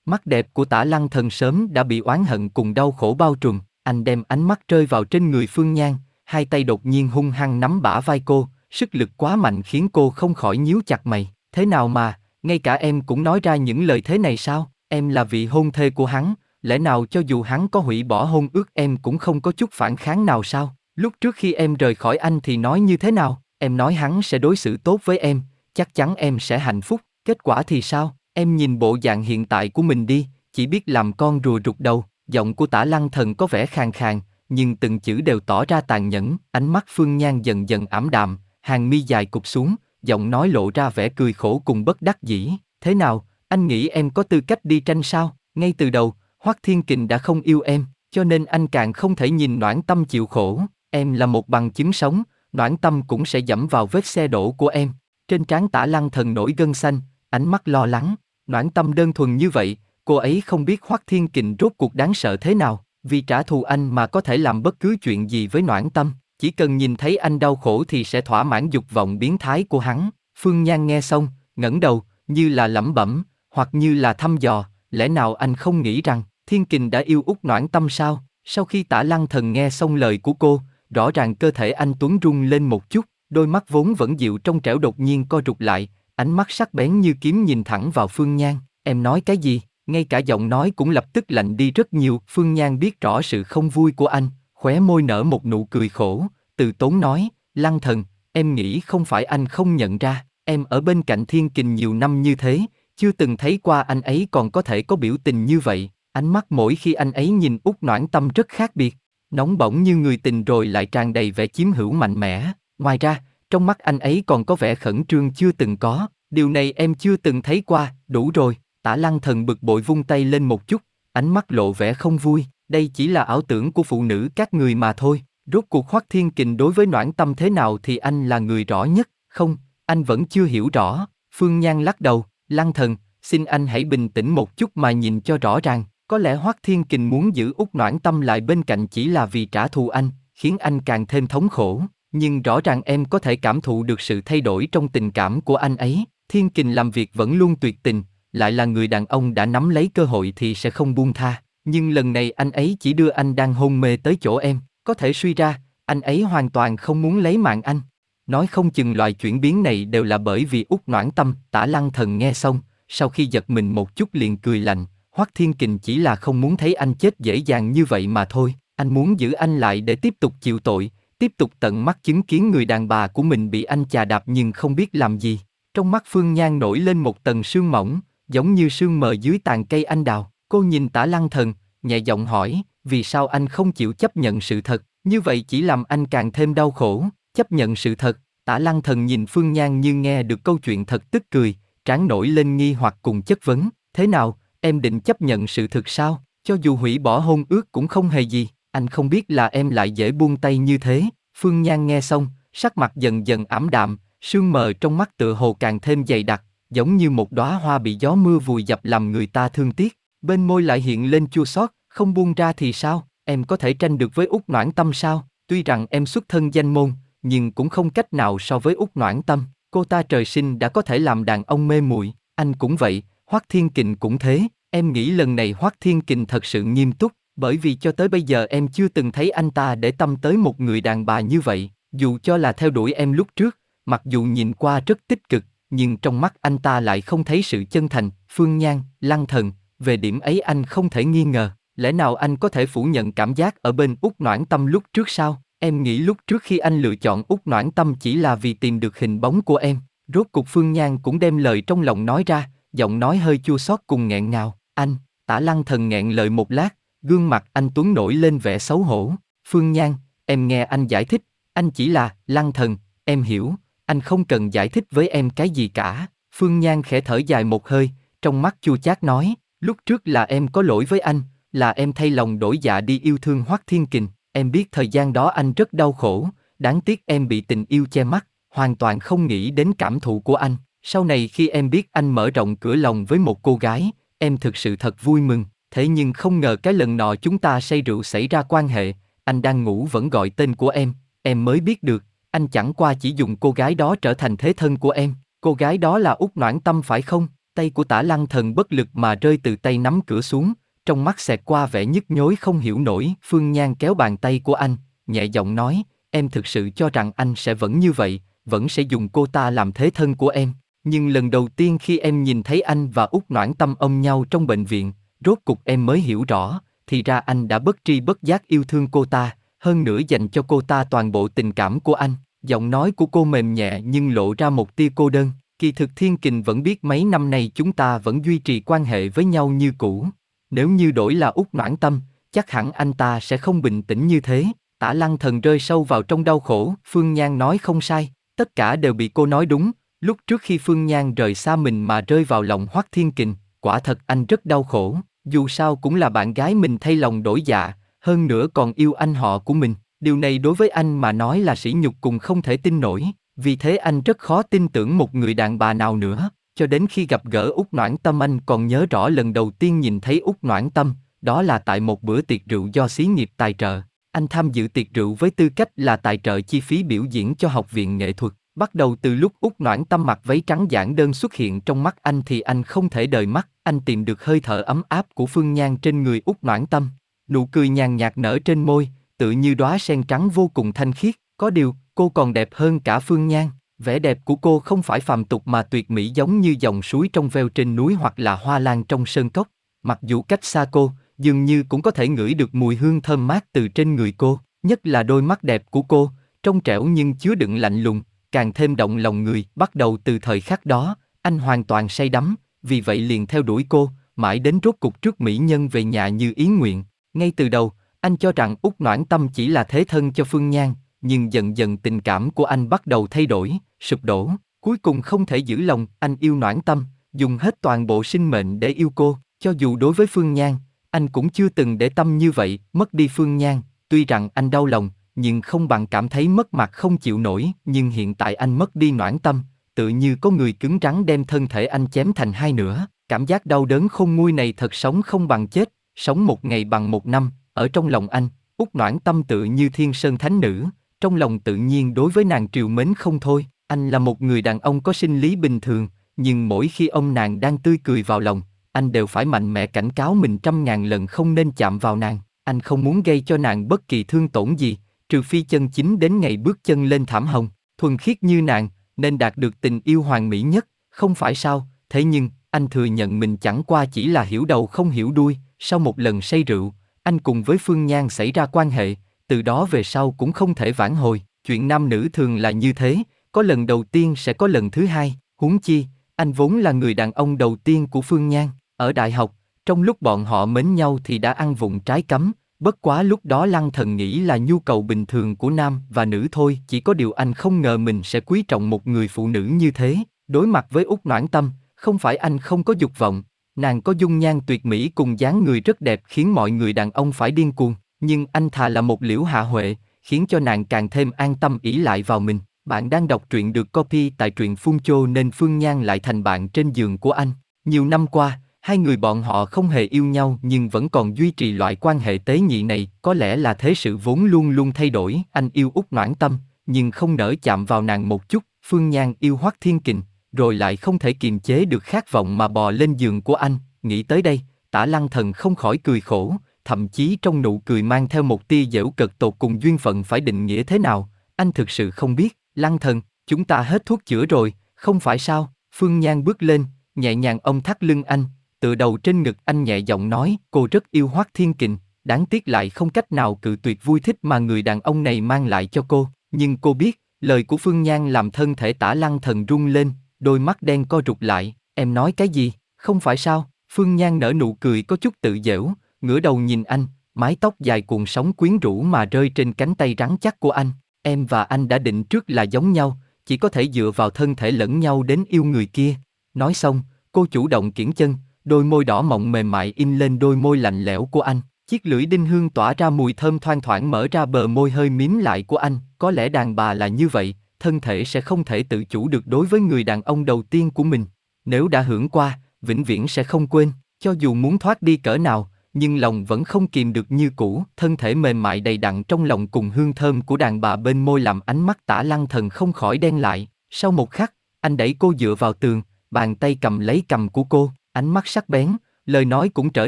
Mắt đẹp của tả lăng thần sớm đã bị oán hận cùng đau khổ bao trùm, anh đem ánh mắt rơi vào trên người Phương Nhan, hai tay đột nhiên hung hăng nắm bả vai cô, sức lực quá mạnh khiến cô không khỏi nhíu chặt mày. Thế nào mà, ngay cả em cũng nói ra những lời thế này sao? em là vị hôn thê của hắn, lẽ nào cho dù hắn có hủy bỏ hôn ước em cũng không có chút phản kháng nào sao? Lúc trước khi em rời khỏi anh thì nói như thế nào? Em nói hắn sẽ đối xử tốt với em, chắc chắn em sẽ hạnh phúc, kết quả thì sao? Em nhìn bộ dạng hiện tại của mình đi, chỉ biết làm con rùa rụt đầu, giọng của tả lăng thần có vẻ khàn khàn, nhưng từng chữ đều tỏ ra tàn nhẫn, ánh mắt Phương Nhan dần dần ảm đạm, hàng mi dài cụp xuống, giọng nói lộ ra vẻ cười khổ cùng bất đắc dĩ. Thế nào, anh nghĩ em có tư cách đi tranh sao? Ngay từ đầu, Hoắc Thiên Kình đã không yêu em, cho nên anh càng không thể nhìn Noãn Tâm chịu khổ. Em là một bằng chứng sống, Noãn Tâm cũng sẽ dẫm vào vết xe đổ của em. Trên trán tả lăng thần nổi gân xanh, ánh mắt lo lắng. Noãn Tâm đơn thuần như vậy, cô ấy không biết Hoắc Thiên Kình rốt cuộc đáng sợ thế nào. Vì trả thù anh mà có thể làm bất cứ chuyện gì với Noãn Tâm, chỉ cần nhìn thấy anh đau khổ thì sẽ thỏa mãn dục vọng biến thái của hắn. Phương Nhan nghe xong, ngẩng đầu, như là lẩm bẩm, hoặc như là thăm dò, lẽ nào anh không nghĩ rằng Thiên Kình đã yêu út Noãn Tâm sao? Sau khi Tả Lăng Thần nghe xong lời của cô, rõ ràng cơ thể anh Tuấn rung lên một chút, đôi mắt vốn vẫn dịu trong trẻo đột nhiên co rụt lại, ánh mắt sắc bén như kiếm nhìn thẳng vào Phương Nhan. Em nói cái gì? Ngay cả giọng nói cũng lập tức lạnh đi rất nhiều. Phương Nhan biết rõ sự không vui của anh, khóe môi nở một nụ cười khổ, từ tốn nói, Lăng thần, em nghĩ không phải anh không nhận ra, em ở bên cạnh thiên kình nhiều năm như thế, chưa từng thấy qua anh ấy còn có thể có biểu tình như vậy, ánh mắt mỗi khi anh ấy nhìn út noãn tâm rất khác biệt, nóng bỏng như người tình rồi lại tràn đầy vẻ chiếm hữu mạnh mẽ, ngoài ra, trong mắt anh ấy còn có vẻ khẩn trương chưa từng có, điều này em chưa từng thấy qua, đủ rồi, Tả lăng thần bực bội vung tay lên một chút, ánh mắt lộ vẻ không vui, đây chỉ là ảo tưởng của phụ nữ các người mà thôi. Rốt cuộc Hoắc Thiên Kình đối với Noãn Tâm thế nào thì anh là người rõ nhất, không, anh vẫn chưa hiểu rõ. Phương Nhan lắc đầu, lăng thần, xin anh hãy bình tĩnh một chút mà nhìn cho rõ ràng. Có lẽ Hoắc Thiên Kình muốn giữ út Noãn Tâm lại bên cạnh chỉ là vì trả thù anh, khiến anh càng thêm thống khổ. Nhưng rõ ràng em có thể cảm thụ được sự thay đổi trong tình cảm của anh ấy. Thiên Kình làm việc vẫn luôn tuyệt tình, lại là người đàn ông đã nắm lấy cơ hội thì sẽ không buông tha. Nhưng lần này anh ấy chỉ đưa anh đang hôn mê tới chỗ em, có thể suy ra, anh ấy hoàn toàn không muốn lấy mạng anh. Nói không chừng loại chuyển biến này đều là bởi vì út noãn tâm, tả lăng thần nghe xong, sau khi giật mình một chút liền cười lạnh, Hoắc Thiên Kình chỉ là không muốn thấy anh chết dễ dàng như vậy mà thôi, anh muốn giữ anh lại để tiếp tục chịu tội, tiếp tục tận mắt chứng kiến người đàn bà của mình bị anh chà đạp nhưng không biết làm gì. Trong mắt Phương Nhan nổi lên một tầng sương mỏng, giống như sương mờ dưới tàn cây anh đào. Cô nhìn tả lăng thần, nhẹ giọng hỏi, vì sao anh không chịu chấp nhận sự thật, như vậy chỉ làm anh càng thêm đau khổ, chấp nhận sự thật. Tả lăng thần nhìn Phương Nhan như nghe được câu chuyện thật tức cười, trán nổi lên nghi hoặc cùng chất vấn, thế nào, em định chấp nhận sự thật sao, cho dù hủy bỏ hôn ước cũng không hề gì, anh không biết là em lại dễ buông tay như thế. Phương Nhan nghe xong, sắc mặt dần dần ảm đạm, sương mờ trong mắt tựa hồ càng thêm dày đặc, giống như một đóa hoa bị gió mưa vùi dập làm người ta thương tiếc, bên môi lại hiện lên chua xót, không buông ra thì sao, em có thể tranh được với Úc noãn tâm sao, tuy rằng em xuất thân danh môn, nhưng cũng không cách nào so với Úc noãn tâm, cô ta trời sinh đã có thể làm đàn ông mê muội, anh cũng vậy, Hoắc Thiên Kình cũng thế, em nghĩ lần này Hoắc Thiên Kình thật sự nghiêm túc, bởi vì cho tới bây giờ em chưa từng thấy anh ta để tâm tới một người đàn bà như vậy, dù cho là theo đuổi em lúc trước, mặc dù nhìn qua rất tích cực, nhưng trong mắt anh ta lại không thấy sự chân thành, phương nhan, lăng thần, về điểm ấy anh không thể nghi ngờ, lẽ nào anh có thể phủ nhận cảm giác ở bên út noãn tâm lúc trước sao? Em nghĩ lúc trước khi anh lựa chọn út noãn tâm chỉ là vì tìm được hình bóng của em, rốt cục phương nhan cũng đem lời trong lòng nói ra, giọng nói hơi chua xót cùng nghẹn ngào, anh, tả lăng thần nghẹn lời một lát, gương mặt anh Tuấn nổi lên vẻ xấu hổ, phương nhan, em nghe anh giải thích, anh chỉ là, lăng thần, em hiểu, anh không cần giải thích với em cái gì cả. Phương Nhan khẽ thở dài một hơi, trong mắt chua chát nói, lúc trước là em có lỗi với anh, là em thay lòng đổi dạ đi yêu thương Hoắc Thiên Kình, em biết thời gian đó anh rất đau khổ, đáng tiếc em bị tình yêu che mắt, hoàn toàn không nghĩ đến cảm thụ của anh. Sau này khi em biết anh mở rộng cửa lòng với một cô gái, em thực sự thật vui mừng, thế nhưng không ngờ cái lần nọ chúng ta say rượu xảy ra quan hệ, anh đang ngủ vẫn gọi tên của em, em mới biết được, anh chẳng qua chỉ dùng cô gái đó trở thành thế thân của em, cô gái đó là út noãn tâm phải không? Tay của tả lăng thần bất lực mà rơi từ tay nắm cửa xuống, trong mắt xẹt qua vẻ nhức nhối không hiểu nổi. Phương Nhan kéo bàn tay của anh, nhẹ giọng nói, em thực sự cho rằng anh sẽ vẫn như vậy, vẫn sẽ dùng cô ta làm thế thân của em. Nhưng lần đầu tiên khi em nhìn thấy anh và út noãn tâm ôm nhau trong bệnh viện, rốt cục em mới hiểu rõ, thì ra anh đã bất tri bất giác yêu thương cô ta, hơn nữa dành cho cô ta toàn bộ tình cảm của anh. Giọng nói của cô mềm nhẹ nhưng lộ ra một tia cô đơn. Kỳ thực Thiên Kình vẫn biết mấy năm nay chúng ta vẫn duy trì quan hệ với nhau như cũ. Nếu như đổi là út noãn tâm, chắc hẳn anh ta sẽ không bình tĩnh như thế. Tả lăng thần rơi sâu vào trong đau khổ, Phương Nhan nói không sai, tất cả đều bị cô nói đúng. Lúc trước khi Phương Nhan rời xa mình mà rơi vào lòng Hoắc Thiên Kình, quả thật anh rất đau khổ, dù sao cũng là bạn gái mình thay lòng đổi dạ, hơn nữa còn yêu anh họ của mình. Điều này đối với anh mà nói là sỉ nhục cùng không thể tin nổi, vì thế anh rất khó tin tưởng một người đàn bà nào nữa. Cho đến khi gặp gỡ Úc Noãn Tâm anh còn nhớ rõ lần đầu tiên nhìn thấy Úc Noãn Tâm, đó là tại một bữa tiệc rượu do xí nghiệp tài trợ. Anh tham dự tiệc rượu với tư cách là tài trợ chi phí biểu diễn cho học viện nghệ thuật. Bắt đầu từ lúc Úc Noãn Tâm mặc váy trắng giản đơn xuất hiện trong mắt anh thì anh không thể đời mắt, anh tìm được hơi thở ấm áp của Phương Nhan trên người Úc Noãn Tâm. Nụ cười nhàn nhạt nở trên môi, tự như đóa sen trắng vô cùng thanh khiết, có điều, cô còn đẹp hơn cả Phương Nhan. Vẻ đẹp của cô không phải phàm tục mà tuyệt mỹ giống như dòng suối trong veo trên núi hoặc là hoa lan trong sơn cốc. Mặc dù cách xa cô, dường như cũng có thể ngửi được mùi hương thơm mát từ trên người cô, nhất là đôi mắt đẹp của cô, trong trẻo nhưng chứa đựng lạnh lùng, càng thêm động lòng người. Bắt đầu từ thời khắc đó, anh hoàn toàn say đắm, vì vậy liền theo đuổi cô, mãi đến rốt cục trước mỹ nhân về nhà như ý nguyện. Ngay từ đầu, anh cho rằng út noãn tâm chỉ là thế thân cho Phương Nhan, nhưng dần dần tình cảm của anh bắt đầu thay đổi, sụp đổ. Cuối cùng không thể giữ lòng, anh yêu noãn tâm, dùng hết toàn bộ sinh mệnh để yêu cô, cho dù đối với Phương Nhan, anh cũng chưa từng để tâm như vậy, mất đi Phương Nhan, tuy rằng anh đau lòng, nhưng không bằng cảm thấy mất mặt không chịu nổi, nhưng hiện tại anh mất đi noãn tâm, tự như có người cứng rắn đem thân thể anh chém thành hai nửa, cảm giác đau đớn không nguôi này thật sống không bằng chết, sống một ngày bằng một năm, ở trong lòng anh, út noãn tâm tự như thiên sơn thánh nữ, trong lòng tự nhiên đối với nàng triều mến không thôi, anh là một người đàn ông có sinh lý bình thường, nhưng mỗi khi ông nàng đang tươi cười vào lòng, anh đều phải mạnh mẽ cảnh cáo mình trăm ngàn lần không nên chạm vào nàng, anh không muốn gây cho nàng bất kỳ thương tổn gì, trừ phi chân chính đến ngày bước chân lên thảm hồng, thuần khiết như nàng, nên đạt được tình yêu hoàn mỹ nhất, không phải sao, thế nhưng, anh thừa nhận mình chẳng qua chỉ là hiểu đầu không hiểu đuôi, sau một lần say rượu, anh cùng với Phương Nhan xảy ra quan hệ, từ đó về sau cũng không thể vãn hồi, chuyện nam nữ thường là như thế, có lần đầu tiên sẽ có lần thứ hai, huống chi, anh vốn là người đàn ông đầu tiên của Phương Nhan, ở đại học, trong lúc bọn họ mến nhau thì đã ăn vụng trái cấm, bất quá lúc đó Lăng Thần nghĩ là nhu cầu bình thường của nam và nữ thôi, chỉ có điều anh không ngờ mình sẽ quý trọng một người phụ nữ như thế, đối mặt với Úc Noãn Tâm, không phải anh không có dục vọng, nàng có dung nhan tuyệt mỹ cùng dáng người rất đẹp khiến mọi người đàn ông phải điên cuồng, nhưng anh thà là một liễu hạ huệ, khiến cho nàng càng thêm an tâm ỷ lại vào mình. Bạn đang đọc truyện được copy tại truyện Phun Chô nên Phương Nhan lại thành bạn trên giường của anh. Nhiều năm qua, hai người bọn họ không hề yêu nhau nhưng vẫn còn duy trì loại quan hệ tế nhị này, có lẽ là thế sự vốn luôn luôn thay đổi. Anh yêu út noãn tâm, nhưng không nỡ chạm vào nàng một chút. Phương Nhan yêu Hoắc Thiên Kình, rồi lại không thể kiềm chế được khát vọng mà bò lên giường của anh. Nghĩ tới đây, Tả Lăng Thần không khỏi cười khổ, thậm chí trong nụ cười mang theo một tia dễu cực tột cùng duyên phận phải định nghĩa thế nào, anh thực sự không biết, Lăng Thần, chúng ta hết thuốc chữa rồi, không phải sao? Phương Nhan bước lên, nhẹ nhàng ông thắt lưng anh, tựa đầu trên ngực anh nhẹ giọng nói, cô rất yêu Hoắc Thiên Kình, đáng tiếc lại không cách nào cự tuyệt vui thích mà người đàn ông này mang lại cho cô, nhưng cô biết, lời của Phương Nhan làm thân thể tả lăng thần rung lên, đôi mắt đen co rụt lại, em nói cái gì, không phải sao, Phương Nhan nở nụ cười có chút tự dễu, ngửa đầu nhìn anh, mái tóc dài cuộn sóng quyến rũ mà rơi trên cánh tay rắn chắc của anh, em và anh đã định trước là giống nhau, chỉ có thể dựa vào thân thể lẫn nhau đến yêu người kia. Nói xong, cô chủ động kiển chân, đôi môi đỏ mọng mềm mại in lên đôi môi lạnh lẽo của anh. Chiếc lưỡi đinh hương tỏa ra mùi thơm thoang thoảng mở ra bờ môi hơi mím lại của anh, có lẽ đàn bà là như vậy, thân thể sẽ không thể tự chủ được đối với người đàn ông đầu tiên của mình. Nếu đã hưởng qua, vĩnh viễn sẽ không quên, cho dù muốn thoát đi cỡ nào, nhưng lòng vẫn không kìm được như cũ, thân thể mềm mại đầy đặn trong lòng cùng hương thơm của đàn bà bên môi làm ánh mắt tả lăng thần không khỏi đen lại. Sau một khắc, anh đẩy cô dựa vào tường, bàn tay cầm lấy cầm của cô, ánh mắt sắc bén, lời nói cũng trở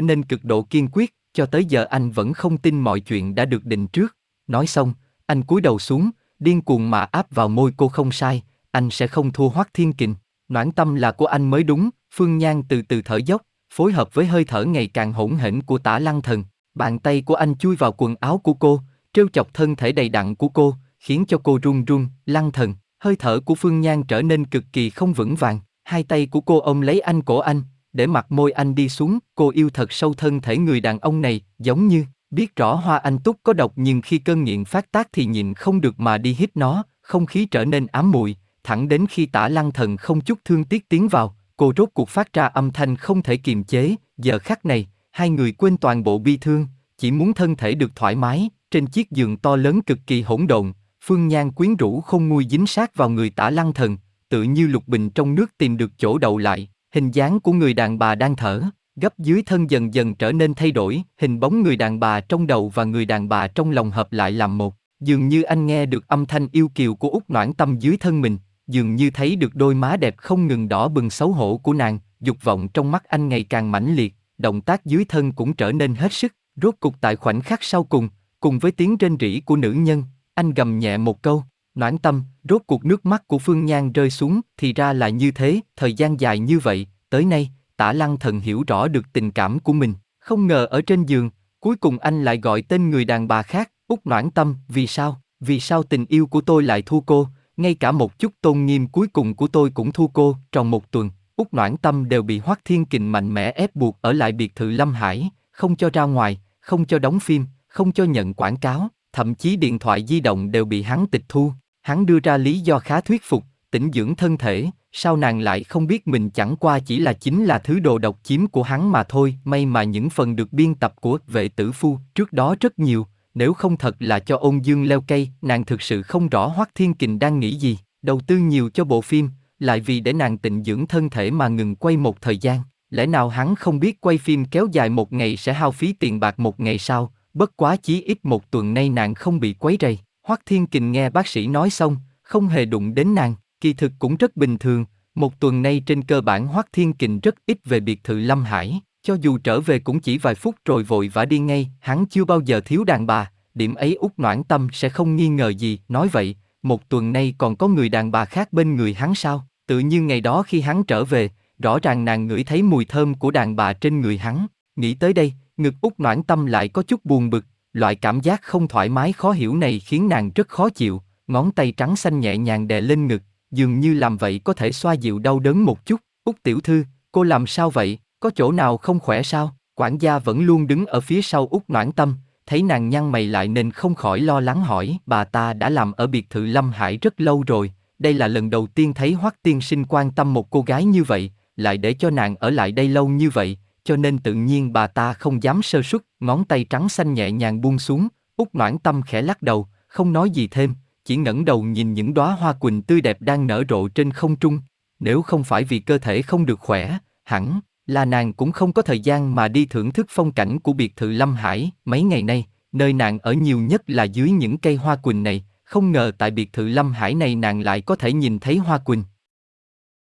nên cực độ kiên quyết, cho tới giờ anh vẫn không tin mọi chuyện đã được định trước. Nói xong, anh cúi đầu xuống, điên cuồng mà áp vào môi cô không sai, anh sẽ không thua Hoắc Thiên Kình. Noãn tâm là của anh mới đúng, Phương Nhan từ từ thở dốc, phối hợp với hơi thở ngày càng hỗn hển của tả lăng thần. Bàn tay của anh chui vào quần áo của cô, trêu chọc thân thể đầy đặn của cô, khiến cho cô run run, lăng thần. Hơi thở của Phương Nhan trở nên cực kỳ không vững vàng, hai tay của cô ôm lấy anh cổ anh, để mặt môi anh đi xuống, cô yêu thật sâu thân thể người đàn ông này, giống như, biết rõ hoa anh túc có độc nhưng khi cơn nghiện phát tác thì nhìn không được mà đi hít nó, không khí trở nên ám muội, thẳng đến khi tả lăng thần không chút thương tiếc tiến vào, cô rốt cuộc phát ra âm thanh không thể kiềm chế, giờ khắc này, hai người quên toàn bộ bi thương, chỉ muốn thân thể được thoải mái, trên chiếc giường to lớn cực kỳ hỗn độn, Phương Nhan quyến rũ không nguôi dính sát vào người tả lăng thần, tự như lục bình trong nước tìm được chỗ đậu lại, hình dáng của người đàn bà đang thở, gấp dưới thân dần dần trở nên thay đổi, hình bóng người đàn bà trong đầu và người đàn bà trong lòng hợp lại làm một, dường như anh nghe được âm thanh yêu kiều của út noãn tâm dưới thân mình, dường như thấy được đôi má đẹp không ngừng đỏ bừng xấu hổ của nàng, dục vọng trong mắt anh ngày càng mãnh liệt, động tác dưới thân cũng trở nên hết sức, rốt cục tại khoảnh khắc sau cùng, cùng với tiếng rên rỉ của nữ nhân, anh gầm nhẹ một câu, noãn tâm, rốt cuộc nước mắt của Phương Nhan rơi xuống, thì ra là như thế, thời gian dài như vậy, tới nay, tả lăng thần hiểu rõ được tình cảm của mình, không ngờ ở trên giường, cuối cùng anh lại gọi tên người đàn bà khác, út noãn tâm, vì sao, vì sao tình yêu của tôi lại thua cô, ngay cả một chút tôn nghiêm cuối cùng của tôi cũng thua cô, trong một tuần, út noãn tâm đều bị Hoắc Thiên Kình mạnh mẽ ép buộc ở lại biệt thự Lâm Hải, không cho ra ngoài, không cho đóng phim, không cho nhận quảng cáo, thậm chí điện thoại di động đều bị hắn tịch thu. Hắn đưa ra lý do khá thuyết phục, tĩnh dưỡng thân thể, sao nàng lại không biết mình chẳng qua chỉ là chính là thứ đồ độc chiếm của hắn mà thôi, may mà những phần được biên tập của vệ tử phu trước đó rất nhiều, nếu không thật là cho ôn dương leo cây, nàng thực sự không rõ Hoắc Thiên Kình đang nghĩ gì, đầu tư nhiều cho bộ phim, lại vì để nàng tịnh dưỡng thân thể mà ngừng quay một thời gian, lẽ nào hắn không biết quay phim kéo dài một ngày sẽ hao phí tiền bạc một ngày sau, bất quá chí ít một tuần nay nàng không bị quấy rầy. Hoắc Thiên Kình nghe bác sĩ nói xong, không hề đụng đến nàng, kỳ thực cũng rất bình thường, một tuần nay trên cơ bản Hoắc Thiên Kình rất ít về biệt thự Lâm Hải, cho dù trở về cũng chỉ vài phút rồi vội vã đi ngay, hắn chưa bao giờ thiếu đàn bà, điểm ấy út noãn tâm sẽ không nghi ngờ gì, nói vậy, một tuần nay còn có người đàn bà khác bên người hắn sao, tự như ngày đó khi hắn trở về, rõ ràng nàng ngửi thấy mùi thơm của đàn bà trên người hắn, nghĩ tới đây, ngực út noãn tâm lại có chút buồn bực, loại cảm giác không thoải mái khó hiểu này khiến nàng rất khó chịu, ngón tay trắng xanh nhẹ nhàng đè lên ngực, dường như làm vậy có thể xoa dịu đau đớn một chút. Út tiểu thư, cô làm sao vậy, có chỗ nào không khỏe sao? Quản gia vẫn luôn đứng ở phía sau Út noãn tâm, thấy nàng nhăn mày lại nên không khỏi lo lắng hỏi. Bà ta đã làm ở biệt thự Lâm Hải rất lâu rồi, đây là lần đầu tiên thấy Hoắc tiên sinh quan tâm một cô gái như vậy, lại để cho nàng ở lại đây lâu như vậy, cho nên tự nhiên bà ta không dám sơ suất, ngón tay trắng xanh nhẹ nhàng buông xuống, út noãn tâm khẽ lắc đầu, không nói gì thêm, chỉ ngẩng đầu nhìn những đóa hoa quỳnh tươi đẹp đang nở rộ trên không trung. Nếu không phải vì cơ thể không được khỏe, hẳn là nàng cũng không có thời gian mà đi thưởng thức phong cảnh của biệt thự Lâm Hải. Mấy ngày nay, nơi nàng ở nhiều nhất là dưới những cây hoa quỳnh này, không ngờ tại biệt thự Lâm Hải này nàng lại có thể nhìn thấy hoa quỳnh.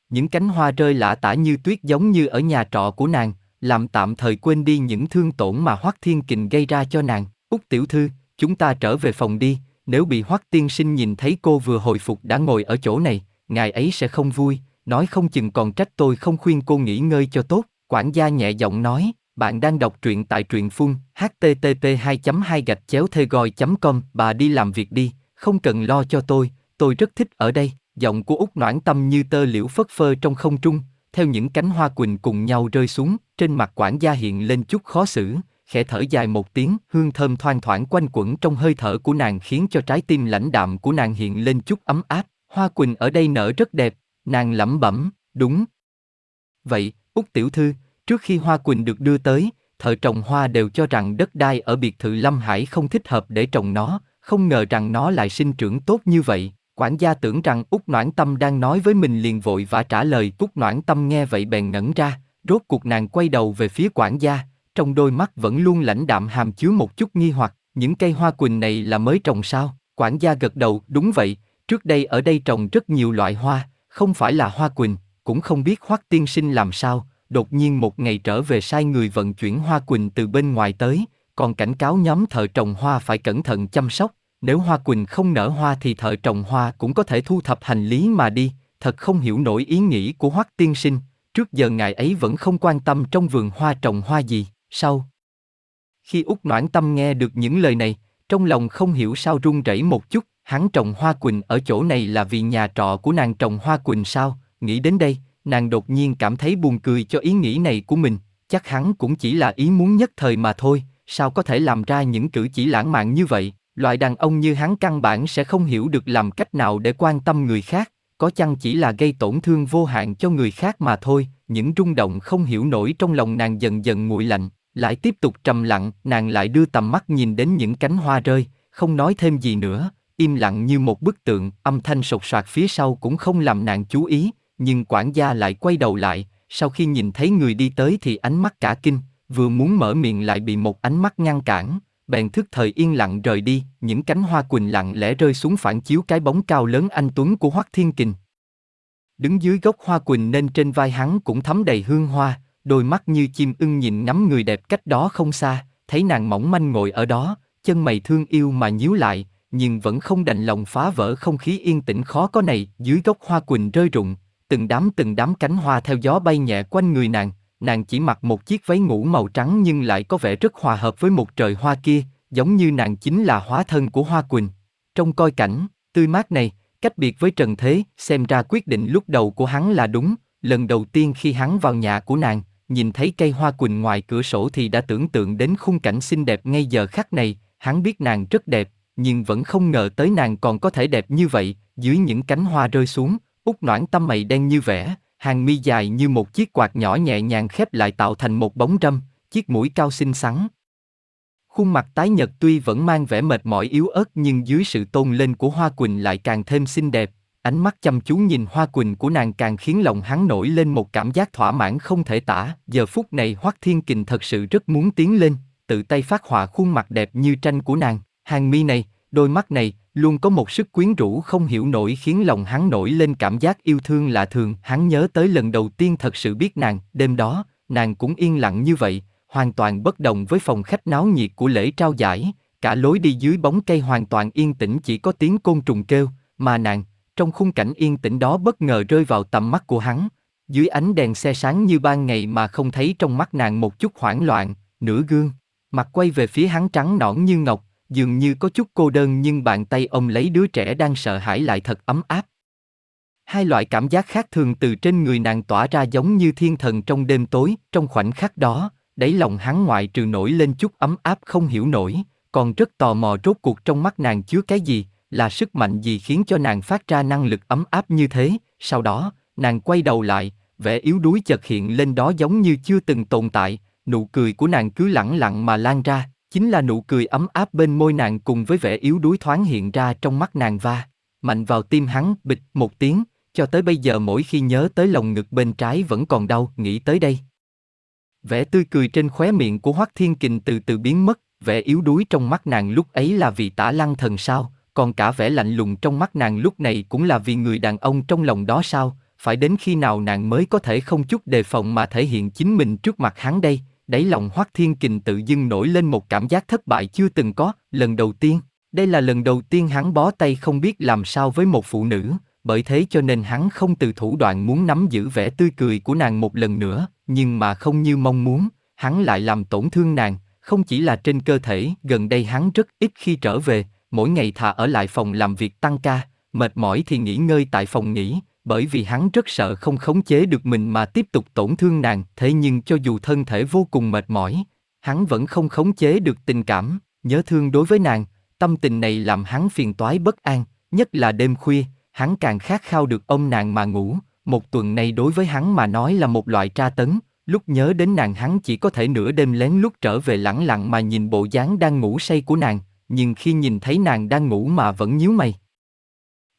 Những cánh hoa rơi lả tả như tuyết giống như ở nhà trọ của nàng, làm tạm thời quên đi những thương tổn mà Hoắc Thiên Kình gây ra cho nàng. Út tiểu thư, chúng ta trở về phòng đi, nếu bị Hoắc tiên sinh nhìn thấy cô vừa hồi phục đã ngồi ở chỗ này, ngài ấy sẽ không vui, nói không chừng còn trách tôi không khuyên cô nghỉ ngơi cho tốt. Quản gia nhẹ giọng nói, bạn đang đọc truyện tại truyện phun, http 2 2 gạch chéo thê gòi.com, bà đi làm việc đi, không cần lo cho tôi, tôi rất thích ở đây. Giọng của Út noãn tâm như tơ liễu phất phơ trong không trung, theo những cánh hoa quỳnh cùng nhau rơi xuống, trên mặt quản gia hiện lên chút khó xử, khẽ thở dài một tiếng, hương thơm thoang thoảng quanh quẩn trong hơi thở của nàng khiến cho trái tim lãnh đạm của nàng hiện lên chút ấm áp. Hoa quỳnh ở đây nở rất đẹp, nàng lẩm bẩm, đúng. Vậy, Úc tiểu thư, trước khi hoa quỳnh được đưa tới, thợ trồng hoa đều cho rằng đất đai ở biệt thự Lâm Hải không thích hợp để trồng nó, không ngờ rằng nó lại sinh trưởng tốt như vậy. Quản gia tưởng rằng Úc Noãn Tâm đang nói với mình liền vội và trả lời Úc Noãn Tâm nghe vậy bèn ngẩn ra, rốt cuộc nàng quay đầu về phía quản gia, trong đôi mắt vẫn luôn lãnh đạm hàm chứa một chút nghi hoặc, những cây hoa quỳnh này là mới trồng sao? Quản gia gật đầu, đúng vậy, trước đây ở đây trồng rất nhiều loại hoa, không phải là hoa quỳnh, cũng không biết Hoắc tiên sinh làm sao, đột nhiên một ngày trở về sai người vận chuyển hoa quỳnh từ bên ngoài tới, còn cảnh cáo nhóm thợ trồng hoa phải cẩn thận chăm sóc, nếu hoa quỳnh không nở hoa thì thợ trồng hoa cũng có thể thu thập hành lý mà đi, thật không hiểu nổi ý nghĩ của Hoắc tiên sinh, trước giờ ngài ấy vẫn không quan tâm trong vườn hoa trồng hoa gì, sau. Khi Úc Noãn Tâm nghe được những lời này, trong lòng không hiểu sao run rẩy một chút, hắn trồng hoa quỳnh ở chỗ này là vì nhà trọ của nàng trồng hoa quỳnh sao, nghĩ đến đây, nàng đột nhiên cảm thấy buồn cười cho ý nghĩ này của mình, chắc hắn cũng chỉ là ý muốn nhất thời mà thôi, sao có thể làm ra những cử chỉ lãng mạn như vậy, loại đàn ông như hắn căn bản sẽ không hiểu được làm cách nào để quan tâm người khác, có chăng chỉ là gây tổn thương vô hạn cho người khác mà thôi, những rung động không hiểu nổi trong lòng nàng dần dần nguội lạnh, lại tiếp tục trầm lặng, nàng lại đưa tầm mắt nhìn đến những cánh hoa rơi, không nói thêm gì nữa, im lặng như một bức tượng, âm thanh sột soạt phía sau cũng không làm nàng chú ý, nhưng quản gia lại quay đầu lại, sau khi nhìn thấy người đi tới thì ánh mắt cả kinh, vừa muốn mở miệng lại bị một ánh mắt ngăn cản, bèn thức thời yên lặng rời đi, những cánh hoa quỳnh lặng lẽ rơi xuống phản chiếu cái bóng cao lớn anh tuấn của Hoắc Thiên Kình. Đứng dưới gốc hoa quỳnh nên trên vai hắn cũng thấm đầy hương hoa, đôi mắt như chim ưng nhìn ngắm người đẹp cách đó không xa, thấy nàng mỏng manh ngồi ở đó, chân mày thương yêu mà nhíu lại, nhưng vẫn không đành lòng phá vỡ không khí yên tĩnh khó có này, dưới gốc hoa quỳnh rơi rụng, từng đám từng đám cánh hoa theo gió bay nhẹ quanh người nàng, nàng chỉ mặc một chiếc váy ngủ màu trắng nhưng lại có vẻ rất hòa hợp với một trời hoa kia, giống như nàng chính là hóa thân của hoa quỳnh. Trong coi cảnh, tươi mát này, cách biệt với trần thế, xem ra quyết định lúc đầu của hắn là đúng, lần đầu tiên khi hắn vào nhà của nàng, nhìn thấy cây hoa quỳnh ngoài cửa sổ thì đã tưởng tượng đến khung cảnh xinh đẹp ngay giờ khắc này, hắn biết nàng rất đẹp, nhưng vẫn không ngờ tới nàng còn có thể đẹp như vậy, dưới những cánh hoa rơi xuống, út noãn tâm mày đen như vẻ, hàng mi dài như một chiếc quạt nhỏ nhẹ nhàng khép lại tạo thành một bóng râm, chiếc mũi cao xinh xắn. Khuôn mặt tái nhật tuy vẫn mang vẻ mệt mỏi yếu ớt nhưng dưới sự tôn lên của Hoa Quỳnh lại càng thêm xinh đẹp, ánh mắt chăm chú nhìn Hoa Quỳnh của nàng càng khiến lòng hắn nổi lên một cảm giác thỏa mãn không thể tả. Giờ phút này Hoắc Thiên Kình thật sự rất muốn tiến lên, tự tay phát họa khuôn mặt đẹp như tranh của nàng. Hàng mi này, đôi mắt này, luôn có một sức quyến rũ không hiểu nổi khiến lòng hắn nổi lên cảm giác yêu thương lạ thường. Hắn nhớ tới lần đầu tiên thật sự biết nàng, đêm đó, nàng cũng yên lặng như vậy, hoàn toàn bất đồng với phòng khách náo nhiệt của lễ trao giải. Cả lối đi dưới bóng cây hoàn toàn yên tĩnh chỉ có tiếng côn trùng kêu, mà nàng, trong khung cảnh yên tĩnh đó bất ngờ rơi vào tầm mắt của hắn. Dưới ánh đèn xe sáng như ban ngày mà không thấy trong mắt nàng một chút hoảng loạn, nửa gương, mặt quay về phía hắn trắng nõn như ngọc, dường như có chút cô đơn nhưng bàn tay ông lấy đứa trẻ đang sợ hãi lại thật ấm áp. Hai loại cảm giác khác thường từ trên người nàng tỏa ra giống như thiên thần trong đêm tối, trong khoảnh khắc đó, đáy lòng hắn ngoại trừ nổi lên chút ấm áp không hiểu nổi, còn rất tò mò rốt cuộc trong mắt nàng chứa cái gì, là sức mạnh gì khiến cho nàng phát ra năng lực ấm áp như thế, sau đó, nàng quay đầu lại, vẻ yếu đuối chợt hiện lên đó giống như chưa từng tồn tại, nụ cười của nàng cứ lẳng lặng mà lan ra, chính là nụ cười ấm áp bên môi nàng cùng với vẻ yếu đuối thoáng hiện ra trong mắt nàng va, mạnh vào tim hắn, bịch một tiếng, cho tới bây giờ mỗi khi nhớ tới lồng ngực bên trái vẫn còn đau, nghĩ tới đây. Vẻ tươi cười trên khóe miệng của Hoắc Thiên Kình từ từ biến mất, vẻ yếu đuối trong mắt nàng lúc ấy là vì tả lăng thần sao, còn cả vẻ lạnh lùng trong mắt nàng lúc này cũng là vì người đàn ông trong lòng đó sao, phải đến khi nào nàng mới có thể không chút đề phòng mà thể hiện chính mình trước mặt hắn đây, đáy lòng Hoắc Thiên Kình tự dưng nổi lên một cảm giác thất bại chưa từng có, lần đầu tiên, đây là lần đầu tiên hắn bó tay không biết làm sao với một phụ nữ, bởi thế cho nên hắn không từ thủ đoạn muốn nắm giữ vẻ tươi cười của nàng một lần nữa, nhưng mà không như mong muốn, hắn lại làm tổn thương nàng, không chỉ là trên cơ thể, gần đây hắn rất ít khi trở về, mỗi ngày thà ở lại phòng làm việc tăng ca, mệt mỏi thì nghỉ ngơi tại phòng nghỉ, bởi vì hắn rất sợ không khống chế được mình mà tiếp tục tổn thương nàng, thế nhưng cho dù thân thể vô cùng mệt mỏi, hắn vẫn không khống chế được tình cảm, nhớ thương đối với nàng, tâm tình này làm hắn phiền toái bất an, nhất là đêm khuya, hắn càng khát khao được ôm nàng mà ngủ, một tuần này đối với hắn mà nói là một loại tra tấn, lúc nhớ đến nàng hắn chỉ có thể nửa đêm lén lút trở về lẳng lặng mà nhìn bộ dáng đang ngủ say của nàng, nhưng khi nhìn thấy nàng đang ngủ mà vẫn nhíu mày.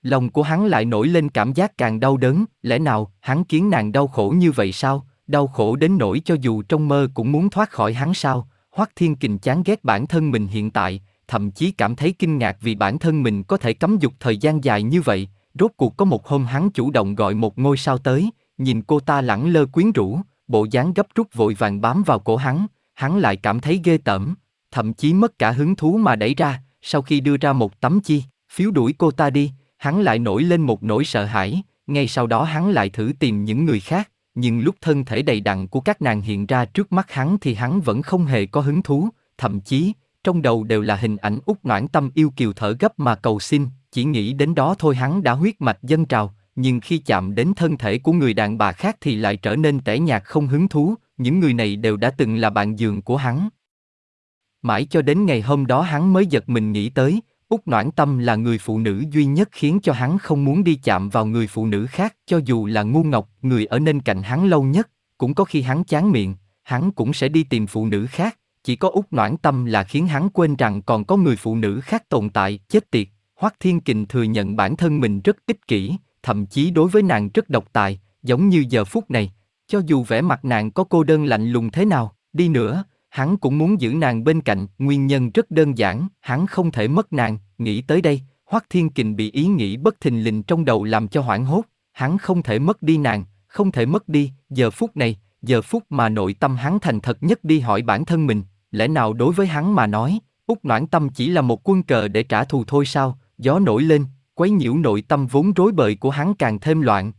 Lòng của hắn lại nổi lên cảm giác càng đau đớn, lẽ nào hắn khiến nàng đau khổ như vậy sao, đau khổ đến nỗi cho dù trong mơ cũng muốn thoát khỏi hắn sao, Hoắc Thiên Kình chán ghét bản thân mình hiện tại, thậm chí cảm thấy kinh ngạc vì bản thân mình có thể cấm dục thời gian dài như vậy, rốt cuộc có một hôm hắn chủ động gọi một ngôi sao tới, nhìn cô ta lẳng lơ quyến rũ, bộ dáng gấp rút vội vàng bám vào cổ hắn, hắn lại cảm thấy ghê tởm, thậm chí mất cả hứng thú mà đẩy ra, sau khi đưa ra một tấm chi, phiếu đuổi cô ta đi, hắn lại nổi lên một nỗi sợ hãi, ngay sau đó hắn lại thử tìm những người khác, nhưng lúc thân thể đầy đặn của các nàng hiện ra trước mắt hắn thì hắn vẫn không hề có hứng thú, thậm chí, trong đầu đều là hình ảnh út noãn tâm yêu kiều thở gấp mà cầu xin, chỉ nghĩ đến đó thôi hắn đã huyết mạch dân trào, nhưng khi chạm đến thân thể của người đàn bà khác thì lại trở nên tẻ nhạt không hứng thú, những người này đều đã từng là bạn giường của hắn. Mãi cho đến ngày hôm đó hắn mới giật mình nghĩ tới, Úc Noãn Tâm là người phụ nữ duy nhất khiến cho hắn không muốn đi chạm vào người phụ nữ khác, cho dù là ngu ngọc, người ở bên cạnh hắn lâu nhất, cũng có khi hắn chán miệng, hắn cũng sẽ đi tìm phụ nữ khác, chỉ có Úc Noãn Tâm là khiến hắn quên rằng còn có người phụ nữ khác tồn tại, chết tiệt. Hoắc Thiên Kình thừa nhận bản thân mình rất ích kỷ, thậm chí đối với nàng rất độc tài, giống như giờ phút này, cho dù vẻ mặt nàng có cô đơn lạnh lùng thế nào, đi nữa, hắn cũng muốn giữ nàng bên cạnh, nguyên nhân rất đơn giản, hắn không thể mất nàng, nghĩ tới đây, Hoắc Thiên Kình bị ý nghĩ bất thình lình trong đầu làm cho hoảng hốt, hắn không thể mất đi nàng, không thể mất đi, giờ phút này, giờ phút mà nội tâm hắn thành thật nhất đi hỏi bản thân mình, lẽ nào đối với hắn mà nói, Úc Noãn Tâm chỉ là một quân cờ để trả thù thôi sao, gió nổi lên, quấy nhiễu nội tâm vốn rối bời của hắn càng thêm loạn.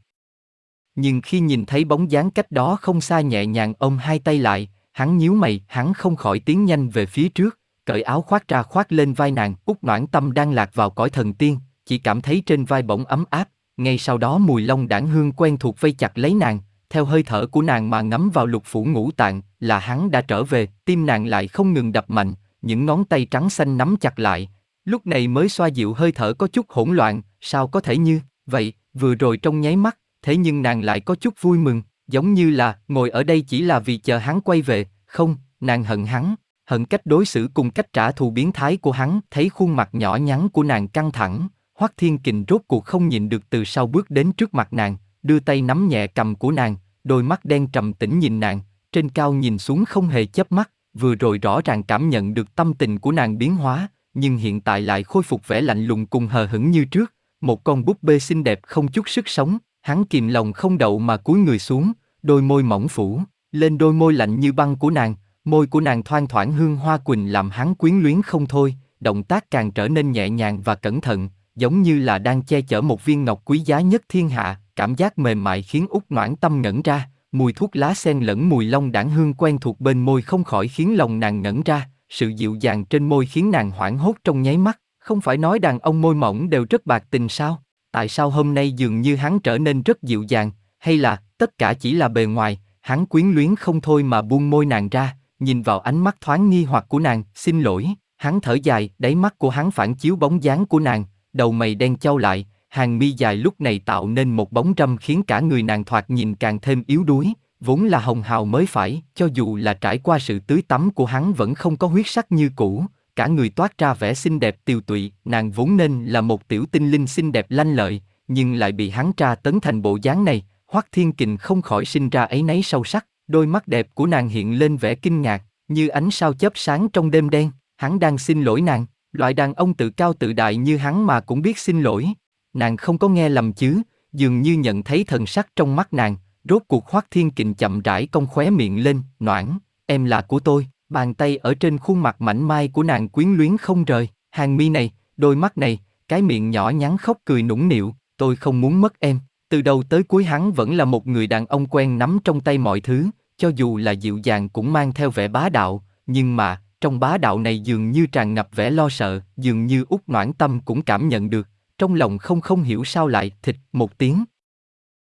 Nhưng khi nhìn thấy bóng dáng cách đó không xa nhẹ nhàng ôm hai tay lại, hắn nhíu mày, hắn không khỏi tiến nhanh về phía trước, cởi áo khoác ra khoác lên vai nàng, út noãn tâm đang lạc vào cõi thần tiên, chỉ cảm thấy trên vai bỗng ấm áp, ngay sau đó mùi lông đảng hương quen thuộc vây chặt lấy nàng, theo hơi thở của nàng mà ngắm vào lục phủ ngũ tạng, là hắn đã trở về, tim nàng lại không ngừng đập mạnh, những ngón tay trắng xanh nắm chặt lại, lúc này mới xoa dịu hơi thở có chút hỗn loạn, sao có thể như vậy, vừa rồi trong nháy mắt, thế nhưng nàng lại có chút vui mừng, giống như là ngồi ở đây chỉ là vì chờ hắn quay về, không, nàng hận hắn, hận cách đối xử cùng cách trả thù biến thái của hắn, thấy khuôn mặt nhỏ nhắn của nàng căng thẳng, Hoắc Thiên Kình rốt cuộc không nhìn được từ sau bước đến trước mặt nàng, đưa tay nắm nhẹ cầm của nàng, đôi mắt đen trầm tĩnh nhìn nàng, trên cao nhìn xuống không hề chớp mắt, vừa rồi rõ ràng cảm nhận được tâm tình của nàng biến hóa, nhưng hiện tại lại khôi phục vẻ lạnh lùng cùng hờ hững như trước, một con búp bê xinh đẹp không chút sức sống, hắn kìm lòng không đậu mà cúi người xuống, đôi môi mỏng phủ, lên đôi môi lạnh như băng của nàng, môi của nàng thoang thoảng hương hoa quỳnh làm hắn quyến luyến không thôi, động tác càng trở nên nhẹ nhàng và cẩn thận, giống như là đang che chở một viên ngọc quý giá nhất thiên hạ, cảm giác mềm mại khiến út noãn tâm ngẩn ra, mùi thuốc lá sen lẫn mùi long đảng hương quen thuộc bên môi không khỏi khiến lòng nàng ngẩn ra, sự dịu dàng trên môi khiến nàng hoảng hốt trong nháy mắt, không phải nói đàn ông môi mỏng đều rất bạc tình sao? Tại sao hôm nay dường như hắn trở nên rất dịu dàng, hay là tất cả chỉ là bề ngoài, hắn quyến luyến không thôi mà buông môi nàng ra, nhìn vào ánh mắt thoáng nghi hoặc của nàng, xin lỗi, hắn thở dài, đáy mắt của hắn phản chiếu bóng dáng của nàng, đầu mày đen trao lại, hàng mi dài lúc này tạo nên một bóng râm khiến cả người nàng thoạt nhìn càng thêm yếu đuối, vốn là hồng hào mới phải, cho dù là trải qua sự tưới tắm của hắn vẫn không có huyết sắc như cũ, cả người toát ra vẻ xinh đẹp tiều tụy, nàng vốn nên là một tiểu tinh linh xinh đẹp lanh lợi, nhưng lại bị hắn tra tấn thành bộ dáng này, Hoắc Thiên Kình không khỏi sinh ra ấy nấy sâu sắc, đôi mắt đẹp của nàng hiện lên vẻ kinh ngạc, như ánh sao chớp sáng trong đêm đen, hắn đang xin lỗi nàng, loại đàn ông tự cao tự đại như hắn mà cũng biết xin lỗi. Nàng không có nghe lầm chứ, dường như nhận thấy thần sắc trong mắt nàng, rốt cuộc Hoắc Thiên Kình chậm rãi cong khóe miệng lên, noãn, em là của tôi, bàn tay ở trên khuôn mặt mảnh mai của nàng quyến luyến không rời, hàng mi này, đôi mắt này, cái miệng nhỏ nhắn khóc cười nũng nịu, tôi không muốn mất em. Từ đầu tới cuối hắn vẫn là một người đàn ông quen nắm trong tay mọi thứ, cho dù là dịu dàng cũng mang theo vẻ bá đạo, nhưng mà, trong bá đạo này dường như tràn ngập vẻ lo sợ, dường như út noãn tâm cũng cảm nhận được, trong lòng không không hiểu sao lại thịt một tiếng,